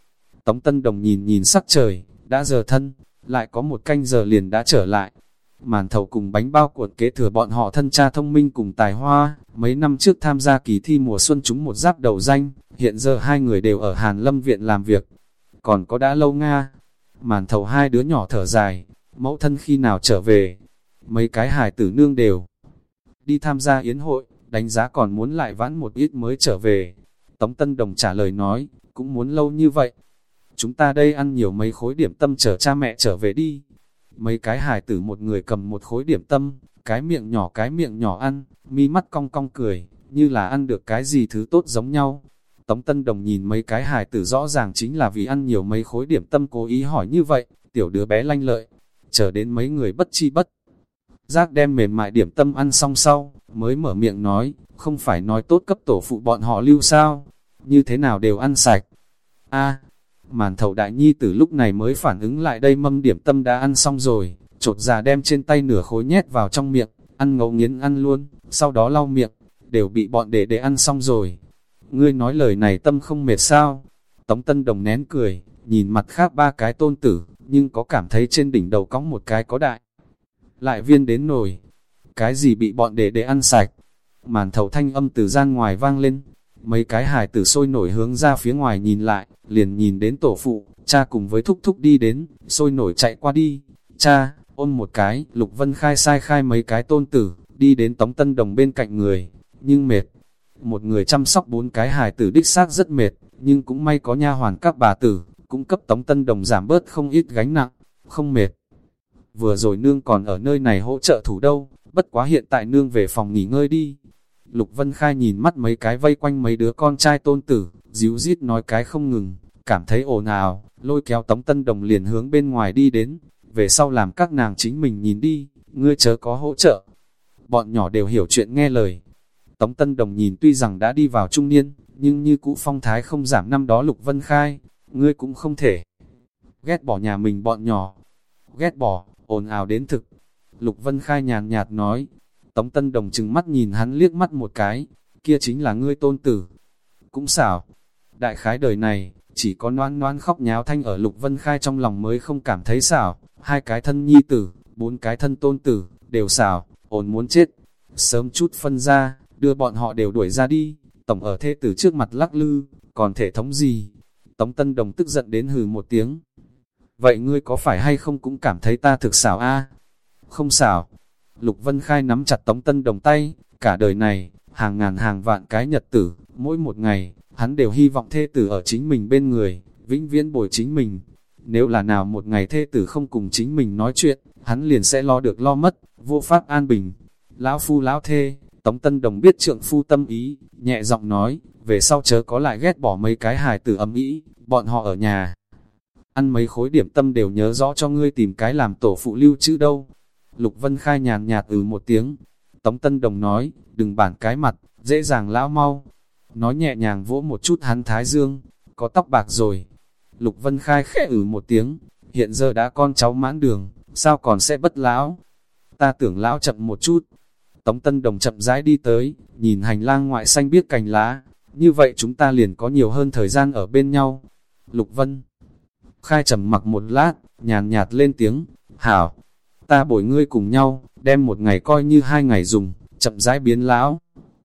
Tống Tân Đồng nhìn nhìn sắc trời, đã giờ thân, lại có một canh giờ liền đã trở lại, màn thầu cùng bánh bao cuộn kế thừa bọn họ thân cha thông minh cùng tài hoa, mấy năm trước tham gia kỳ thi mùa xuân chúng một giáp đầu danh, hiện giờ hai người đều ở Hàn Lâm Viện làm việc. Còn có đã lâu Nga, màn thầu hai đứa nhỏ thở dài, mẫu thân khi nào trở về, mấy cái hài tử nương đều đi tham gia yến hội, đánh giá còn muốn lại vãn một ít mới trở về. Tống Tân Đồng trả lời nói, cũng muốn lâu như vậy. Chúng ta đây ăn nhiều mấy khối điểm tâm chờ cha mẹ trở về đi. Mấy cái hài tử một người cầm một khối điểm tâm, cái miệng nhỏ cái miệng nhỏ ăn, mi mắt cong cong cười, như là ăn được cái gì thứ tốt giống nhau. Tống Tân Đồng nhìn mấy cái hài tử rõ ràng chính là vì ăn nhiều mấy khối điểm tâm cố ý hỏi như vậy, tiểu đứa bé lanh lợi, chờ đến mấy người bất chi bất. Giác đem mềm mại điểm tâm ăn xong sau, mới mở miệng nói, không phải nói tốt cấp tổ phụ bọn họ lưu sao, như thế nào đều ăn sạch. a Màn thầu đại nhi từ lúc này mới phản ứng lại đây mâm điểm tâm đã ăn xong rồi, trột già đem trên tay nửa khối nhét vào trong miệng, ăn ngấu nghiến ăn luôn, sau đó lau miệng, đều bị bọn đệ đệ ăn xong rồi. Ngươi nói lời này tâm không mệt sao? Tống Tân Đồng nén cười, nhìn mặt khác ba cái tôn tử, nhưng có cảm thấy trên đỉnh đầu cong một cái có đại. Lại viên đến nồi, cái gì bị bọn đệ đệ ăn sạch? Màn thầu thanh âm từ gian ngoài vang lên, Mấy cái hài tử sôi nổi hướng ra phía ngoài nhìn lại, liền nhìn đến tổ phụ, cha cùng với thúc thúc đi đến, sôi nổi chạy qua đi. Cha, ôm một cái, Lục Vân khai sai khai mấy cái tôn tử, đi đến Tống Tân Đồng bên cạnh người, nhưng mệt. Một người chăm sóc bốn cái hài tử đích xác rất mệt, nhưng cũng may có nha hoàn các bà tử, cũng cấp Tống Tân Đồng giảm bớt không ít gánh nặng, không mệt. Vừa rồi nương còn ở nơi này hỗ trợ thủ đâu, bất quá hiện tại nương về phòng nghỉ ngơi đi. Lục Vân Khai nhìn mắt mấy cái vây quanh mấy đứa con trai tôn tử, díu dít nói cái không ngừng, cảm thấy ồn ào, lôi kéo Tống Tân Đồng liền hướng bên ngoài đi đến, về sau làm các nàng chính mình nhìn đi, ngươi chớ có hỗ trợ. Bọn nhỏ đều hiểu chuyện nghe lời. Tống Tân Đồng nhìn tuy rằng đã đi vào trung niên, nhưng như cũ phong thái không giảm năm đó Lục Vân Khai, ngươi cũng không thể ghét bỏ nhà mình bọn nhỏ. Ghét bỏ, ồn ào đến thực. Lục Vân Khai nhàn nhạt nói, Tống Tân Đồng chừng mắt nhìn hắn liếc mắt một cái, kia chính là ngươi tôn tử. Cũng xảo, đại khái đời này, chỉ có noan noan khóc nháo thanh ở Lục Vân Khai trong lòng mới không cảm thấy xảo, hai cái thân nhi tử, bốn cái thân tôn tử, đều xảo, ổn muốn chết. Sớm chút phân ra, đưa bọn họ đều đuổi ra đi, tổng ở thê tử trước mặt lắc lư, còn thể thống gì? Tống Tân Đồng tức giận đến hừ một tiếng. Vậy ngươi có phải hay không cũng cảm thấy ta thực xảo a? Không xảo. Lục Vân Khai nắm chặt Tống Tân Đồng tay, cả đời này, hàng ngàn hàng vạn cái nhật tử, mỗi một ngày, hắn đều hy vọng thê tử ở chính mình bên người, vĩnh viễn bồi chính mình. Nếu là nào một ngày thê tử không cùng chính mình nói chuyện, hắn liền sẽ lo được lo mất, vô pháp an bình. Lão phu lão thê, Tống Tân Đồng biết trượng phu tâm ý, nhẹ giọng nói, về sau chớ có lại ghét bỏ mấy cái hài tử ấm ý, bọn họ ở nhà. Ăn mấy khối điểm tâm đều nhớ rõ cho ngươi tìm cái làm tổ phụ lưu chữ đâu. Lục Vân Khai nhàn nhạt ừ một tiếng. Tống Tân Đồng nói, đừng bản cái mặt, dễ dàng lão mau. Nói nhẹ nhàng vỗ một chút hắn thái dương, có tóc bạc rồi. Lục Vân Khai khẽ ử ừ một tiếng, hiện giờ đã con cháu mãn đường, sao còn sẽ bất lão? Ta tưởng lão chậm một chút. Tống Tân Đồng chậm rãi đi tới, nhìn hành lang ngoại xanh biết cành lá, như vậy chúng ta liền có nhiều hơn thời gian ở bên nhau. Lục Vân Khai trầm mặc một lát, nhàn nhạt lên tiếng, hảo, ta bồi ngươi cùng nhau, đem một ngày coi như hai ngày dùng, chậm rãi biến lão.